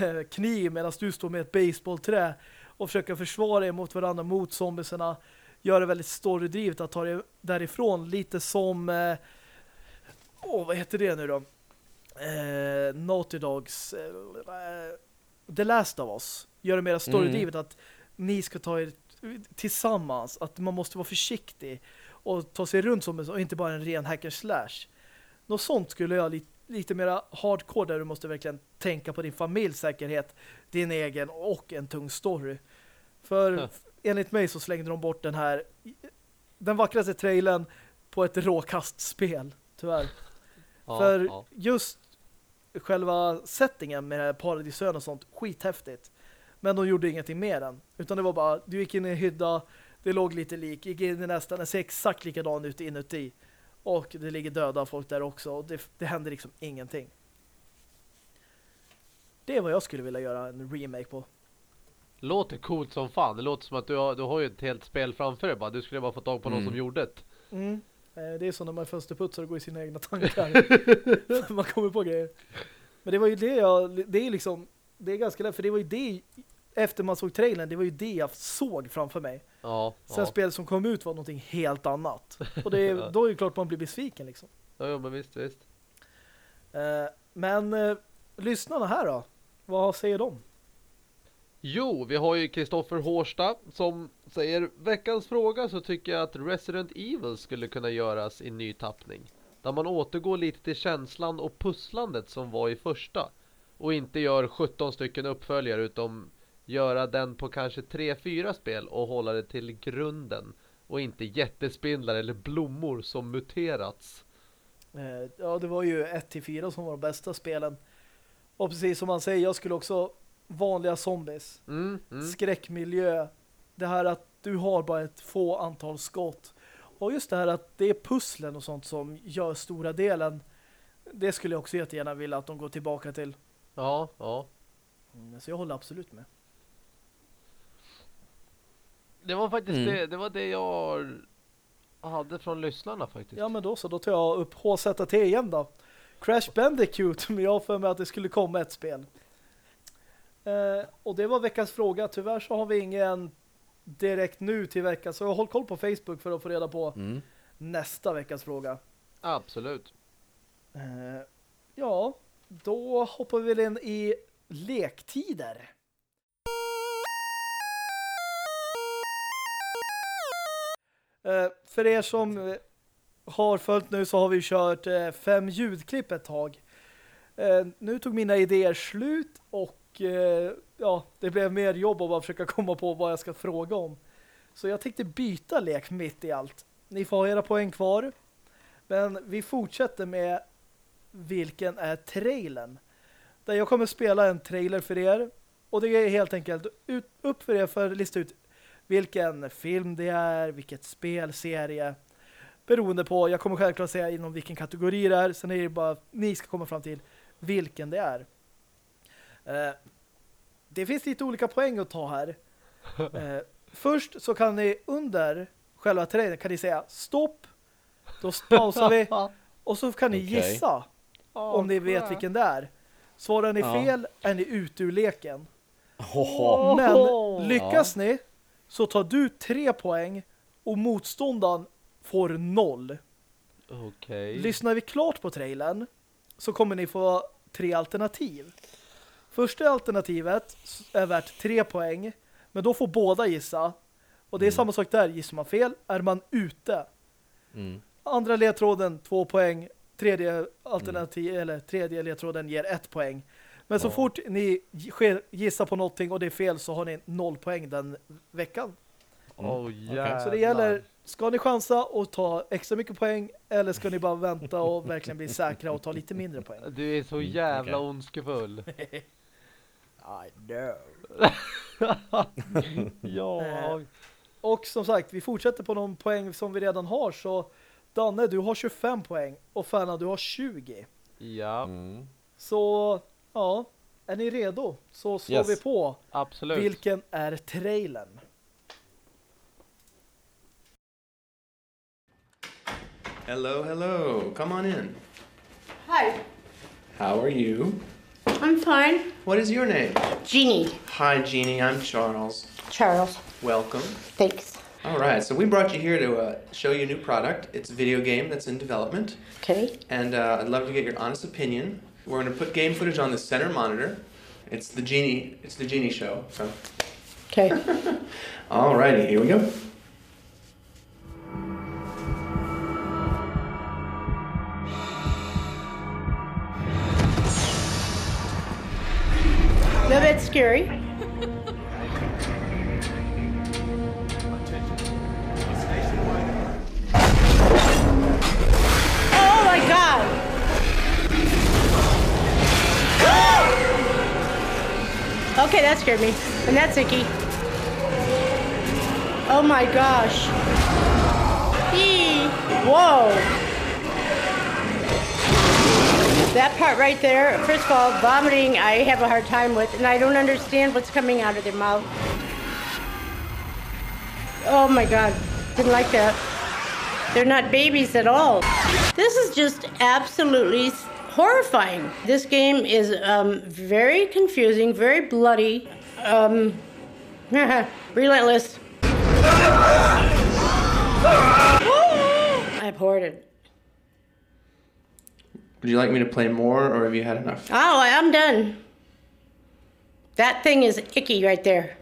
Speaker 1: eh, kniv medan du står med ett baseballträ och försöka försvara er mot varandra mot zombiesarna. Gör det väldigt storydrivet att ta det därifrån. Lite som eh, åh, vad heter det nu då? Eh, Naughty Dogs eh, The Last of Us. Gör det mer storydrivet att ni ska ta er tillsammans. Att man måste vara försiktig och ta sig runt som och inte bara en ren hacker slash. Något sånt skulle jag lite, lite mer hardcore där du måste verkligen tänka på din familjs säkerhet, din egen och en tung story. För
Speaker 2: Ja.
Speaker 1: enligt mig så slängde de bort den här den vackraste trailern på ett råkastspel, tyvärr.
Speaker 2: Ja,
Speaker 1: För
Speaker 2: ja.
Speaker 1: just själva settingen med paradisön och sånt, skithäftigt. Men de gjorde ingenting mer än. Utan det var bara, du gick in i en hydda, det låg lite lik, gick in i nästa, den ser exakt likadan ut inuti. Och det ligger döda folk där också. Och det, det händer liksom ingenting. Det är vad jag skulle vilja göra en remake på.
Speaker 2: Låter coolt som fan. Det låter som att du har, du har ju ett helt spel framför dig bara. Du skulle bara få tag på någon
Speaker 3: Mm.
Speaker 2: som gjorde det.
Speaker 1: Mm. Eh, Det är som när man fönsterputsar och går i sina egna tankar. [LAUGHS] man kommer på grejer. Men det var ju det jag, det är liksom, det är ganska lätt, för det var ju det, efter man såg trailern, det var ju det jag såg framför mig.
Speaker 2: Ja,
Speaker 1: Sen
Speaker 2: ja.
Speaker 1: spelet som kom ut var någonting helt annat. Och det [LAUGHS] är,
Speaker 2: Ja.
Speaker 1: då är det klart man blir besviken liksom.
Speaker 2: ja, ja men visst, visst.
Speaker 1: Eh, Men eh, lyssnarna här då? Vad säger de?
Speaker 2: Jo, vi har ju Kristoffer Hårsta som säger veckans fråga så tycker jag att Resident Evil skulle kunna göras i ny tappning. Där man återgår lite till känslan och pusslandet som var i första. Och inte gör 17 stycken uppföljare utom göra den på kanske 3-4 spel och hålla det till grunden. Och inte jättespindlar eller blommor som muterats.
Speaker 1: Eh, Ja, det var ju 1-4 som var de bästa spelen. Och precis som man säger, jag skulle också vanliga zombies.
Speaker 2: Mm, mm.
Speaker 1: skräckmiljö. Det här att du har bara ett få antal skott. Och just det här att det är pusslen och sånt som gör stora delen. Det skulle jag också jättegärna vilja att de går tillbaka till.
Speaker 2: Ja, ja.
Speaker 1: Mm, Så jag håller absolut med.
Speaker 2: Det var faktiskt
Speaker 3: Mm.
Speaker 2: det, det var det jag hade från lyssnarna faktiskt.
Speaker 1: Ja men då så, då tar jag upp HZT igen då. Crash Bandicoot, men jag för mig att det skulle komma ett spel. Eh, och det var veckans fråga. Tyvärr så har vi ingen direkt nu till veckan. Så håll koll på Facebook för att få reda på
Speaker 3: Mm.
Speaker 1: nästa veckans fråga.
Speaker 2: Absolut.
Speaker 1: Eh, ja, då hoppar vi väl in i lektider. Eh, för er som eh, har följt nu så har vi kört eh, fem ljudklipp ett tag. Eh, nu tog mina idéer slut och eh, ja, det blev mer jobb att bara försöka komma på vad jag ska fråga om. Så jag tänkte byta lek mitt i allt. Ni får ha era poäng kvar. Men vi fortsätter med vilken är trailern. Där jag kommer spela en trailer för er. Och det är helt enkelt ut, upp för er för att lista ut vilken film det är, vilket spelserie. beroende på, jag kommer självklart säga inom vilken kategori det är, sen är det bara ni ska komma fram till vilken det är. Eh, det finns lite olika poäng att ta här. [LAUGHS] Eh, först så kan ni under själva trailern kan ni säga stopp, då pausar vi [LAUGHS] och så kan ni
Speaker 3: Okej.
Speaker 1: gissa om ni vet vilken det är. Svarar ni
Speaker 3: Ja.
Speaker 1: fel är ni ute ur leken.
Speaker 3: Hoho.
Speaker 1: Men lyckas ni så tar du tre poäng och motståndaren får noll.
Speaker 2: Okej.
Speaker 1: Lyssnar vi klart på trailern så kommer ni få tre alternativ. Första alternativet är värt tre poäng men då får båda gissa. Och det är samma sak där. Gissar man fel är man ute.
Speaker 3: Mm.
Speaker 1: Andra ledtråden två poäng. Tredje alternativ eller tredje ledtråden ger ett poäng. Men så
Speaker 3: Ja.
Speaker 1: fort ni gissar på någonting och det är fel så har ni noll poäng den veckan.
Speaker 2: Åh jävlar.
Speaker 1: Så det gäller, ska ni chansa och ta extra mycket poäng eller ska ni bara vänta och verkligen bli säkra och ta lite mindre poäng?
Speaker 2: Du är så jävla
Speaker 3: okej.
Speaker 2: ondskefull. [LAUGHS]
Speaker 1: I know. [LAUGHS]
Speaker 2: ja.
Speaker 1: Och som sagt, vi fortsätter på de poäng som vi redan har så Danne, du har 25 poäng och Fanna, du har 20.
Speaker 2: Ja,
Speaker 3: Mm.
Speaker 1: Så, ja, är ni redo? Så slår
Speaker 3: Yes.
Speaker 1: vi på.
Speaker 2: absolut.
Speaker 1: Vilken är trailern?
Speaker 4: Hello, hello. Come on in.
Speaker 5: Hi,
Speaker 4: How are you?
Speaker 5: I'm fine.
Speaker 4: What is your name?
Speaker 5: Jeannie.
Speaker 4: Hi, Jeannie. I'm Charles.
Speaker 5: Charles,
Speaker 4: Welcome.
Speaker 5: thanks.
Speaker 4: All right, so we brought you here to uh, show you a new product. It's a video game that's in development,
Speaker 5: Okay.
Speaker 4: and uh, I'd love to get your honest opinion. We're going to put game footage on the center monitor. It's the Genie. It's the Genie show. So,
Speaker 5: Okay. [LAUGHS]
Speaker 4: All righty. here we go.
Speaker 5: No, bit scary. Oh my god! Okay, that scared me. And that's icky. Oh my gosh. Eee. Whoa. That part right there, first of all, vomiting, I have a hard time with, and I don't understand what's coming out of their mouth. Oh my God, didn't like that. They're not babies at all. This is just absolutely horrifying. This game is um, very confusing, very bloody, um, [LAUGHS] relentless. [GASPS] I abhorred it.
Speaker 4: Would you like me to play more, or have you had enough?
Speaker 5: Oh, I'm done. That thing is icky right there.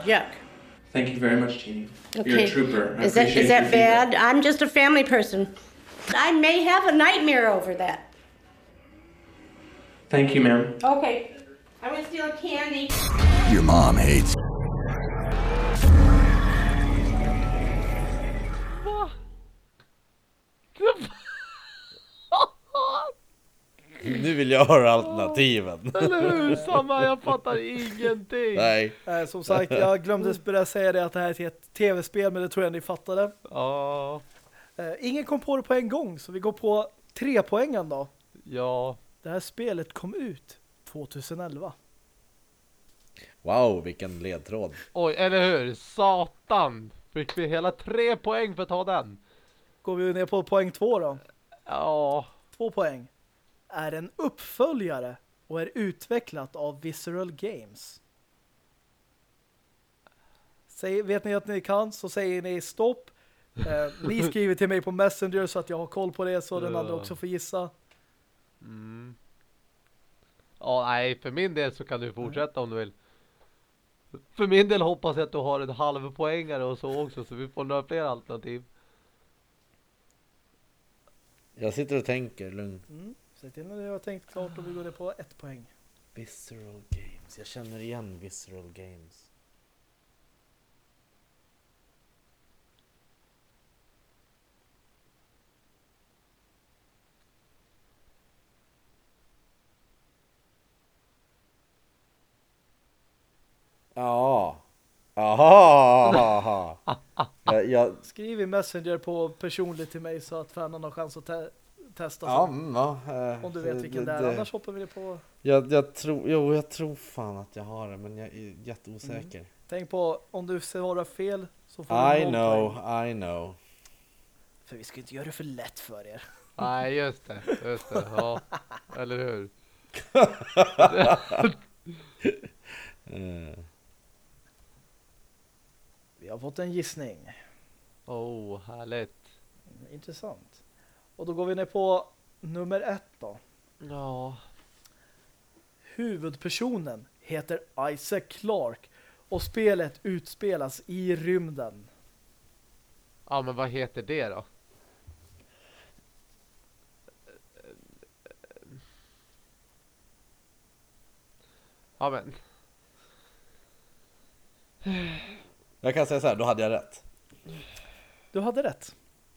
Speaker 5: Yuck.
Speaker 4: Thank you very much, Jeannie.
Speaker 5: Okay.
Speaker 4: You're a trooper. I
Speaker 5: is that
Speaker 4: appreciate
Speaker 5: is
Speaker 4: your
Speaker 5: that
Speaker 4: feedback.
Speaker 5: bad? I'm just a family person. I may have a nightmare over that.
Speaker 4: Thank you, ma'am.
Speaker 5: Okay. I'm gonna steal a candy.
Speaker 6: Your mom hates. [LAUGHS]
Speaker 3: Nu vill jag höra alternativen. [LAUGHS]
Speaker 2: Eller hur? Samma, jag fattar ingenting.
Speaker 3: Nej.
Speaker 1: Eh, som sagt, jag glömde [LAUGHS] börja säga det att det här är ett tv-spel men det tror jag ni fattade.
Speaker 2: Ja,
Speaker 1: Eh, ingen kom på det på en gång så vi går på tre poängen då.
Speaker 2: ja.
Speaker 1: Det här spelet kom ut 2011.
Speaker 3: Wow, vilken ledtråd.
Speaker 2: Oj, eller hur? Satan! Fick vi hela tre poäng för att ta den?
Speaker 1: Går vi ner på poäng två då.
Speaker 2: Ja,
Speaker 1: Två poäng. Är en uppföljare och är utvecklat av Visceral Games. Säg, vet ni att ni kan så säger ni stopp. Eh, ni [LAUGHS] skriver till mig på Messenger så att jag har koll på det så den andra också får gissa.
Speaker 2: ja, nej, för min del så kan du fortsätta om du vill. För min del hoppas jag att du har en halv poängare och så också så vi får några fler alternativ.
Speaker 3: Jag sitter och tänker, lugn.
Speaker 1: Mm. Säg till när du har tänkt klart och vi går ner på ett poäng.
Speaker 3: Visceral Games. Jag känner igen Visceral Games. Ja. Jaha. Jag, [LAUGHS] jag,
Speaker 1: Skriv i Messenger på personligt till mig så att fanen har chans att te testa.
Speaker 3: ja, mm, ja, eh,
Speaker 1: Om du vet vilken det är. Annars hoppar vi på...
Speaker 3: Jag, jag tror, jo, jag tror fan att jag har det, men jag är jätteosäker.
Speaker 1: Tänk på, om du svarar fel så får du
Speaker 3: I know,
Speaker 1: poäng.
Speaker 3: I know.
Speaker 1: För vi ska inte göra det för lätt för er. [LAUGHS]
Speaker 2: Nej, just det. Just det. Ja, eller hur? [LAUGHS] [LAUGHS]
Speaker 1: Vi har fått en gissning.
Speaker 2: Oh, härligt.
Speaker 1: Intressant. Och då går vi ner på nummer ett då.
Speaker 2: Ja.
Speaker 1: Huvudpersonen heter Isaac Clarke och spelet utspelas i rymden.
Speaker 2: Ja, men vad heter det då? Ja, men.
Speaker 3: Jag kan säga så här, då hade jag rätt.
Speaker 1: Du hade rätt.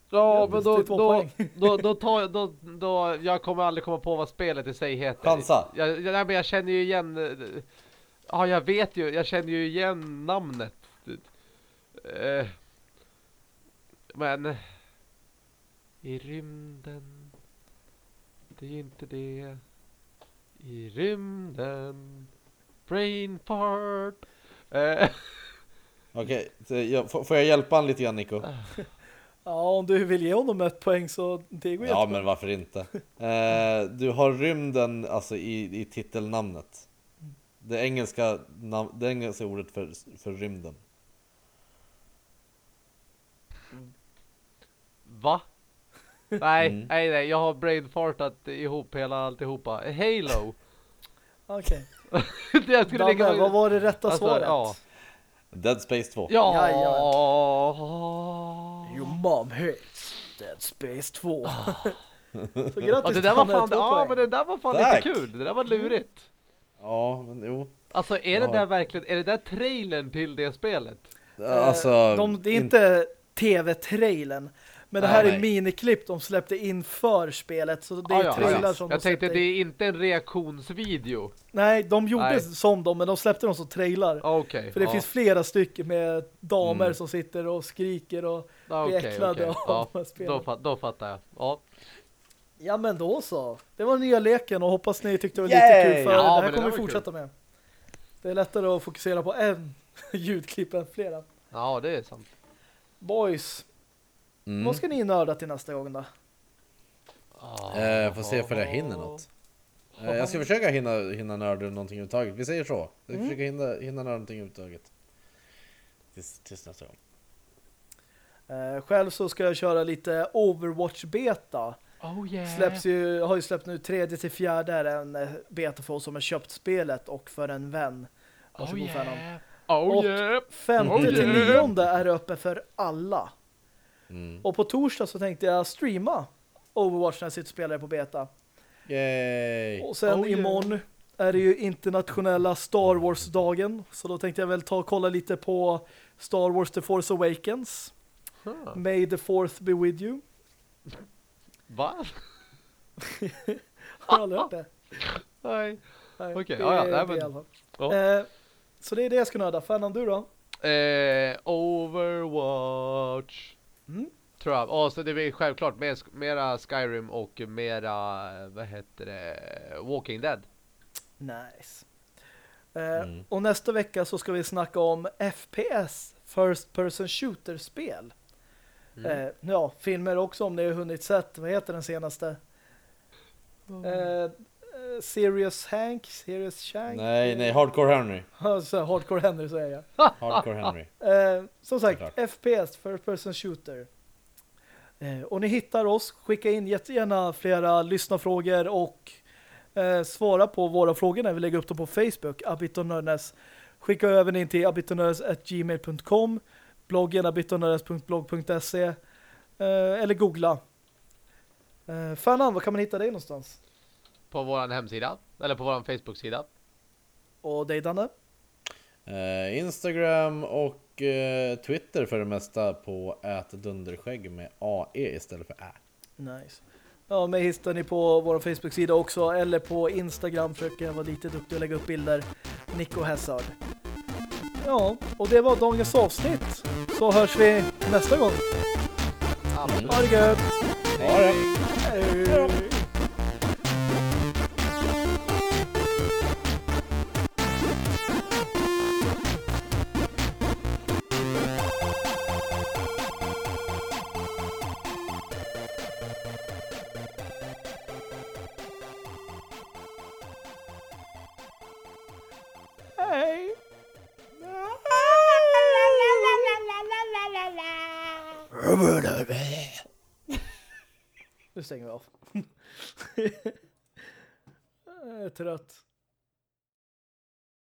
Speaker 2: Ja,
Speaker 1: Ja,
Speaker 2: men då, då, då, då tar jag, då, då, jag kommer aldrig komma på vad spelet i sig heter.
Speaker 3: Chansa.
Speaker 2: Jag, jag, nej, men jag känner ju igen, eh, ja jag vet ju, jag känner ju igen namnet. Eh, men, i rymden, det är inte det. I rymden, brain fart. [LAUGHS]
Speaker 3: Okej, jag, får jag hjälpa han lite grann Nico? [LAUGHS]
Speaker 1: Ja, om du vill ge honom ett poäng så det går
Speaker 3: Ja,
Speaker 1: jättebra.
Speaker 3: men varför inte? [LAUGHS] Eh, du har rymden alltså i, i titelnamnet. Det engelska, nam- det engelska ordet för, för rymden.
Speaker 2: Va? [LAUGHS] Nej,
Speaker 3: Mm.
Speaker 2: nej, nej, jag har brain fartat ihop hela alltihopa. Halo.
Speaker 1: Okej.
Speaker 2: skulle
Speaker 1: Danne,
Speaker 2: ligga-
Speaker 1: vad var det rätta
Speaker 2: Alltså,
Speaker 1: svaret?
Speaker 2: ja.
Speaker 3: Dead Space 2.
Speaker 2: Ja.
Speaker 1: Your mom hates Dead Space 2. så grattis
Speaker 2: Ja, det där var fan, ja men det där var fan
Speaker 3: Tack.
Speaker 2: lite kul. Det där var lurigt.
Speaker 3: Ja, men jo.
Speaker 2: Alltså är det
Speaker 3: Ja.
Speaker 2: där verkligen, är det där trailern till det spelet?
Speaker 3: Alltså,
Speaker 1: Eh, de, det är
Speaker 3: in-
Speaker 1: inte tv-trailen. Men det
Speaker 3: Nej,
Speaker 1: här är
Speaker 3: nej.
Speaker 1: miniklipp de släppte inför spelet. Så det är
Speaker 2: Ah, ja,
Speaker 1: trailar
Speaker 2: ja.
Speaker 1: som
Speaker 2: Jag
Speaker 1: de
Speaker 2: tänkte det är inte en reaktionsvideo.
Speaker 1: Nej, de gjorde
Speaker 2: Nej.
Speaker 1: som dem, men de släppte dem som trailar.
Speaker 2: Okej.
Speaker 1: För det
Speaker 2: ja.
Speaker 1: finns flera stycken med damer
Speaker 3: Mm.
Speaker 1: som sitter och skriker och
Speaker 2: Ja, [LAUGHS]
Speaker 1: blir
Speaker 2: okej,
Speaker 1: äcklade
Speaker 2: okej.
Speaker 1: av
Speaker 2: Ja,
Speaker 1: de spelen.
Speaker 2: då, då fattar jag. Ja.
Speaker 1: Ja men då så. Det var nya leken och hoppas ni tyckte det var
Speaker 3: Yay!
Speaker 1: lite kul för
Speaker 2: Ja,
Speaker 1: det här kommer vi fortsätta med. Det är lättare att fokusera på en [LAUGHS] ljudklipp än flera.
Speaker 2: ja, det är sant.
Speaker 1: Boys,
Speaker 3: Mm.
Speaker 1: vad ska ni nörda till nästa gång då?
Speaker 3: Eh, får se ifall jag hinner något. Eh, jag ska försöka hinna, hinna nörda någonting överhuvudtaget. Vi säger så. Jag ska
Speaker 1: Mm.
Speaker 3: försöka hinna, hinna nörda någonting överhuvudtaget. Tills, tills nästa gång.
Speaker 1: Eh, själv så ska jag köra lite Overwatch beta.
Speaker 2: Oh yeah.
Speaker 1: Släpps ju, har ju släppt nu tredje till fjärde är en eh, beta för oss som har köpt spelet och för en vän.
Speaker 2: Oh
Speaker 1: Varsågod Fanon.
Speaker 2: yeah. Oh
Speaker 1: Och-
Speaker 2: yeah.
Speaker 1: Femte
Speaker 2: Oh,
Speaker 1: till
Speaker 2: yeah.
Speaker 1: nionde är uppe för alla.
Speaker 3: Mm.
Speaker 1: Och på torsdag så tänkte jag streama Overwatch när jag sitter och spelar på beta.
Speaker 3: Yay!
Speaker 1: Och sen
Speaker 2: Oh, yeah.
Speaker 1: imorgon är det ju internationella Star Wars-dagen. Så då tänkte jag väl ta och kolla lite på Star Wars The Force Awakens.
Speaker 2: Huh.
Speaker 1: May the fourth be with you.
Speaker 2: Va? [LAUGHS]
Speaker 1: Har du hört det?
Speaker 2: Nej. Okej,
Speaker 1: det
Speaker 2: ja, nej,
Speaker 1: det
Speaker 2: men-. Ja.
Speaker 1: Eh, så det är det jag ska nörda. Fan du då?
Speaker 2: Eh, Overwatch.
Speaker 1: Mm.
Speaker 2: Tror jag. Och så det blir självklart mer, mera Skyrim och mera, vad heter det, Walking Dead.
Speaker 1: Nice. Eh,
Speaker 3: Mm.
Speaker 1: Och nästa vecka så ska vi snacka om FPS, First Person Shooter-spel.
Speaker 2: Mm.
Speaker 1: Eh, ja, filmer också om ni har hunnit sett. Vad heter den senaste? Eh, Serious Hank? Serious Shank?
Speaker 3: Nej, nej, Hardcore Henry. [LAUGHS]
Speaker 1: Alltså, Hardcore Henry säger jag. [LAUGHS]
Speaker 3: Hardcore Henry. [LAUGHS]
Speaker 1: Eh, som sagt. FPS, First Person Shooter. Eh, och ni hittar oss. Skicka in jättegärna flera lyssnarfrågor och eh, svara på våra frågor när vi lägger upp dem på Facebook, abitonörnes. Skicka över in till abitonörnes.gmail.com bloggen abitonörnes.blogg.se eh, eller googla. Eh, Fanan, var kan man hitta dig någonstans?
Speaker 2: På våran hemsida, eller på våran Facebook-sida.
Speaker 1: Och dig, Danne?
Speaker 3: Eh, Instagram och eh, Twitter för det mesta på ätdunderskägg med AE istället för Ä.
Speaker 1: Nice. Ja, mig hittar ni på vår Facebook-sida också eller på Instagram försöker jag vara lite duktig och lägga upp bilder. Nico Hazard. Ja, och det var dagens avsnitt. Så hörs vi nästa gång. Ha det gött!
Speaker 3: Ha det!
Speaker 1: Stänger vi av. [LAUGHS] Jag är trött.